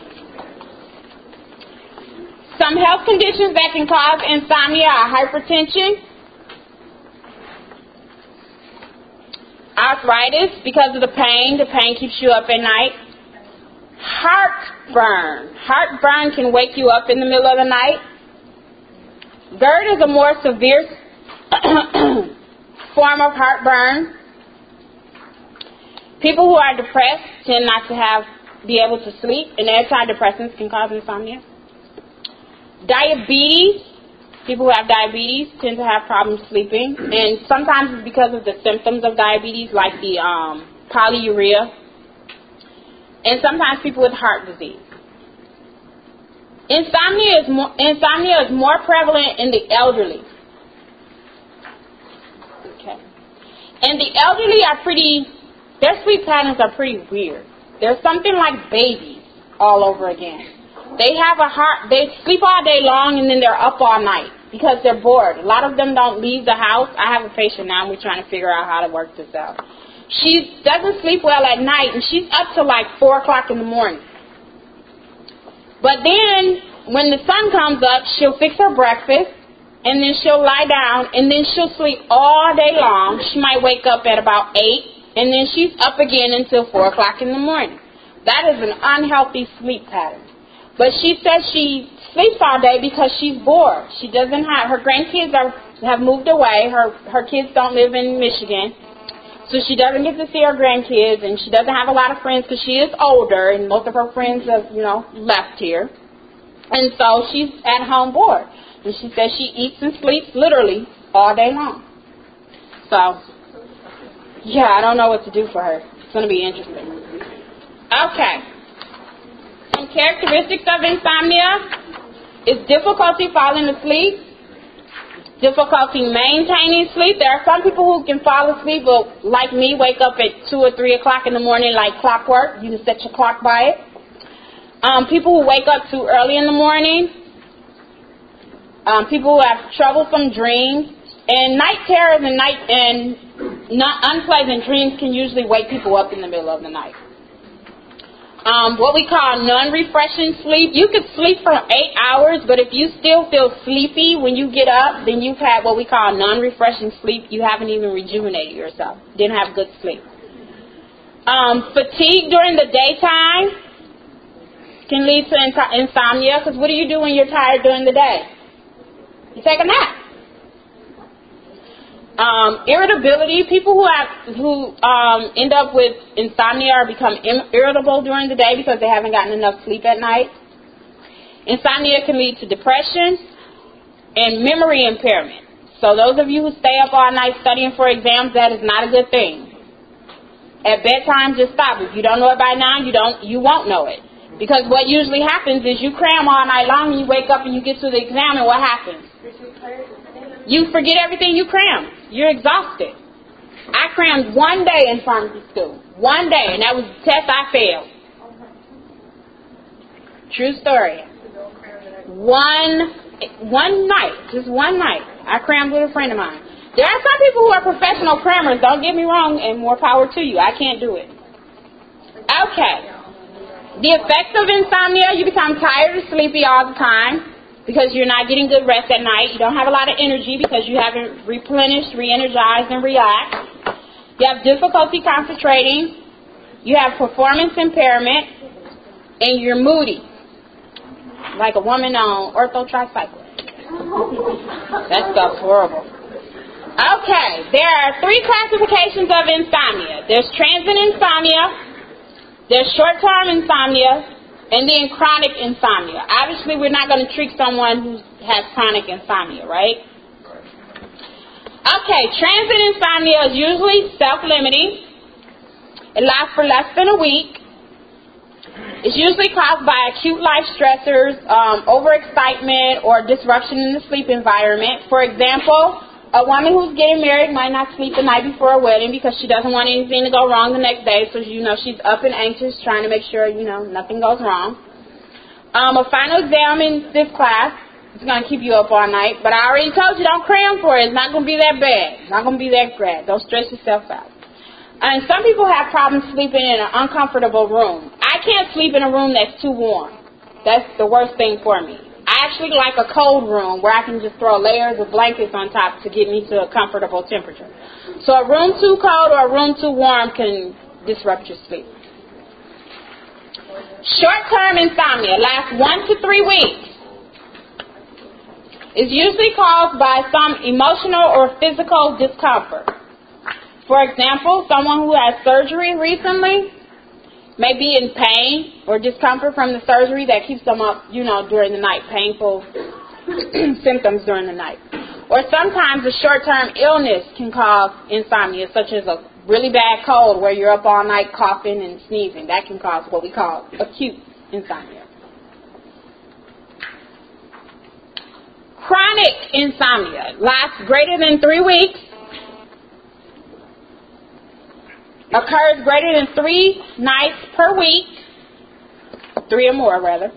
Some health conditions that can cause insomnia are hypertension, arthritis because of the pain. The pain keeps you up at night. Heartburn. Heartburn can wake you up in the middle of the night. GERD is a more severe form of heartburn. People who are depressed tend not to have be able to sleep, and antidepressants can cause insomnia. Diabetes. People who have diabetes tend to have problems sleeping, and sometimes it's because of the symptoms of diabetes, like the um, polyuria, and sometimes people with heart disease. Insomnia is more, insomnia is more prevalent in the elderly. Okay, and the elderly are pretty. Their sleep patterns are pretty weird. They're something like babies all over again. They have a heart. They sleep all day long and then they're up all night because they're bored. A lot of them don't leave the house. I have a patient now. and We're trying to figure out how to work this out. She doesn't sleep well at night and she's up to like four o'clock in the morning. But then when the sun comes up, she'll fix her breakfast and then she'll lie down and then she'll sleep all day long. She might wake up at about eight and then she's up again until four o'clock in the morning. That is an unhealthy sleep pattern. But she says she sleeps all day because she's bored. She doesn't have her grandkids are have moved away. Her her kids don't live in Michigan, so she doesn't get to see her grandkids, and she doesn't have a lot of friends because she is older, and most of her friends have you know left here, and so she's at home bored. And she says she eats and sleeps literally all day long. So yeah, I don't know what to do for her. It's going to be interesting. Okay. Some characteristics of insomnia is difficulty falling asleep, difficulty maintaining sleep. There are some people who can fall asleep, but like me, wake up at 2 or 3 o'clock in the morning like clockwork. You can set your clock by it. Um, people who wake up too early in the morning. um, people who have troublesome dreams, and night terrors and night and not unpleasant dreams can usually wake people up in the middle of the night. Um, what we call non-refreshing sleep. You could sleep for eight hours, but if you still feel sleepy when you get up, then you've had what we call non-refreshing sleep. You haven't even rejuvenated yourself. Didn't have good sleep. Um, fatigue during the daytime can lead to insomnia because what do you do when you're tired during the day? You take a nap. Um, irritability. People who have who um, end up with insomnia or become irritable during the day because they haven't gotten enough sleep at night. Insomnia can lead to depression and memory impairment. So those of you who stay up all night studying for exams, that is not a good thing. At bedtime, just stop. If you don't know it by now, you don't you won't know it. Because what usually happens is you cram all night long and you wake up and you get to the exam and what happens? You forget everything you crammed. You're exhausted. I crammed one day in pharmacy school. One day, and that was the test I failed. True story. One one night, just one night, I crammed with a friend of mine. There are some people who are professional crammers, don't get me wrong, and more power to you. I can't do it. Okay. The effects of insomnia, you become tired and sleepy all the time because you're not getting good rest at night. You don't have a lot of energy because you haven't replenished, re-energized, and relaxed. You have difficulty concentrating. You have performance impairment, and you're moody, like a woman on Ortho Tri-Cyclen. that stuff's horrible. Okay, there are three classifications of insomnia. There's transient insomnia, there's short-term insomnia, and then chronic insomnia. Obviously, we're not going to treat someone who has chronic insomnia, right? Okay, transient insomnia is usually self-limiting. It lasts for less than a week. It's usually caused by acute life stressors, um, overexcitement, or disruption in the sleep environment. For example, a woman who's getting married might not sleep the night before a wedding because she doesn't want anything to go wrong the next day. So, you know, she's up and anxious trying to make sure, you know, nothing goes wrong. Um, a final exam in this class is going to keep you up all night. But I already told you, don't cram for it. It's not going to be that bad. It's not going to be that bad. Don't stress yourself out. And some people have problems sleeping in an uncomfortable room. I can't sleep in a room that's too warm. That's the worst thing for me. I actually like a cold room where I can just throw layers of blankets on top to get me to a comfortable temperature. So a room too cold or a room too warm can disrupt your sleep. Short-term insomnia lasts one to three weeks. Is usually caused by some emotional or physical discomfort. For example, someone who had surgery recently may be in pain or discomfort from the surgery that keeps them up, you know, during the night, painful symptoms during the night. Or sometimes a short-term illness can cause insomnia, such as a really bad cold where you're up all night coughing and sneezing. That can cause what we call acute insomnia. Chronic insomnia lasts greater than three weeks occurs greater than three nights per week, three or more rather.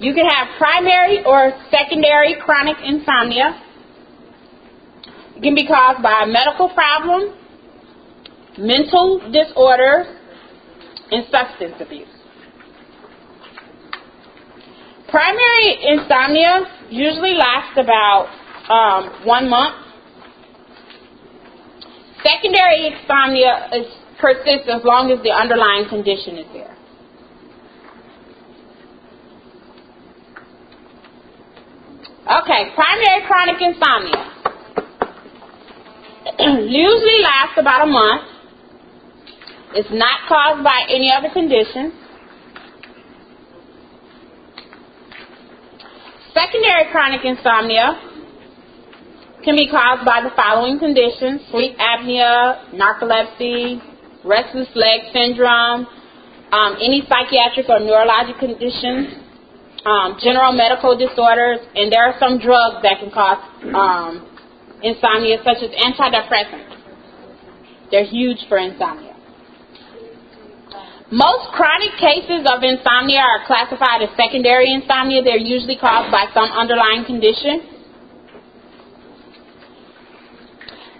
You can have primary or secondary chronic insomnia. It can be caused by a medical problem, mental disorders, and substance abuse. Primary insomnia usually lasts about um, one month Secondary insomnia is, persists as long as the underlying condition is there. Okay, primary chronic insomnia usually lasts about a month. It's not caused by any other condition. Secondary chronic insomnia can be caused by the following conditions sleep apnea, narcolepsy, restless leg syndrome, um, any psychiatric or neurologic conditions, um, general medical disorders, and there are some drugs that can cause um, insomnia, such as antidepressants. They're huge for insomnia. Most chronic cases of insomnia are classified as secondary insomnia. They're usually caused by some underlying condition.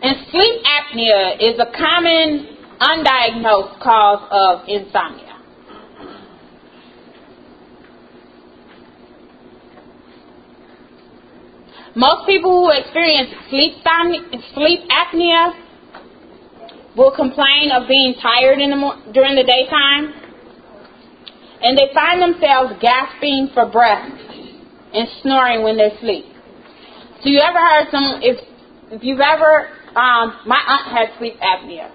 And sleep apnea is a common undiagnosed cause of insomnia. Most people who experience sleep, sleep apnea will complain of being tired in the during the daytime, and they find themselves gasping for breath and snoring when they sleep. So you ever heard some if if you've ever um, my aunt had sleep apnea,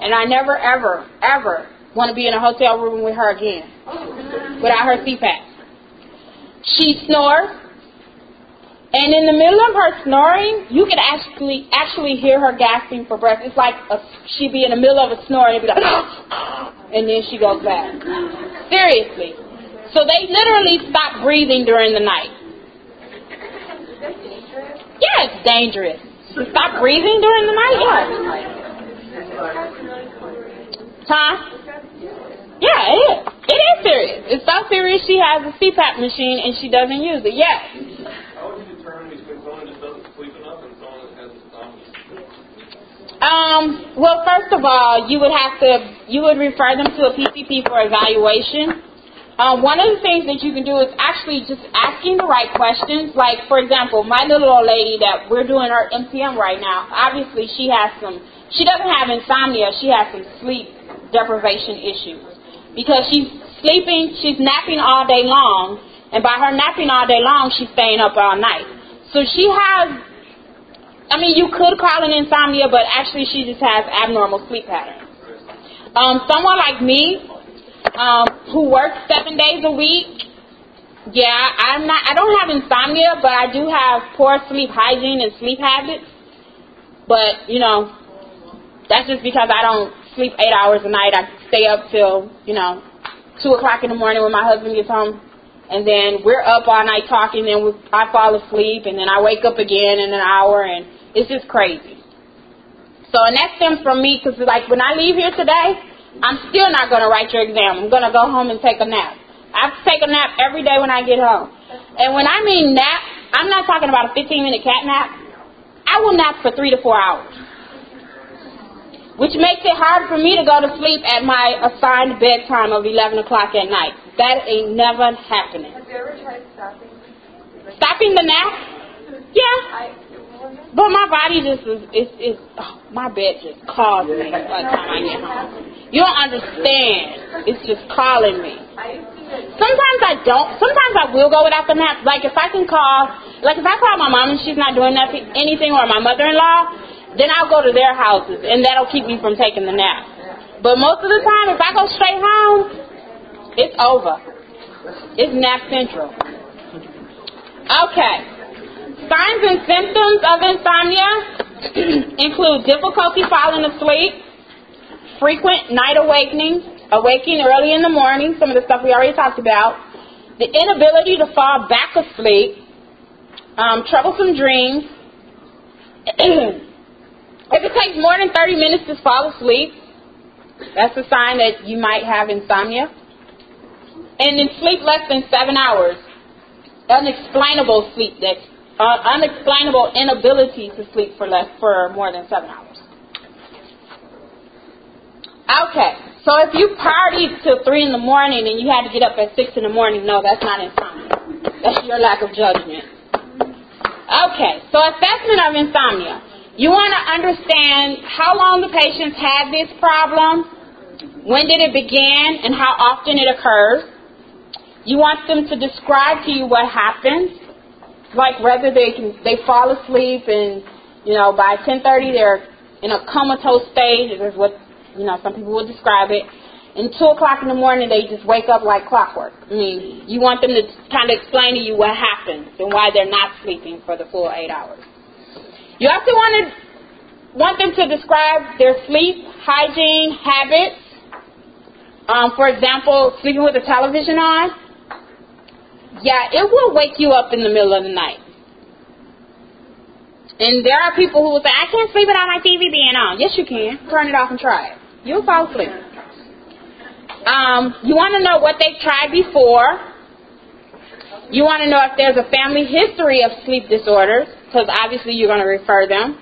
and I never ever ever want to be in a hotel room with her again without her CPAP. She snores and in the middle of her snoring, you could actually actually hear her gasping for breath. It's like a, she'd be in the middle of a snore and be like, and then she goes back. Seriously. So they literally stop breathing during the night. Yeah, it's dangerous. To stop breathing during the night? Yeah. Huh? Yeah, it is. It is serious. It's so serious she has a CPAP machine and she doesn't use it. Yeah. Um, well, first of all, you would have to, you would refer them to a PCP for evaluation. Um, one of the things that you can do is actually just asking the right questions. Like, for example, my little old lady that we're doing her MTM right now, obviously she has some, she doesn't have insomnia, she has some sleep deprivation issues. Because she's sleeping, she's napping all day long, and by her napping all day long, she's staying up all night. So she has I mean, you could call it insomnia, but actually she just has abnormal sleep patterns. Um, someone like me, um, who works seven days a week, yeah, I'm not. I don't have insomnia, but I do have poor sleep hygiene and sleep habits. But you know, that's just because I don't sleep eight hours a night. I stay up till you know two o'clock in the morning when my husband gets home, and then we're up all night talking. And we, I fall asleep, and then I wake up again in an hour, and it's just crazy. So, and that stems from me because, like, when I leave here today, I'm still not going to write your exam. I'm going to go home and take a nap. I have to take a nap every day when I get home. And when I mean nap, I'm not talking about a 15 minute cat nap. I will nap for three to four hours. Which makes it hard for me to go to sleep at my assigned bedtime of 11 o'clock at night. That ain't never happening. Have you ever tried stopping? Stopping the nap? Yeah. But my body just is, is, is oh, my bed just calls me by the time I get home. You don't understand. It's just calling me. Sometimes I don't. Sometimes I will go without the nap. Like if I can call, like if I call my mom and she's not doing nothing, anything, or my mother-in-law, then I'll go to their houses, and that'll keep me from taking the nap. But most of the time, if I go straight home, it's over. It's nap central. Okay. Signs and symptoms of insomnia include difficulty falling asleep, frequent night awakenings, awakening early in the morning, some of the stuff we already talked about, the inability to fall back asleep, um, troublesome dreams. if it takes more than 30 minutes to fall asleep, that's a sign that you might have insomnia. And then sleep less than seven hours, unexplainable sleep that's uh, unexplainable inability to sleep for less for more than seven hours. Okay, so if you partied till three in the morning and you had to get up at six in the morning, no, that's not insomnia. That's your lack of judgment. Okay, so assessment of insomnia. You want to understand how long the patients had this problem, when did it begin, and how often it occurs. You want them to describe to you what happens like whether they can they fall asleep and you know by 10:30 they're in a comatose stage is what you know some people would describe it. And two o'clock in the morning they just wake up like clockwork. I mean, you want them to kind of explain to you what happens and why they're not sleeping for the full eight hours. You also want to want them to describe their sleep hygiene habits. Um, for example, sleeping with the television on yeah, it will wake you up in the middle of the night. And there are people who will say, I can't sleep without my TV being on. Yes, you can. Turn it off and try it. You'll fall asleep. Um, you want to know what they've tried before. You want to know if there's a family history of sleep disorders, because obviously you're going to refer them.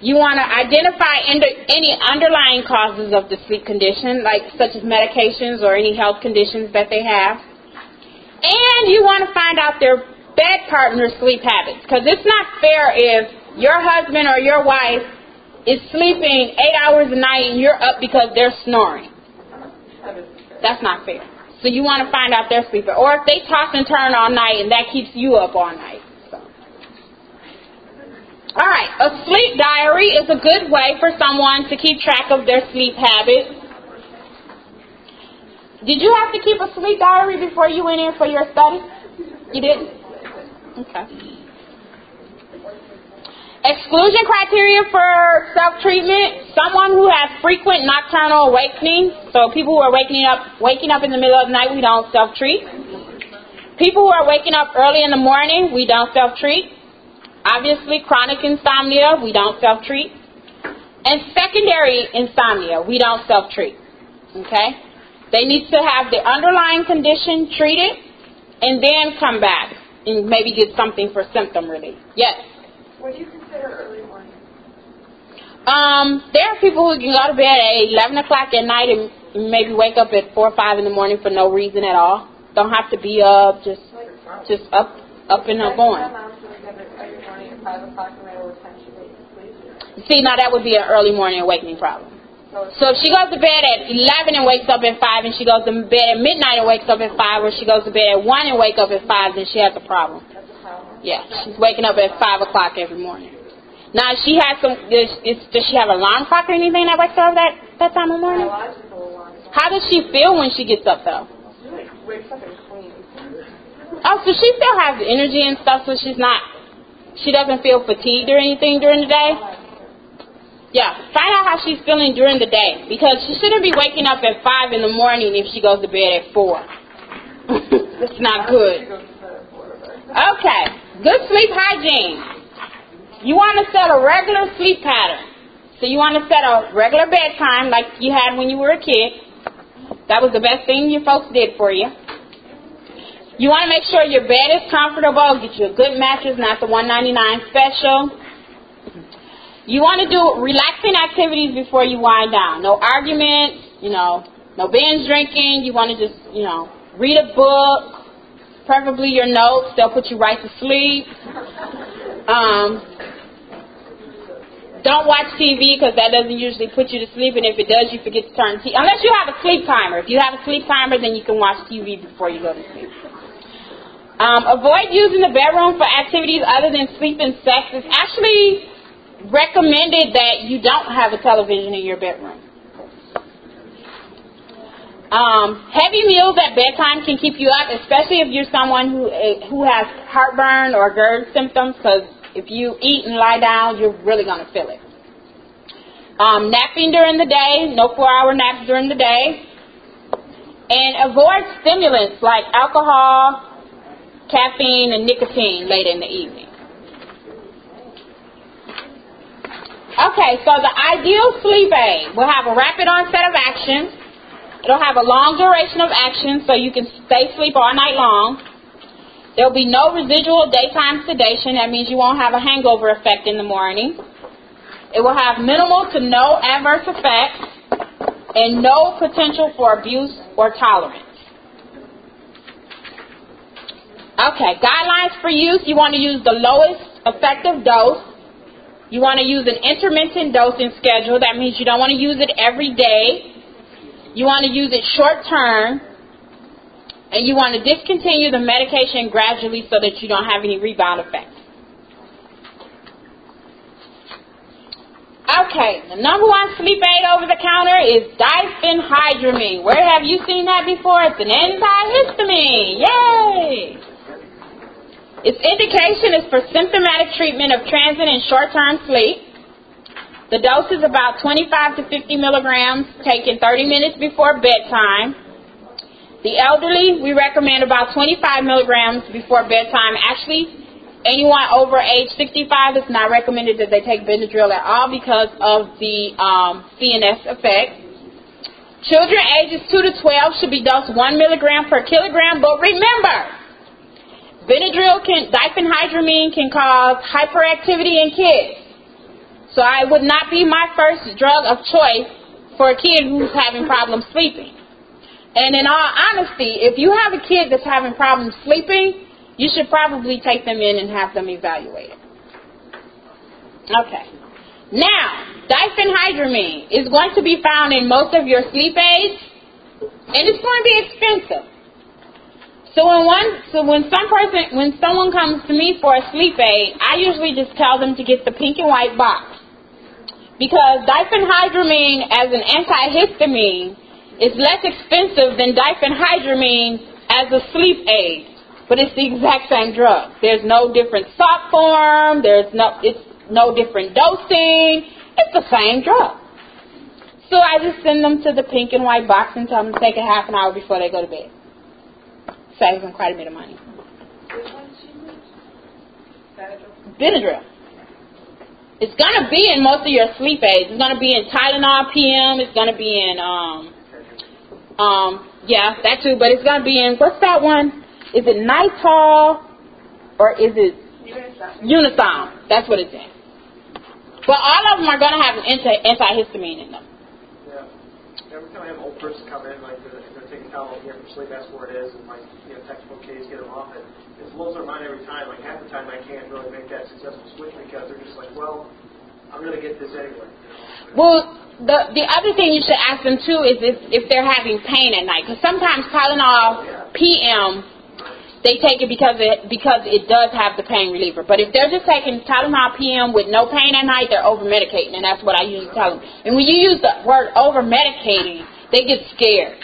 You want to identify any underlying causes of the sleep condition, like such as medications or any health conditions that they have. And you want to find out their bed partner sleep habits, because it's not fair if your husband or your wife is sleeping eight hours a night and you're up because they're snoring. That's not fair. So you want to find out their sleeping. Or if they toss and turn all night and that keeps you up all night. So. All right, a sleep diary is a good way for someone to keep track of their sleep habits. Did you have to keep a sleep diary before you went in for your study? You didn't? Okay. Exclusion criteria for self-treatment: someone who has frequent nocturnal awakening. So people who are waking up, waking up in the middle of the night, we don't self-treat. People who are waking up early in the morning, we don't self-treat. Obviously, chronic insomnia, we don't self-treat. And secondary insomnia, we don't self-treat. Okay? They need to have the underlying condition treated and then come back and maybe get something for symptom relief. Yes? You? Um, there are people who can go to bed at 11 o'clock at night and maybe wake up at 4 or 5 in the morning for no reason at all. Don't have to be up, just just up up and up going. See, now that would be an early morning awakening problem. So if she goes to bed at 11 and wakes up at 5, and she goes to bed at midnight and wakes up at 5, or she goes to bed at 1 and wakes up at 5, then she has a problem. Yeah, she's waking up at 5 o'clock every morning. Now, she has some, does, is, does she have an alarm clock or anything that wakes her up that, that time of morning? How does she feel when she gets up, though? Oh, so she still has the energy and stuff, so she's not, she doesn't feel fatigued or anything during the day? Yeah, find out how she's feeling during the day because she shouldn't be waking up at 5 in the morning if she goes to bed at 4. That's not good. Okay, good sleep hygiene. You want to set a regular sleep pattern. So you want to set a regular bedtime like you had when you were a kid. That was the best thing your folks did for you. You want to make sure your bed is comfortable. Get you a good mattress, not the 199 special. You want to do relaxing activities before you wind down. No arguments, you know, no binge drinking. You want to just, you know, read a book, preferably your notes. They'll put you right to sleep. Um, don't watch TV because that doesn't usually put you to sleep, and if it does, you forget to turn TV. Unless you have a sleep timer. If you have a sleep timer, then you can watch TV before you go to sleep. Um, avoid using the bedroom for activities other than sleep and sex. It's actually recommended that you don't have a television in your bedroom. Um, heavy meals at bedtime can keep you up, especially if you're someone who uh, who has heartburn or GERD symptoms. Because if you eat and lie down, you're really going to feel it. Um, napping during the day, no four-hour naps during the day, and avoid stimulants like alcohol, caffeine, and nicotine late in the evening. Okay, so the ideal sleep aid will have a rapid onset of action. It'll have a long duration of action so you can stay asleep all night long. There'll be no residual daytime sedation. That means you won't have a hangover effect in the morning. It will have minimal to no adverse effects and no potential for abuse or tolerance. Okay, guidelines for use. You want to use the lowest effective dose. You want to use an intermittent dosing schedule. That means you don't want to use it every day. You want to use it short term. And you want to discontinue the medication gradually so that you don't have any rebound effects. Okay, the number one sleep aid over the counter is diphenhydramine. Where have you seen that before? It's an antihistamine. Yay! Its indication is for symptomatic treatment of transient and short-term sleep. The dose is about 25 to 50 milligrams, taken 30 minutes before bedtime. The elderly, we recommend about 25 milligrams before bedtime. Actually, anyone over age 65 it's not recommended that they take Benadryl at all because of the um, CNS effect. Children ages 2 to 12 should be dosed 1 milligram per kilogram, but remember, Benadryl can, diphenhydramine can cause hyperactivity in kids. So I would not be my first drug of choice for a kid who's having problems sleeping. And in all honesty, if you have a kid that's having problems sleeping, you should probably take them in and have them evaluated. Okay. Now, diphenhydramine is going to be found in most of your sleep aids, and it's going to be expensive. So when one, so when some person, when someone comes to me for a sleep aid, I usually just tell them to get the pink and white box because diphenhydramine as an antihistamine is less expensive than diphenhydramine as a sleep aid, but it's the exact same drug. There's no different salt form. There's no, it's no different dosing. It's the same drug. So I just send them to the pink and white box and tell them to take it half an hour before they go to bed. Saves them quite a bit of money. Benadryl. It's gonna be in most of your sleep aids. It's gonna be in Tylenol PM. It's gonna be in um um yeah that too. But it's gonna be in what's that one? Is it Nytol or is it Unisom? That's what it's in. But all of them are gonna have an anti antihistamine in them. Yeah. Every time I have old person come in, like they're, they're taking Tylenol here for sleep, ask where it is, and like you know textbook case, get them off it. It blows their mind every time. Like half the time, I can't really make that successful switch because they're just like, well, I'm gonna get this anyway. Well, the the other thing you should ask them too is if if they're having pain at night, because sometimes Tylenol PM they take it because it because it does have the pain reliever. But if they're just taking Tylenol PM with no pain at night, they're over medicating, and that's what I usually tell them. And when you use the word over medicating, they get scared.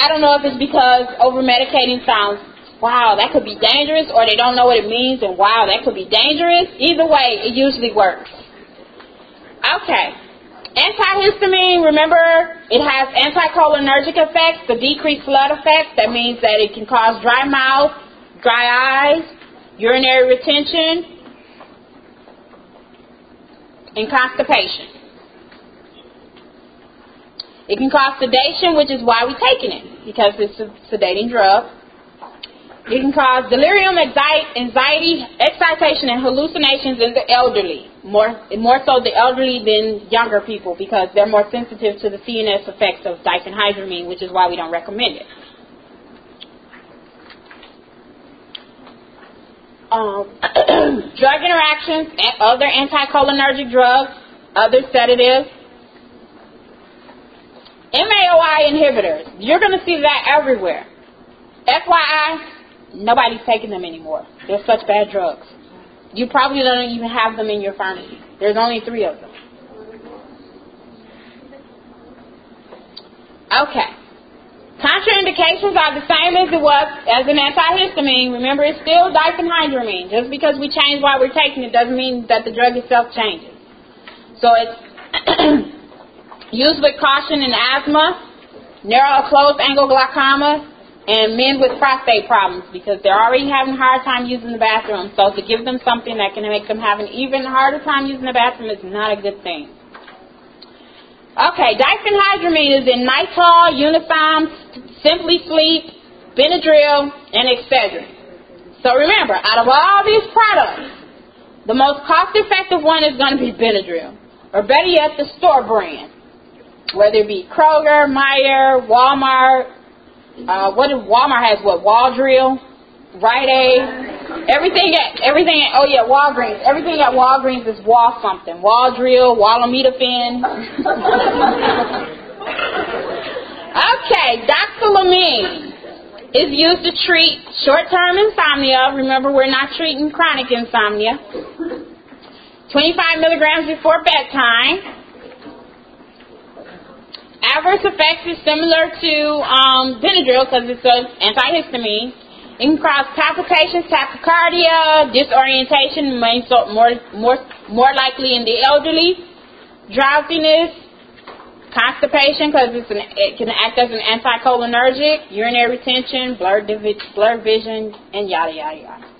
I don't know if it's because over medicating sounds wow that could be dangerous, or they don't know what it means, and wow that could be dangerous. Either way, it usually works. Okay. Antihistamine, remember, it has anticholinergic effects, the decreased blood effects. That means that it can cause dry mouth, dry eyes, urinary retention, and constipation. It can cause sedation, which is why we're taking it, because it's a sedating drug. It can cause delirium, anxiety, excitation, and hallucinations in the elderly. More, more so the elderly than younger people because they're more sensitive to the CNS effects of diphenhydramine, which is why we don't recommend it. Um, drug interactions, other anticholinergic drugs, other sedatives, MAOI inhibitors. You're going to see that everywhere. FYI, nobody's taking them anymore. They're such bad drugs. You probably don't even have them in your pharmacy. There's only three of them. Okay. Contraindications are the same as it was as an antihistamine. Remember, it's still diphenhydramine. Just because we change why we're taking it doesn't mean that the drug itself changes. So it's used with caution in asthma, narrow or closed angle glaucoma, and men with prostate problems because they're already having a hard time using the bathroom. So to give them something that can make them have an even harder time using the bathroom is not a good thing. Okay, diphenhydramine is in Nytol, Unisom, Simply Sleep, Benadryl, and Excedrin. So remember, out of all these products, the most cost-effective one is going to be Benadryl, or better yet, the store brand, whether it be Kroger, Meijer, Walmart, uh, what if Walmart has what? Wal-Dryl, Rite Aid, everything at everything at oh yeah, Walgreens. Everything at Walgreens is Wall something. Wal-Dryl, Wallamidafin. okay, doxylamine is used to treat short-term insomnia. Remember, we're not treating chronic insomnia. 25 milligrams before bedtime. Adverse effects is similar to um, Benadryl because it's an antihistamine. It can cause palpitations, tachycardia, disorientation, more, more, more likely in the elderly, drowsiness, constipation because it can act as an anticholinergic, urinary retention, blurred, blurred vision, and yada, yada, yada.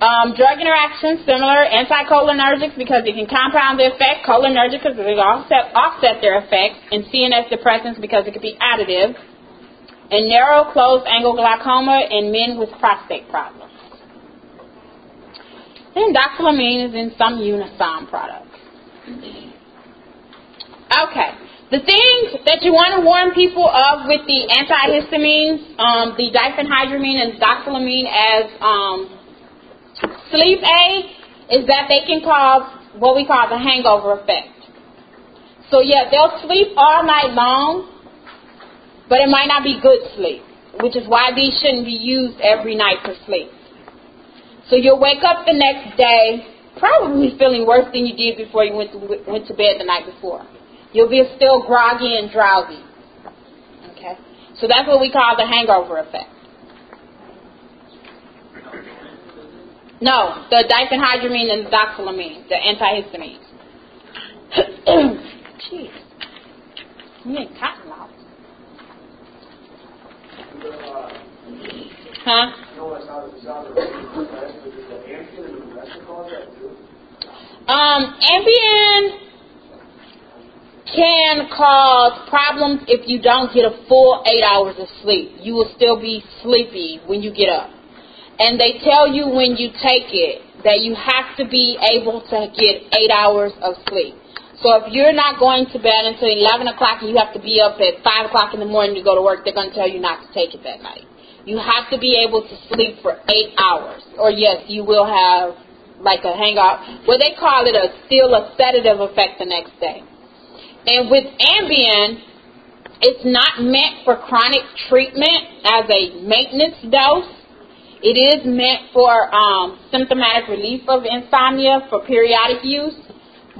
Um, drug interactions similar anticholinergics because it can compound the effect. Cholinergic because it offset offset their effects, and CNS depressants because it could be additive. And narrow closed angle glaucoma in men with prostate problems. And doxylamine is in some Unisom products. Okay. The things that you want to warn people of with the antihistamines, um, the diphenhydramine and doxylamine as um, sleep aid, is that they can cause what we call the hangover effect. So yeah, they'll sleep all night long, but it might not be good sleep, which is why these shouldn't be used every night for sleep. So you'll wake up the next day probably feeling worse than you did before you went to, went to bed the night before. You'll be still groggy and drowsy. Okay? So that's what we call the hangover effect. No, the diphenhydramine and the doxylamine, the antihistamines. Jeez. You ain't cotton mouth. Huh? Um, Ambien can cause problems if you don't get a full eight hours of sleep. You will still be sleepy when you get up. And they tell you when you take it that you have to be able to get eight hours of sleep. So if you're not going to bed until 11 o'clock and you have to be up at 5 o'clock in the morning to go to work, they're going to tell you not to take it that night. You have to be able to sleep for eight hours. Or yes, you will have like a hangout. Well, they call it a still a sedative effect the next day. And with Ambien, it's not meant for chronic treatment as a maintenance dose. It is meant for um, symptomatic relief of insomnia for periodic use,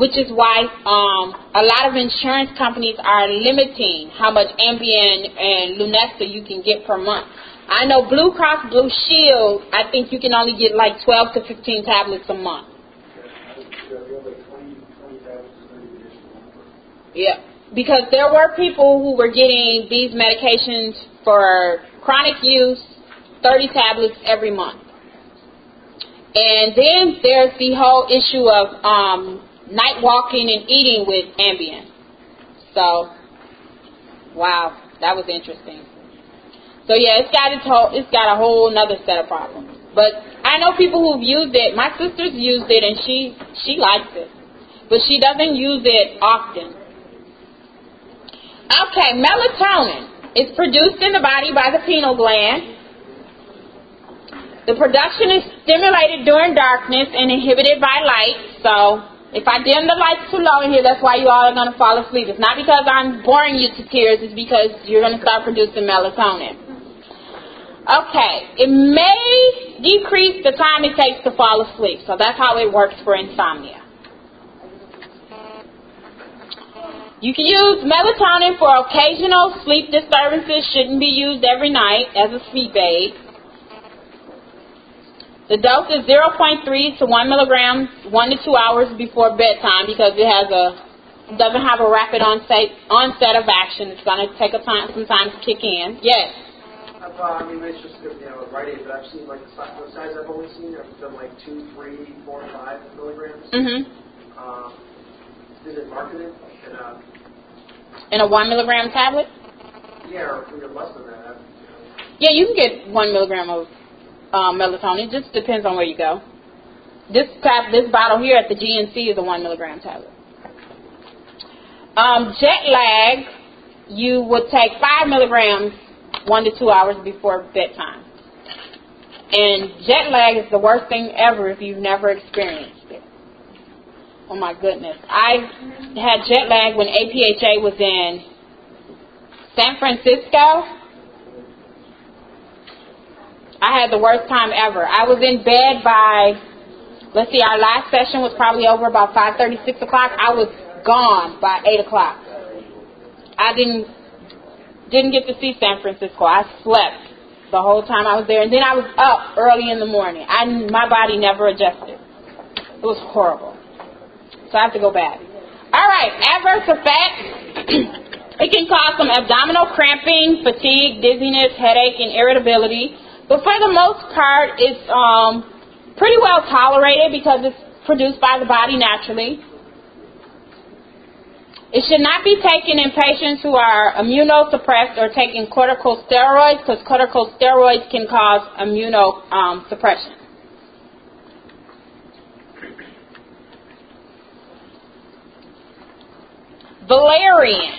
which is why um, a lot of insurance companies are limiting how much Ambien and Lunesta you can get per month. I know Blue Cross Blue Shield, I think you can only get like 12 to 15 tablets a month. Yeah, because there were people who were getting these medications for chronic use, 30 tablets every month. And then there's the whole issue of um, night walking and eating with Ambien. So, wow, that was interesting. So yeah, it's got its whole, it's got a whole another set of problems. But I know people who've used it. My sister's used it and she she likes it, but she doesn't use it often. Okay, melatonin is produced in the body by the pineal gland. The production is stimulated during darkness and inhibited by light. So if I dim the lights too low in here, that's why you all are going to fall asleep. It's not because I'm boring you to tears. It's because you're going to start producing melatonin. Okay, it may decrease the time it takes to fall asleep. So that's how it works for insomnia. You can use melatonin for occasional sleep disturbances. Shouldn't be used every night as a sleep aid. The dose is 0.3 to 1 milligram, one to two hours before bedtime because it has a doesn't have a rapid onset onset of action. It's going to take a time some time to kick in. Yes. I've, uh, I mean, it's just you know Rite Aid, but I've seen like the size, the size I've only seen have been like two, three, four, five milligrams. Mhm. Um, is it marketed? And, uh, In a one milligram tablet. yeah, or less than that. Yeah, you can get one milligram of um, melatonin. Just depends on where you go. This tab, this bottle here at the GNC is a one milligram tablet. Um, jet lag, you would take five milligrams one to two hours before bedtime. And jet lag is the worst thing ever if you've never experienced it. Oh my goodness. I had jet lag when APHA was in San Francisco. I had the worst time ever. I was in bed by, let's see, our last session was probably over about 5.30, 6 o'clock. I was gone by 8 o'clock. I didn't didn't get to see San Francisco. I slept the whole time I was there, and then I was up early in the morning. I my body never adjusted. It was horrible. So I have to go back. All right, adverse effects. it can cause some abdominal cramping, fatigue, dizziness, headache, and irritability. But for the most part, it's um, pretty well tolerated because it's produced by the body naturally. It should not be taken in patients who are immunosuppressed or taking corticosteroids because corticosteroids can cause immunosuppression. Valerian.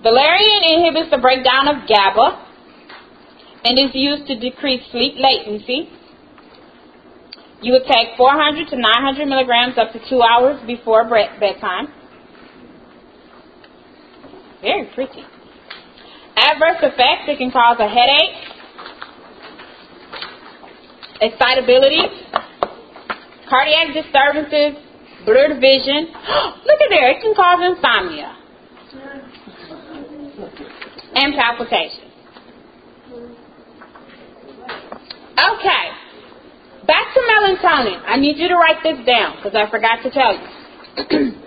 Valerian inhibits the breakdown of GABA and is used to decrease sleep latency. You would take 400 to 900 milligrams up to two hours before bedtime. Very pretty. Adverse effects, it can cause a headache, excitability, cardiac disturbances, blurred vision. Look at there, it can cause insomnia and palpitations. Okay. Back to melatonin. I need you to write this down because I forgot to tell you.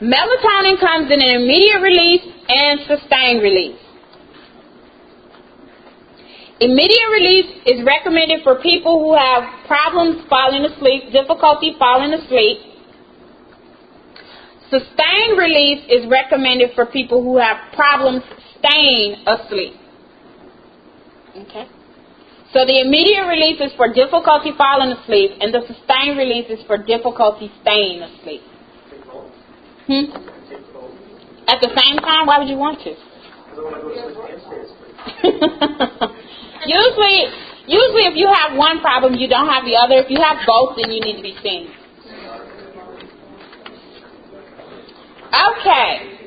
melatonin comes in an immediate release and sustained release. Immediate release is recommended for people who have problems falling asleep, difficulty falling asleep. Sustained release is recommended for people who have problems staying asleep. Okay? So the immediate release is for difficulty falling asleep, and the sustained release is for difficulty staying asleep. Hmm? At the same time, why would you want to? usually, usually, if you have one problem, you don't have the other. If you have both, then you need to be seen. Okay.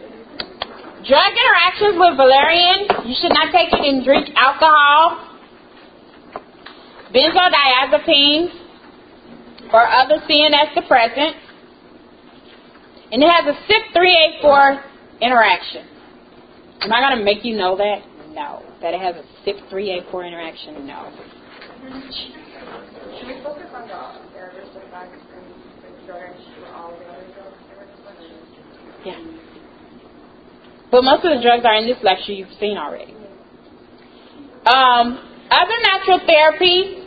Drug interactions with valerian. You should not take it and drink alcohol benzodiazepines or other CNS depressants. And it has a CYP3A4 interaction. Am I going to make you know that? No. That it has a CYP3A4 interaction? No. Should we focus on the adverse effects and drugs for all the other drugs? Yeah. But most of the drugs are in this lecture you've seen already. Um, other natural therapies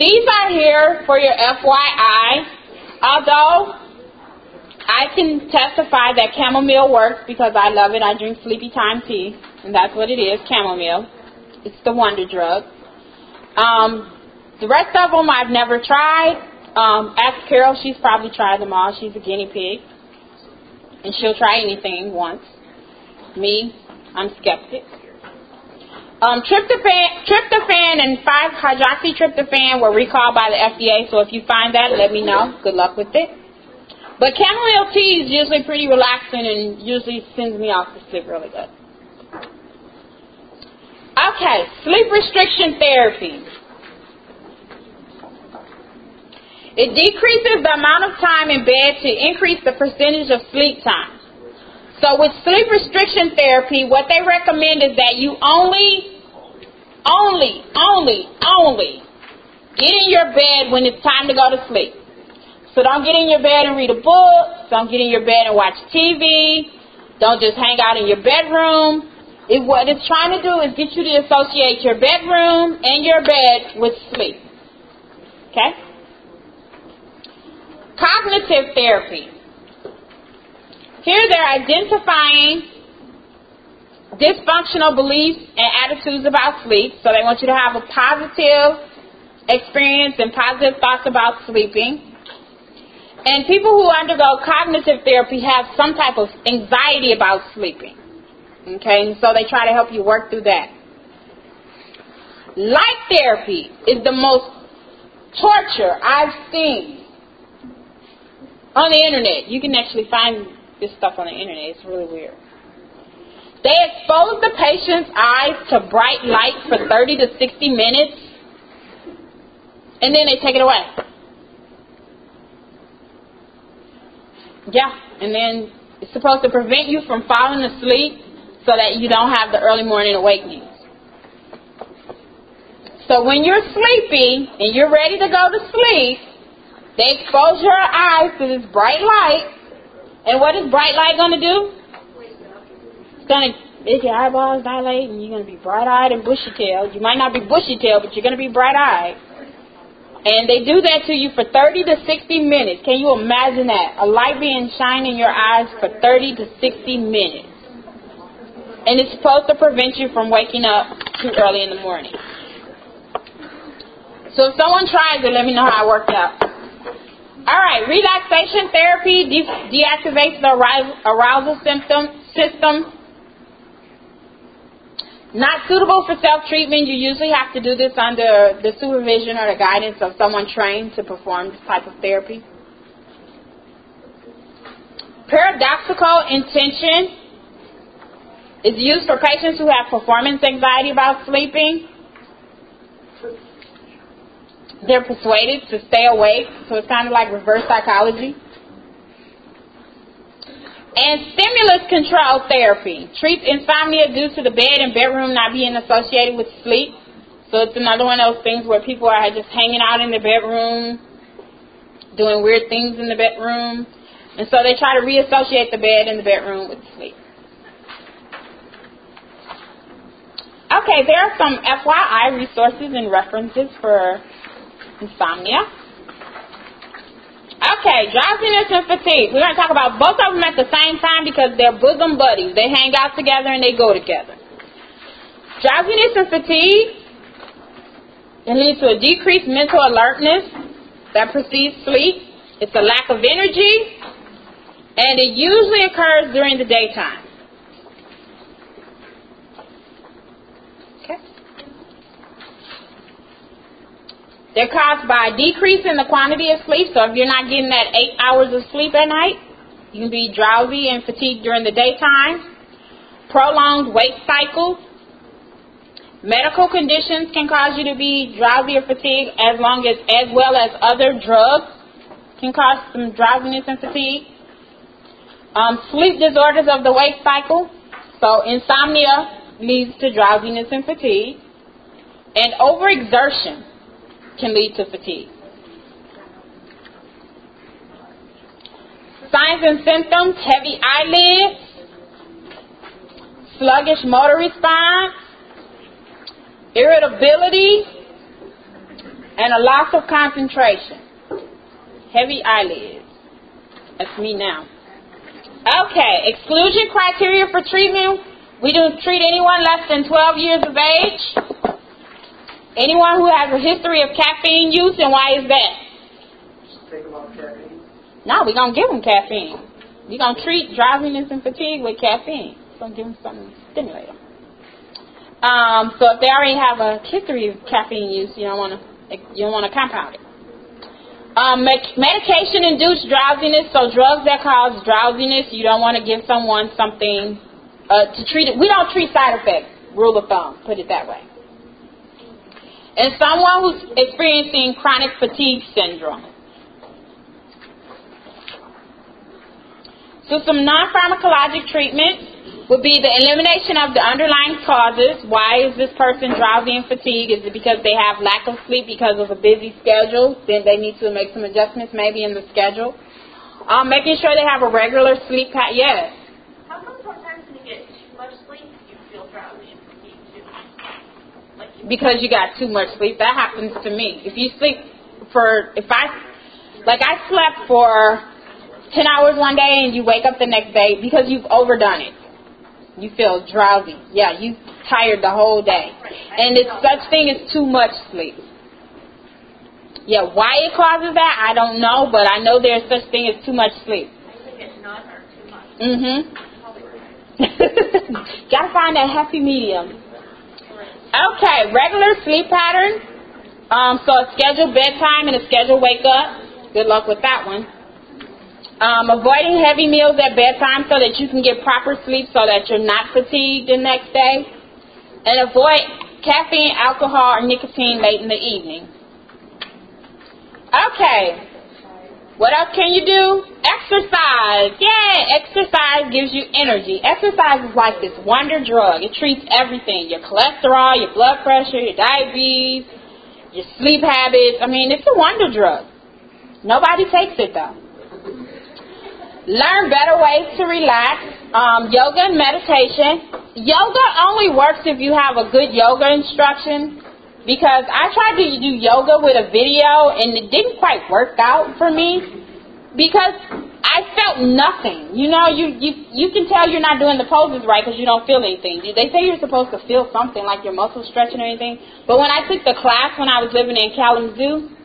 these are here for your FYI. Although I can testify that chamomile works because I love it. I drink sleepy time tea, and that's what it is, chamomile. It's the wonder drug. Um, the rest of them I've never tried. Um, ask Carol, she's probably tried them all. She's a guinea pig. And she'll try anything once. Me, I'm skeptic. Um, tryptophan, tryptophan and 5-hydroxytryptophan were recalled by the FDA, so if you find that, let me know. Good luck with it. But chamomile tea is usually pretty relaxing and usually sends me off to sleep really good. Okay, sleep restriction therapy. It decreases the amount of time in bed to increase the percentage of sleep time. So with sleep restriction therapy, what they recommend is that you only, only, only, only get in your bed when it's time to go to sleep. So don't get in your bed and read a book. Don't get in your bed and watch TV. Don't just hang out in your bedroom. It, what it's trying to do is get you to associate your bedroom and your bed with sleep. Okay? Cognitive therapy. Here they're identifying dysfunctional beliefs and attitudes about sleep. So they want you to have a positive experience and positive thoughts about sleeping. And people who undergo cognitive therapy have some type of anxiety about sleeping. Okay, so they try to help you work through that. Light therapy is the most torture I've seen on the internet. You can actually find this stuff on the internet. It's really weird. They expose the patient's eyes to bright light for 30 to 60 minutes, and then they take it away. Yeah, and then it's supposed to prevent you from falling asleep so that you don't have the early morning awakenings. So when you're sleepy and you're ready to go to sleep, they expose your eyes to this bright light and what is bright light going to do? It's going to make your eyeballs dilate, and you're going to be bright-eyed and bushy-tailed. You might not be bushy-tailed, but you're going to be bright-eyed. And they do that to you for 30 to 60 minutes. Can you imagine that? A light being shined in your eyes for 30 to 60 minutes. And it's supposed to prevent you from waking up too early in the morning. So if someone tries it, let me know how it worked out. All right, relaxation therapy de- deactivates the arousal, symptom, system. Not suitable for self-treatment. You usually have to do this under the supervision or the guidance of someone trained to perform this type of therapy. Paradoxical intention is used for patients who have performance anxiety about sleeping. They're persuaded to stay awake, so it's kind of like reverse psychology. And stimulus control therapy treats insomnia due to the bed and bedroom not being associated with sleep. So it's another one of those things where people are just hanging out in the bedroom, doing weird things in the bedroom. And so they try to reassociate the bed and the bedroom with sleep. Okay, there are some FYI resources and references for insomnia. Okay, drowsiness and fatigue. We're going to talk about both of them at the same time because they're bosom buddies. They hang out together and they go together. Drowsiness and fatigue it leads to a decreased mental alertness that precedes sleep. It's a lack of energy, and it usually occurs during the daytime. They're caused by a decrease in the quantity of sleep. So if you're not getting that eight hours of sleep at night, you can be drowsy and fatigued during the daytime. Prolonged wake cycles. Medical conditions can cause you to be drowsy or fatigued as long as as well as other drugs can cause some drowsiness and fatigue. Um, sleep disorders of the wake cycle. So insomnia leads to drowsiness and fatigue. And overexertion can lead to fatigue. Signs and symptoms heavy eyelids, sluggish motor response, irritability, and a loss of concentration. Heavy eyelids. That's me now. Okay, exclusion criteria for treatment. We don't treat anyone less than 12 years of age. Anyone who has a history of caffeine use, and why is that? No, we're going to give them caffeine. We're going to treat drowsiness and fatigue with caffeine. We're going to give them something to stimulate them. Um, so if they already have a history of caffeine use, you don't want to you don't want to compound it. Um, medication-induced drowsiness, so drugs that cause drowsiness, you don't want to give someone something uh, to treat it. We don't treat side effects. Rule of thumb, put it that way. And someone who's experiencing chronic fatigue syndrome. So some non-pharmacologic treatment would be the elimination of the underlying causes. Why is this person drowsy and fatigued? Is it because they have lack of sleep because of a busy schedule? Then they need to make some adjustments maybe in the schedule. Um, making sure they have a regular sleep pattern. Yes. How come sometimes when you get too much sleep, you feel drowsy and fatigued too? Like you because you got too much sleep. That happens to me. If you sleep for, if I, like I slept for 10 hours one day and you wake up the next day because you've overdone it. You feel drowsy. Yeah, you tired the whole day. And it's such thing as too much sleep. Yeah, why it causes that, I don't know, but I know there's such thing as too much sleep. I think it's or too much. Mm-hmm. Gotta find that happy medium. Okay, regular sleep pattern. Um, so a scheduled bedtime and a scheduled wake up. Good luck with that one. Um, avoiding heavy meals at bedtime so that you can get proper sleep so that you're not fatigued the next day. And avoid caffeine, alcohol, or nicotine late in the evening. Okay. What else can you do? Exercise. Yeah, Exercise gives you energy. Exercise is like this wonder drug. It treats everything. Your cholesterol, your blood pressure, your diabetes, your sleep habits. I mean, it's a wonder drug. Nobody takes it though. Learn better ways to relax. Um, yoga and meditation. Yoga only works if you have a good yoga instruction because I tried to do yoga with a video and it didn't quite work out for me because I felt nothing. You know, you you you can tell you're not doing the poses right because you don't feel anything. They say you're supposed to feel something like your muscles stretching or anything, but when I took the class when I was living in Kalamazoo,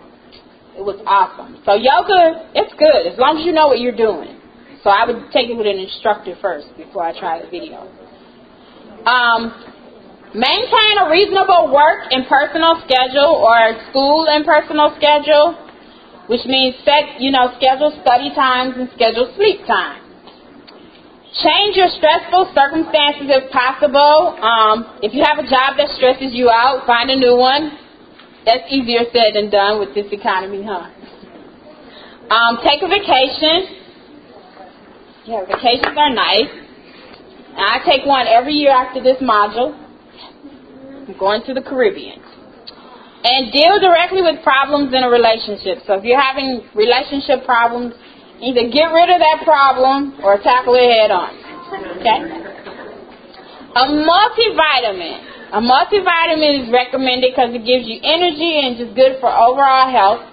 it was awesome. So yoga, it's good as long as you know what you're doing. So I would take it with an instructor first before I try the video. Um, maintain a reasonable work and personal schedule or school and personal schedule, which means set, you know, schedule study times and schedule sleep time. Change your stressful circumstances if possible. Um, if you have a job that stresses you out, find a new one. That's easier said than done with this economy, huh? Um, take a vacation. Yeah, vacations are nice. I take one every year after this module. Going to the Caribbean. And deal directly with problems in a relationship. So if you're having relationship problems, either get rid of that problem or tackle it head on. Okay? A multivitamin. A multivitamin is recommended because it gives you energy and just good for overall health.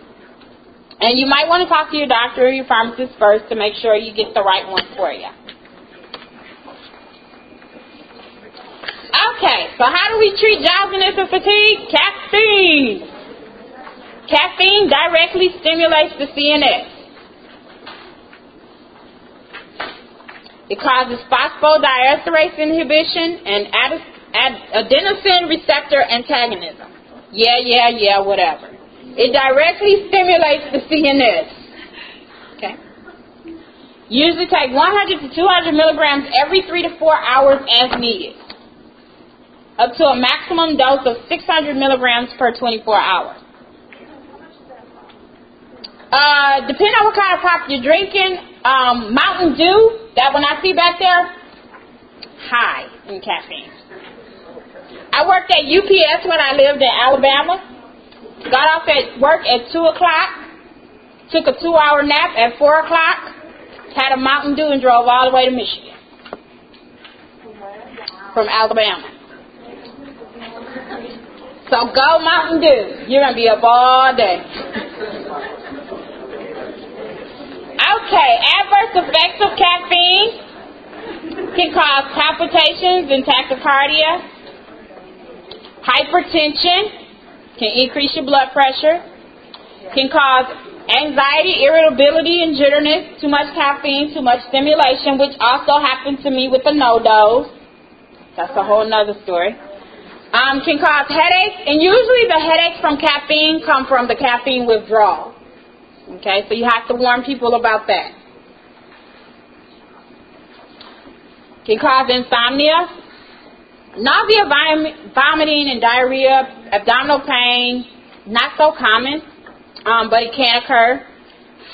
And you might want to talk to your doctor or your pharmacist first to make sure you get the right one for you. Okay, so how do we treat drowsiness and fatigue? Caffeine. Caffeine directly stimulates the CNS. It causes phosphodiesterase inhibition and ad- ad- adenosine receptor antagonism. Yeah, yeah, yeah, whatever. It directly stimulates the CNS. Okay. Usually take 100 to 200 milligrams every three to four hours as needed, up to a maximum dose of 600 milligrams per 24 hours. Uh, depending on what kind of pop you're drinking, um, Mountain Dew, that one I see back there, high in caffeine. I worked at UPS when I lived in Alabama. Got off at work at 2 o'clock, took a two hour nap at 4 o'clock, had a Mountain Dew, and drove all the way to Michigan from Alabama. So go Mountain Dew. You're going to be up all day. Okay, adverse effects of caffeine can cause palpitations and tachycardia, hypertension, can increase your blood pressure, can cause anxiety, irritability, and jitterness, too much caffeine, too much stimulation, which also happened to me with the NoDoz. That's a whole nother story. Um, can cause headaches, and usually the headaches from caffeine come from the caffeine withdrawal. Okay, so you have to warn people about that. Can cause insomnia, nausea, vom- vomiting, and diarrhea, abdominal pain, not so common, um, but it can occur.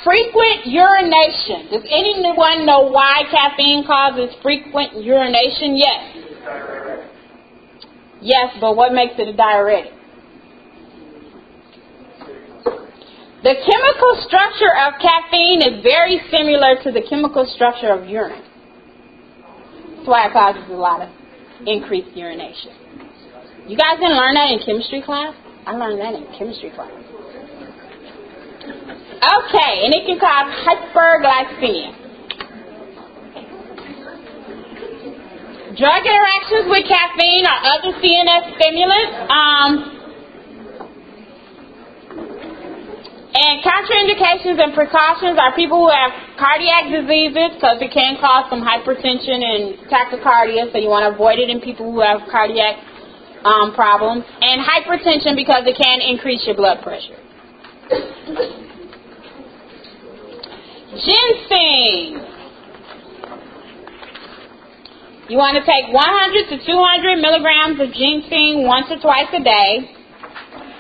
Frequent urination. Does anyone know why caffeine causes frequent urination? Yes. Yes, but what makes it a diuretic? The chemical structure of caffeine is very similar to the chemical structure of urine. That's why it causes a lot of increased urination. You guys didn't learn that in chemistry class? I learned that in chemistry class. Okay, and it can cause hyperglycemia. Drug interactions with caffeine or other CNS stimulants. Um, and contraindications and precautions are people who have cardiac diseases because it can cause some hypertension and tachycardia, so you want to avoid it in people who have cardiac um, problems, and hypertension because it can increase your blood pressure. Ginseng. You want to take 100 to 200 milligrams of ginseng once or twice a day.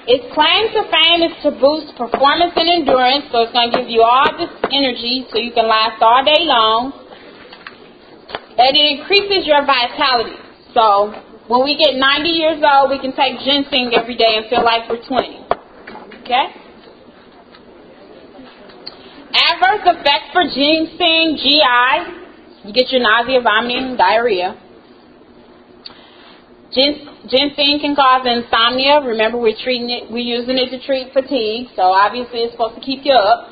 Its claim to fame is to boost performance and endurance, so it's going to give you all this energy so you can last all day long. And it increases your vitality. So when we get 90 years old, we can take ginseng every day and feel like we're 20. Okay? Adverse effects for ginseng, GI. You get your nausea, vomiting, diarrhea. Gin- ginseng can cause insomnia. Remember, we're treating it, we're using it to treat fatigue, so obviously it's supposed to keep you up.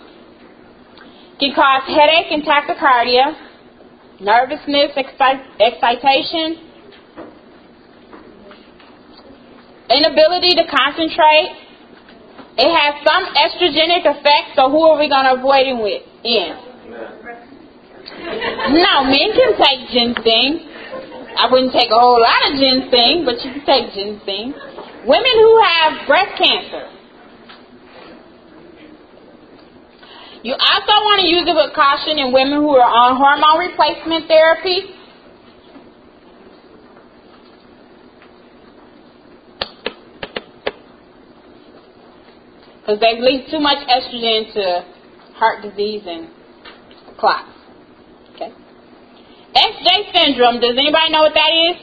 Can cause headache and tachycardia, nervousness, excitation, inability to concentrate. It has some estrogenic effects, so who are we going to avoid it with? In. No, men can take ginseng. I wouldn't take a whole lot of ginseng, but you can take ginseng. Women who have breast cancer. You also want to use it with caution in women who are on hormone replacement therapy. Because they've linked too much estrogen to heart disease and clots. XJ syndrome, does anybody know what that is?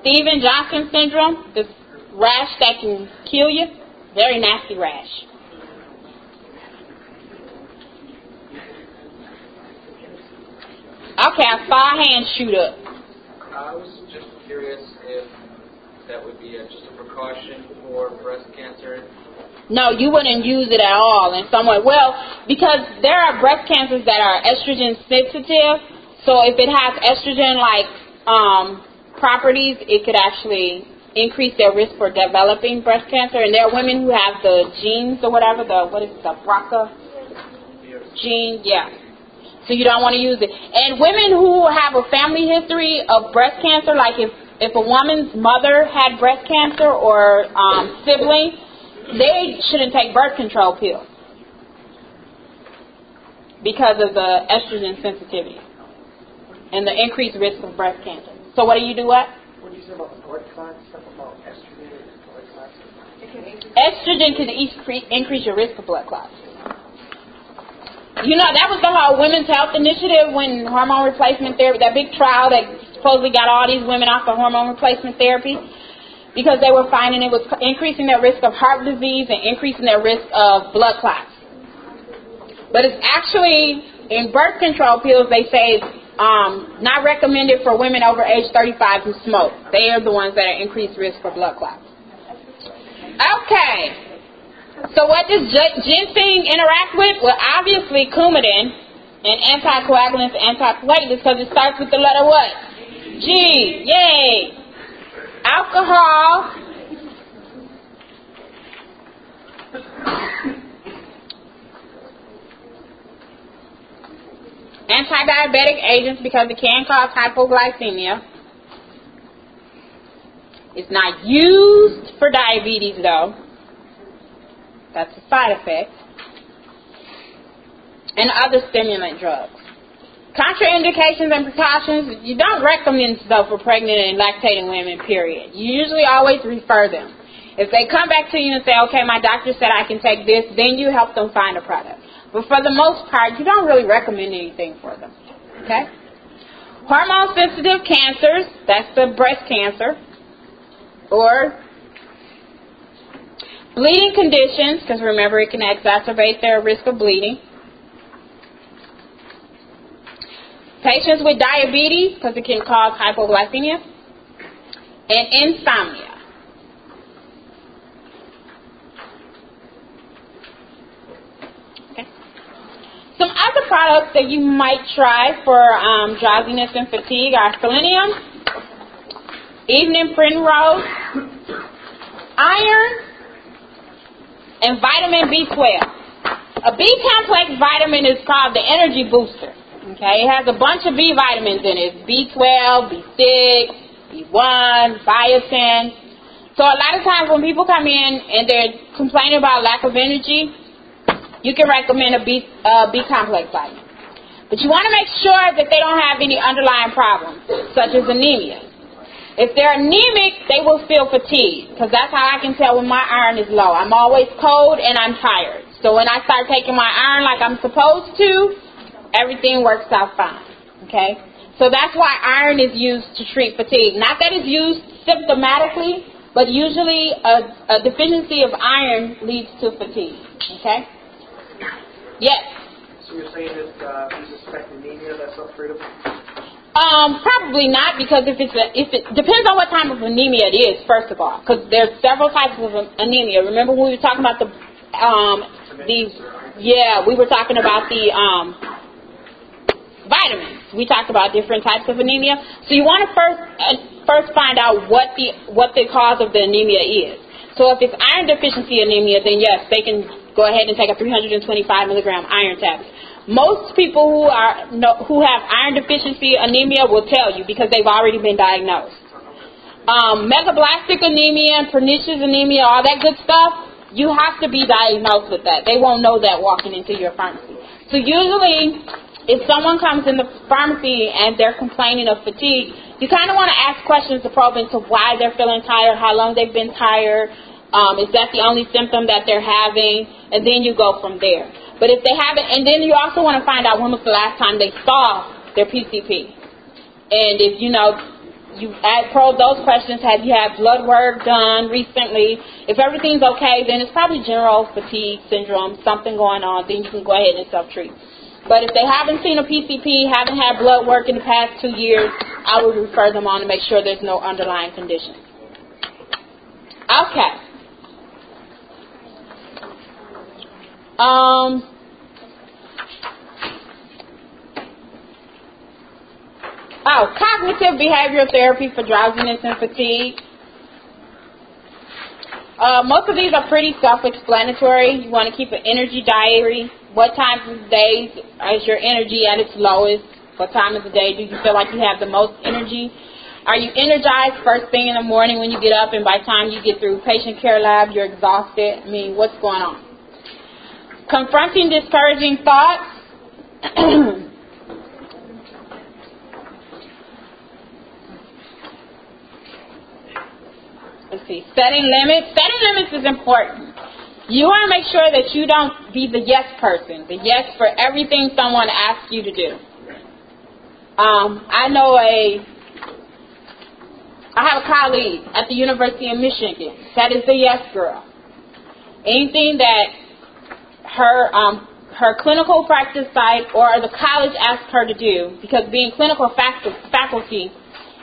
Steven Johnson syndrome, the rash that can kill you. Very nasty rash. Okay, I saw a hand shoot up. I was just curious if that would be a, just a precaution for breast cancer. No, you wouldn't use it at all in some way. Well, because there are breast cancers that are estrogen sensitive, so if it has estrogen like um, properties, it could actually increase their risk for developing breast cancer. And there are women who have the genes or whatever, the what is it, the BRCA gene, yeah. So you don't want to use it. And women who have a family history of breast cancer, like if if a woman's mother had breast cancer or um, sibling, they shouldn't take birth control pills because of the estrogen sensitivity and the increased risk of breast cancer. So what do you do? What? What do you say about blood clots? Stuff about estrogen and blood clots? Estrogen can increase increase your risk of blood clots. You know, that was the whole Women's Health Initiative when hormone replacement therapy, that big trial that supposedly got all these women off of hormone replacement therapy because they were finding it was increasing their risk of heart disease and increasing their risk of blood clots. But it's actually, in birth control pills, they say um, not recommended for women over age 35 who smoke. They are the ones that are increased risk for blood clots. Okay. So what does ginseng interact with? Well, obviously coumadin and anticoagulants, antiplatelets, because it starts with the letter what? G. Yay. Alcohol. Anti-diabetic agents because it can cause hypoglycemia. It's not used for diabetes though. That's a side effect. And other stimulant drugs. Contraindications and precautions, you don't recommend stuff for pregnant and lactating women, period. You usually always refer them. If they come back to you and say, okay, my doctor said I can take this, then you help them find a product. But for the most part, you don't really recommend anything for them. Okay? Hormone sensitive cancers, that's the breast cancer, or bleeding conditions, because remember it can exacerbate their risk of bleeding. Patients with diabetes, because it can cause hypoglycemia. And insomnia. Okay. Some other products that you might try for um, drowsiness and fatigue are selenium, evening primrose, iron, and vitamin B12. A B complex vitamin is called the energy booster. Okay, it has a bunch of B vitamins in it. B12, B6, B1, biotin. So a lot of times when people come in and they're complaining about lack of energy, you can recommend a B, uh, B complex vitamin. But you want to make sure that they don't have any underlying problems, such as anemia. If they're anemic, they will feel fatigued, because that's how I can tell when my iron is low. I'm always cold and I'm tired. So when I start taking my iron like I'm supposed to, everything works out fine. Okay? So that's why iron is used to treat fatigue. Not that it's used symptomatically, but usually a, a deficiency of iron leads to fatigue. Okay? Yes. So you're saying that uh, you suspect anemia, that's untreatable? Um, probably not because if it's a, if it depends on what type of anemia it is. First of all, because there's several types of anemia. Remember when we were talking about the um the yeah we were talking about the um vitamins. We talked about different types of anemia. So you want to first uh, first find out what the what the cause of the anemia is. So if it's iron deficiency anemia, then yes, they can go ahead and take a 325 milligram iron tablet. Most people who are who have iron deficiency anemia will tell you because they've already been diagnosed. Um, megaloblastic anemia, pernicious anemia, all that good stuff, you have to be diagnosed with that. They won't know that walking into your pharmacy. So usually, if someone comes in the pharmacy and they're complaining of fatigue, you kind of want to ask questions to probe into why they're feeling tired, how long they've been tired, um, is that the only symptom that they're having, and then you go from there. But if they haven't, and then you also want to find out when was the last time they saw their PCP. And if you know, you add, probe those questions. Have you had blood work done recently? If everything's okay, then it's probably general fatigue syndrome, something going on. Then you can go ahead and self-treat. But if they haven't seen a PCP, haven't had blood work in the past two years, I would refer them on to make sure there's no underlying condition. Okay. Um, oh, cognitive behavioral therapy for drowsiness and fatigue. Uh, most of these are pretty self-explanatory. You want to keep an energy diary. What times of the day is your energy at its lowest? What time of the day do you feel like you have the most energy? Are you energized first thing in the morning when you get up, and by the time you get through patient care lab, you're exhausted? I mean, what's going on? Confronting discouraging thoughts. Let's see. Setting limits. Setting limits is important. You want to make sure that you don't be the yes person, the yes for everything someone asks you to do. Um, I know a, I have a colleague at the University of Michigan that is the yes girl. Anything that her um, her clinical practice site or the college asked her to do, because being clinical faculty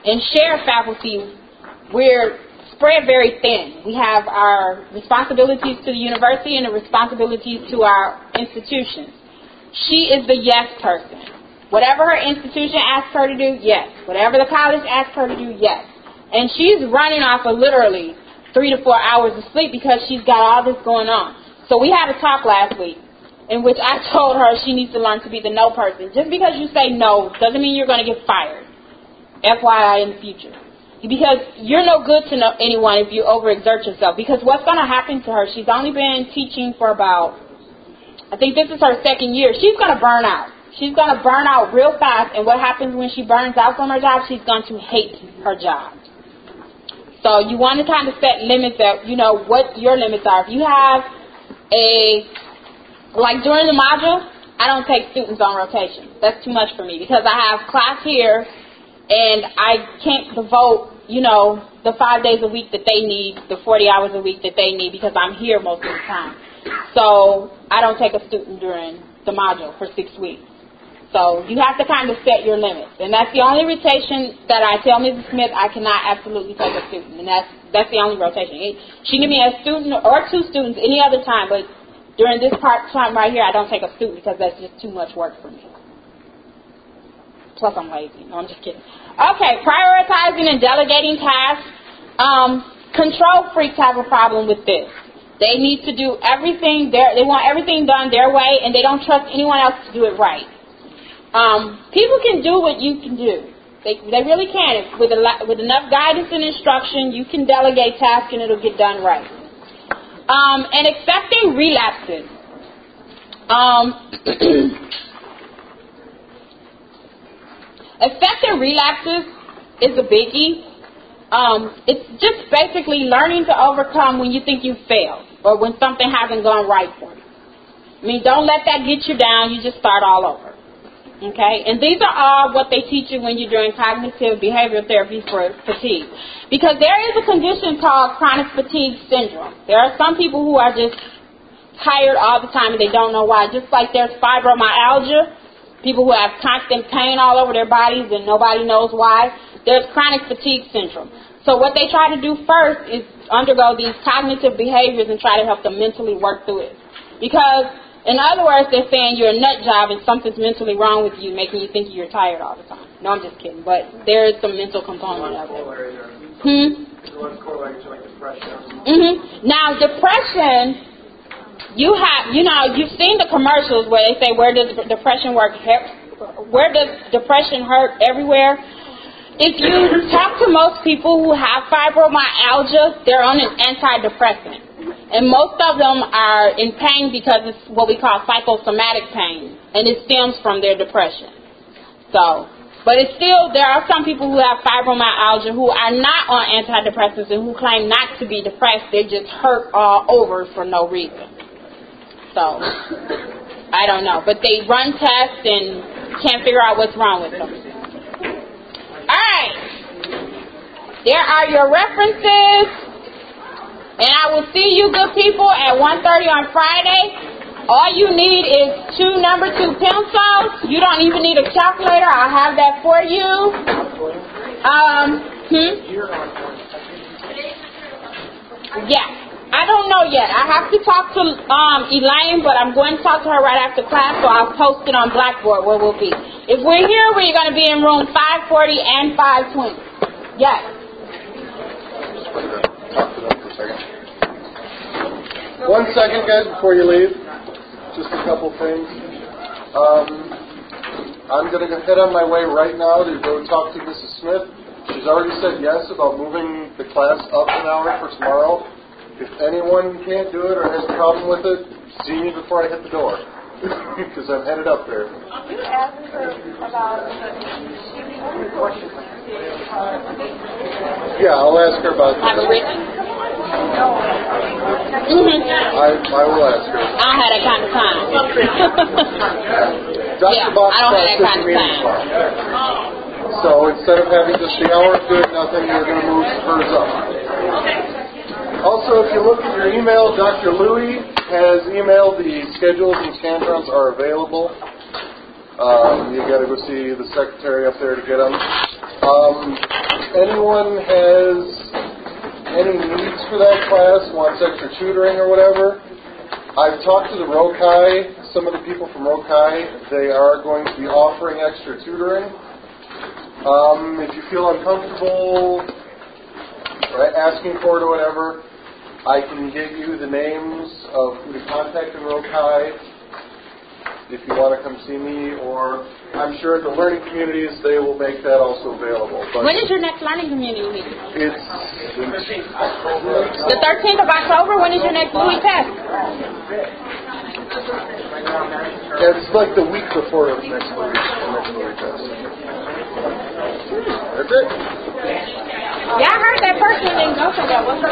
and share faculty, we're spread very thin. We have our responsibilities to the university and the responsibilities to our institutions. She is the yes person. Whatever her institution asks her to do, yes. Whatever the college asks her to do, yes. And she's running off of literally three to four hours of sleep because she's got all this going on. So we had a talk last week in which I told her she needs to learn to be the no person. Just because you say no doesn't mean you're going to get fired. FYI in the future. Because you're no good to no anyone if you overexert yourself. Because what's going to happen to her, she's only been teaching for about, I think this is her second year. She's going to burn out. She's going to burn out real fast. And what happens when she burns out from her job? She's going to hate her job. So you want to kind of set limits that, you know, what your limits are. If you have a, like during the module, I don't take students on rotation. That's too much for me because I have class here and I can't devote, you know, the five days a week that they need, the 40 hours a week that they need because I'm here most of the time. So I don't take a student during the module for six weeks. So you have to kind of set your limits, and that's the only rotation that I tell Mrs. Smith I cannot absolutely take a student, and that's that's the only rotation. She can be a student or two students any other time, but during this part time right here, I don't take a student because that's just too much work for me. Plus, I'm lazy. No, I'm just kidding. Okay, prioritizing and delegating tasks. Um, control freaks have a problem with this. They need to do everything their, they want everything done their way, and they don't trust anyone else to do it right. Um, people can do what you can do. They, they really can. With, a with enough guidance and instruction, you can delegate tasks and it'll get done right. Um, and accepting relapses. Um, Accepting relapses is a biggie. Um, it's just basically learning to overcome when you think you failed or when something hasn't gone right for you. I mean, don't let that get you down. You just start all over. Okay? And these are all what they teach you when you're doing cognitive behavioral therapy for fatigue. Because there is a condition called chronic fatigue syndrome. There are some people who are just tired all the time and they don't know why. Just like there's fibromyalgia, people who have constant pain all over their bodies and nobody knows why. There's chronic fatigue syndrome. So what they try to do first is undergo these cognitive behaviors and try to help them mentally work through it. Because in other words, they're saying you're a nut job and something's mentally wrong with you, making you think you're tired all the time. No, I'm just kidding, but there is some mental component of it. Hmm. hmm Now, depression, you have, you know, you've seen the commercials where they say, "Where does depression work? Where does depression hurt? Everywhere." If you talk to most people who have fibromyalgia, they're on an antidepressant. And most of them are in pain because it's what we call psychosomatic pain, and it stems from their depression. So, but it's still, there are some people who have fibromyalgia who are not on antidepressants and who claim not to be depressed. They just hurt all over for no reason. So, I don't know. But they run tests and can't figure out what's wrong with them. Alright. There are your references. And I will see you good people at 1.30 on Friday. All you need is two number two pencils. You don't even need a calculator. I'll have that for you. Um, hmm? Yeah. I don't know yet. I have to talk to um, Elaine, but I'm going to talk to her right after class, so I'll post it on Blackboard where we'll be. If we're here, we're going to be in room 540 and 520. Yes. One second, guys, before you leave. Just a couple things. Um, I'm going to head on my way right now to go talk to Mrs. Smith. She's already said yes about moving the class up an hour for tomorrow. If anyone can't do it or has a problem with it, see me before I hit the door. Because I'm headed up there. You asked her about Yeah, I'll ask her about Have that. a written? Mm-hmm. I, I will ask her. I don't have that kind of time. Dr. Yeah, Bob I don't have that kind of time. tomorrow. So instead of having just the hour of good nothing, we're going to move hers up. Also, if you look at your email, Dr. Louie has emailed the schedules and Scantrons are available. Um, you got to go see the secretary up there to get them. Um, anyone has any needs for that class, wants extra tutoring or whatever, I've talked to the Rho Chi, some of the people from Rho Chi. They are going to be offering extra tutoring. Um, if you feel uncomfortable asking for it or whatever, I can give you the names of who to contact in Rho Chi if you want to come see me, or I'm sure at the learning communities they will make that also available. But When is your next learning community meeting? it's The 13th of October? When is your next Louis test? it's like the week before the next movie, the next movie test. That's it. Yeah, I heard that person didn't go for that. What's the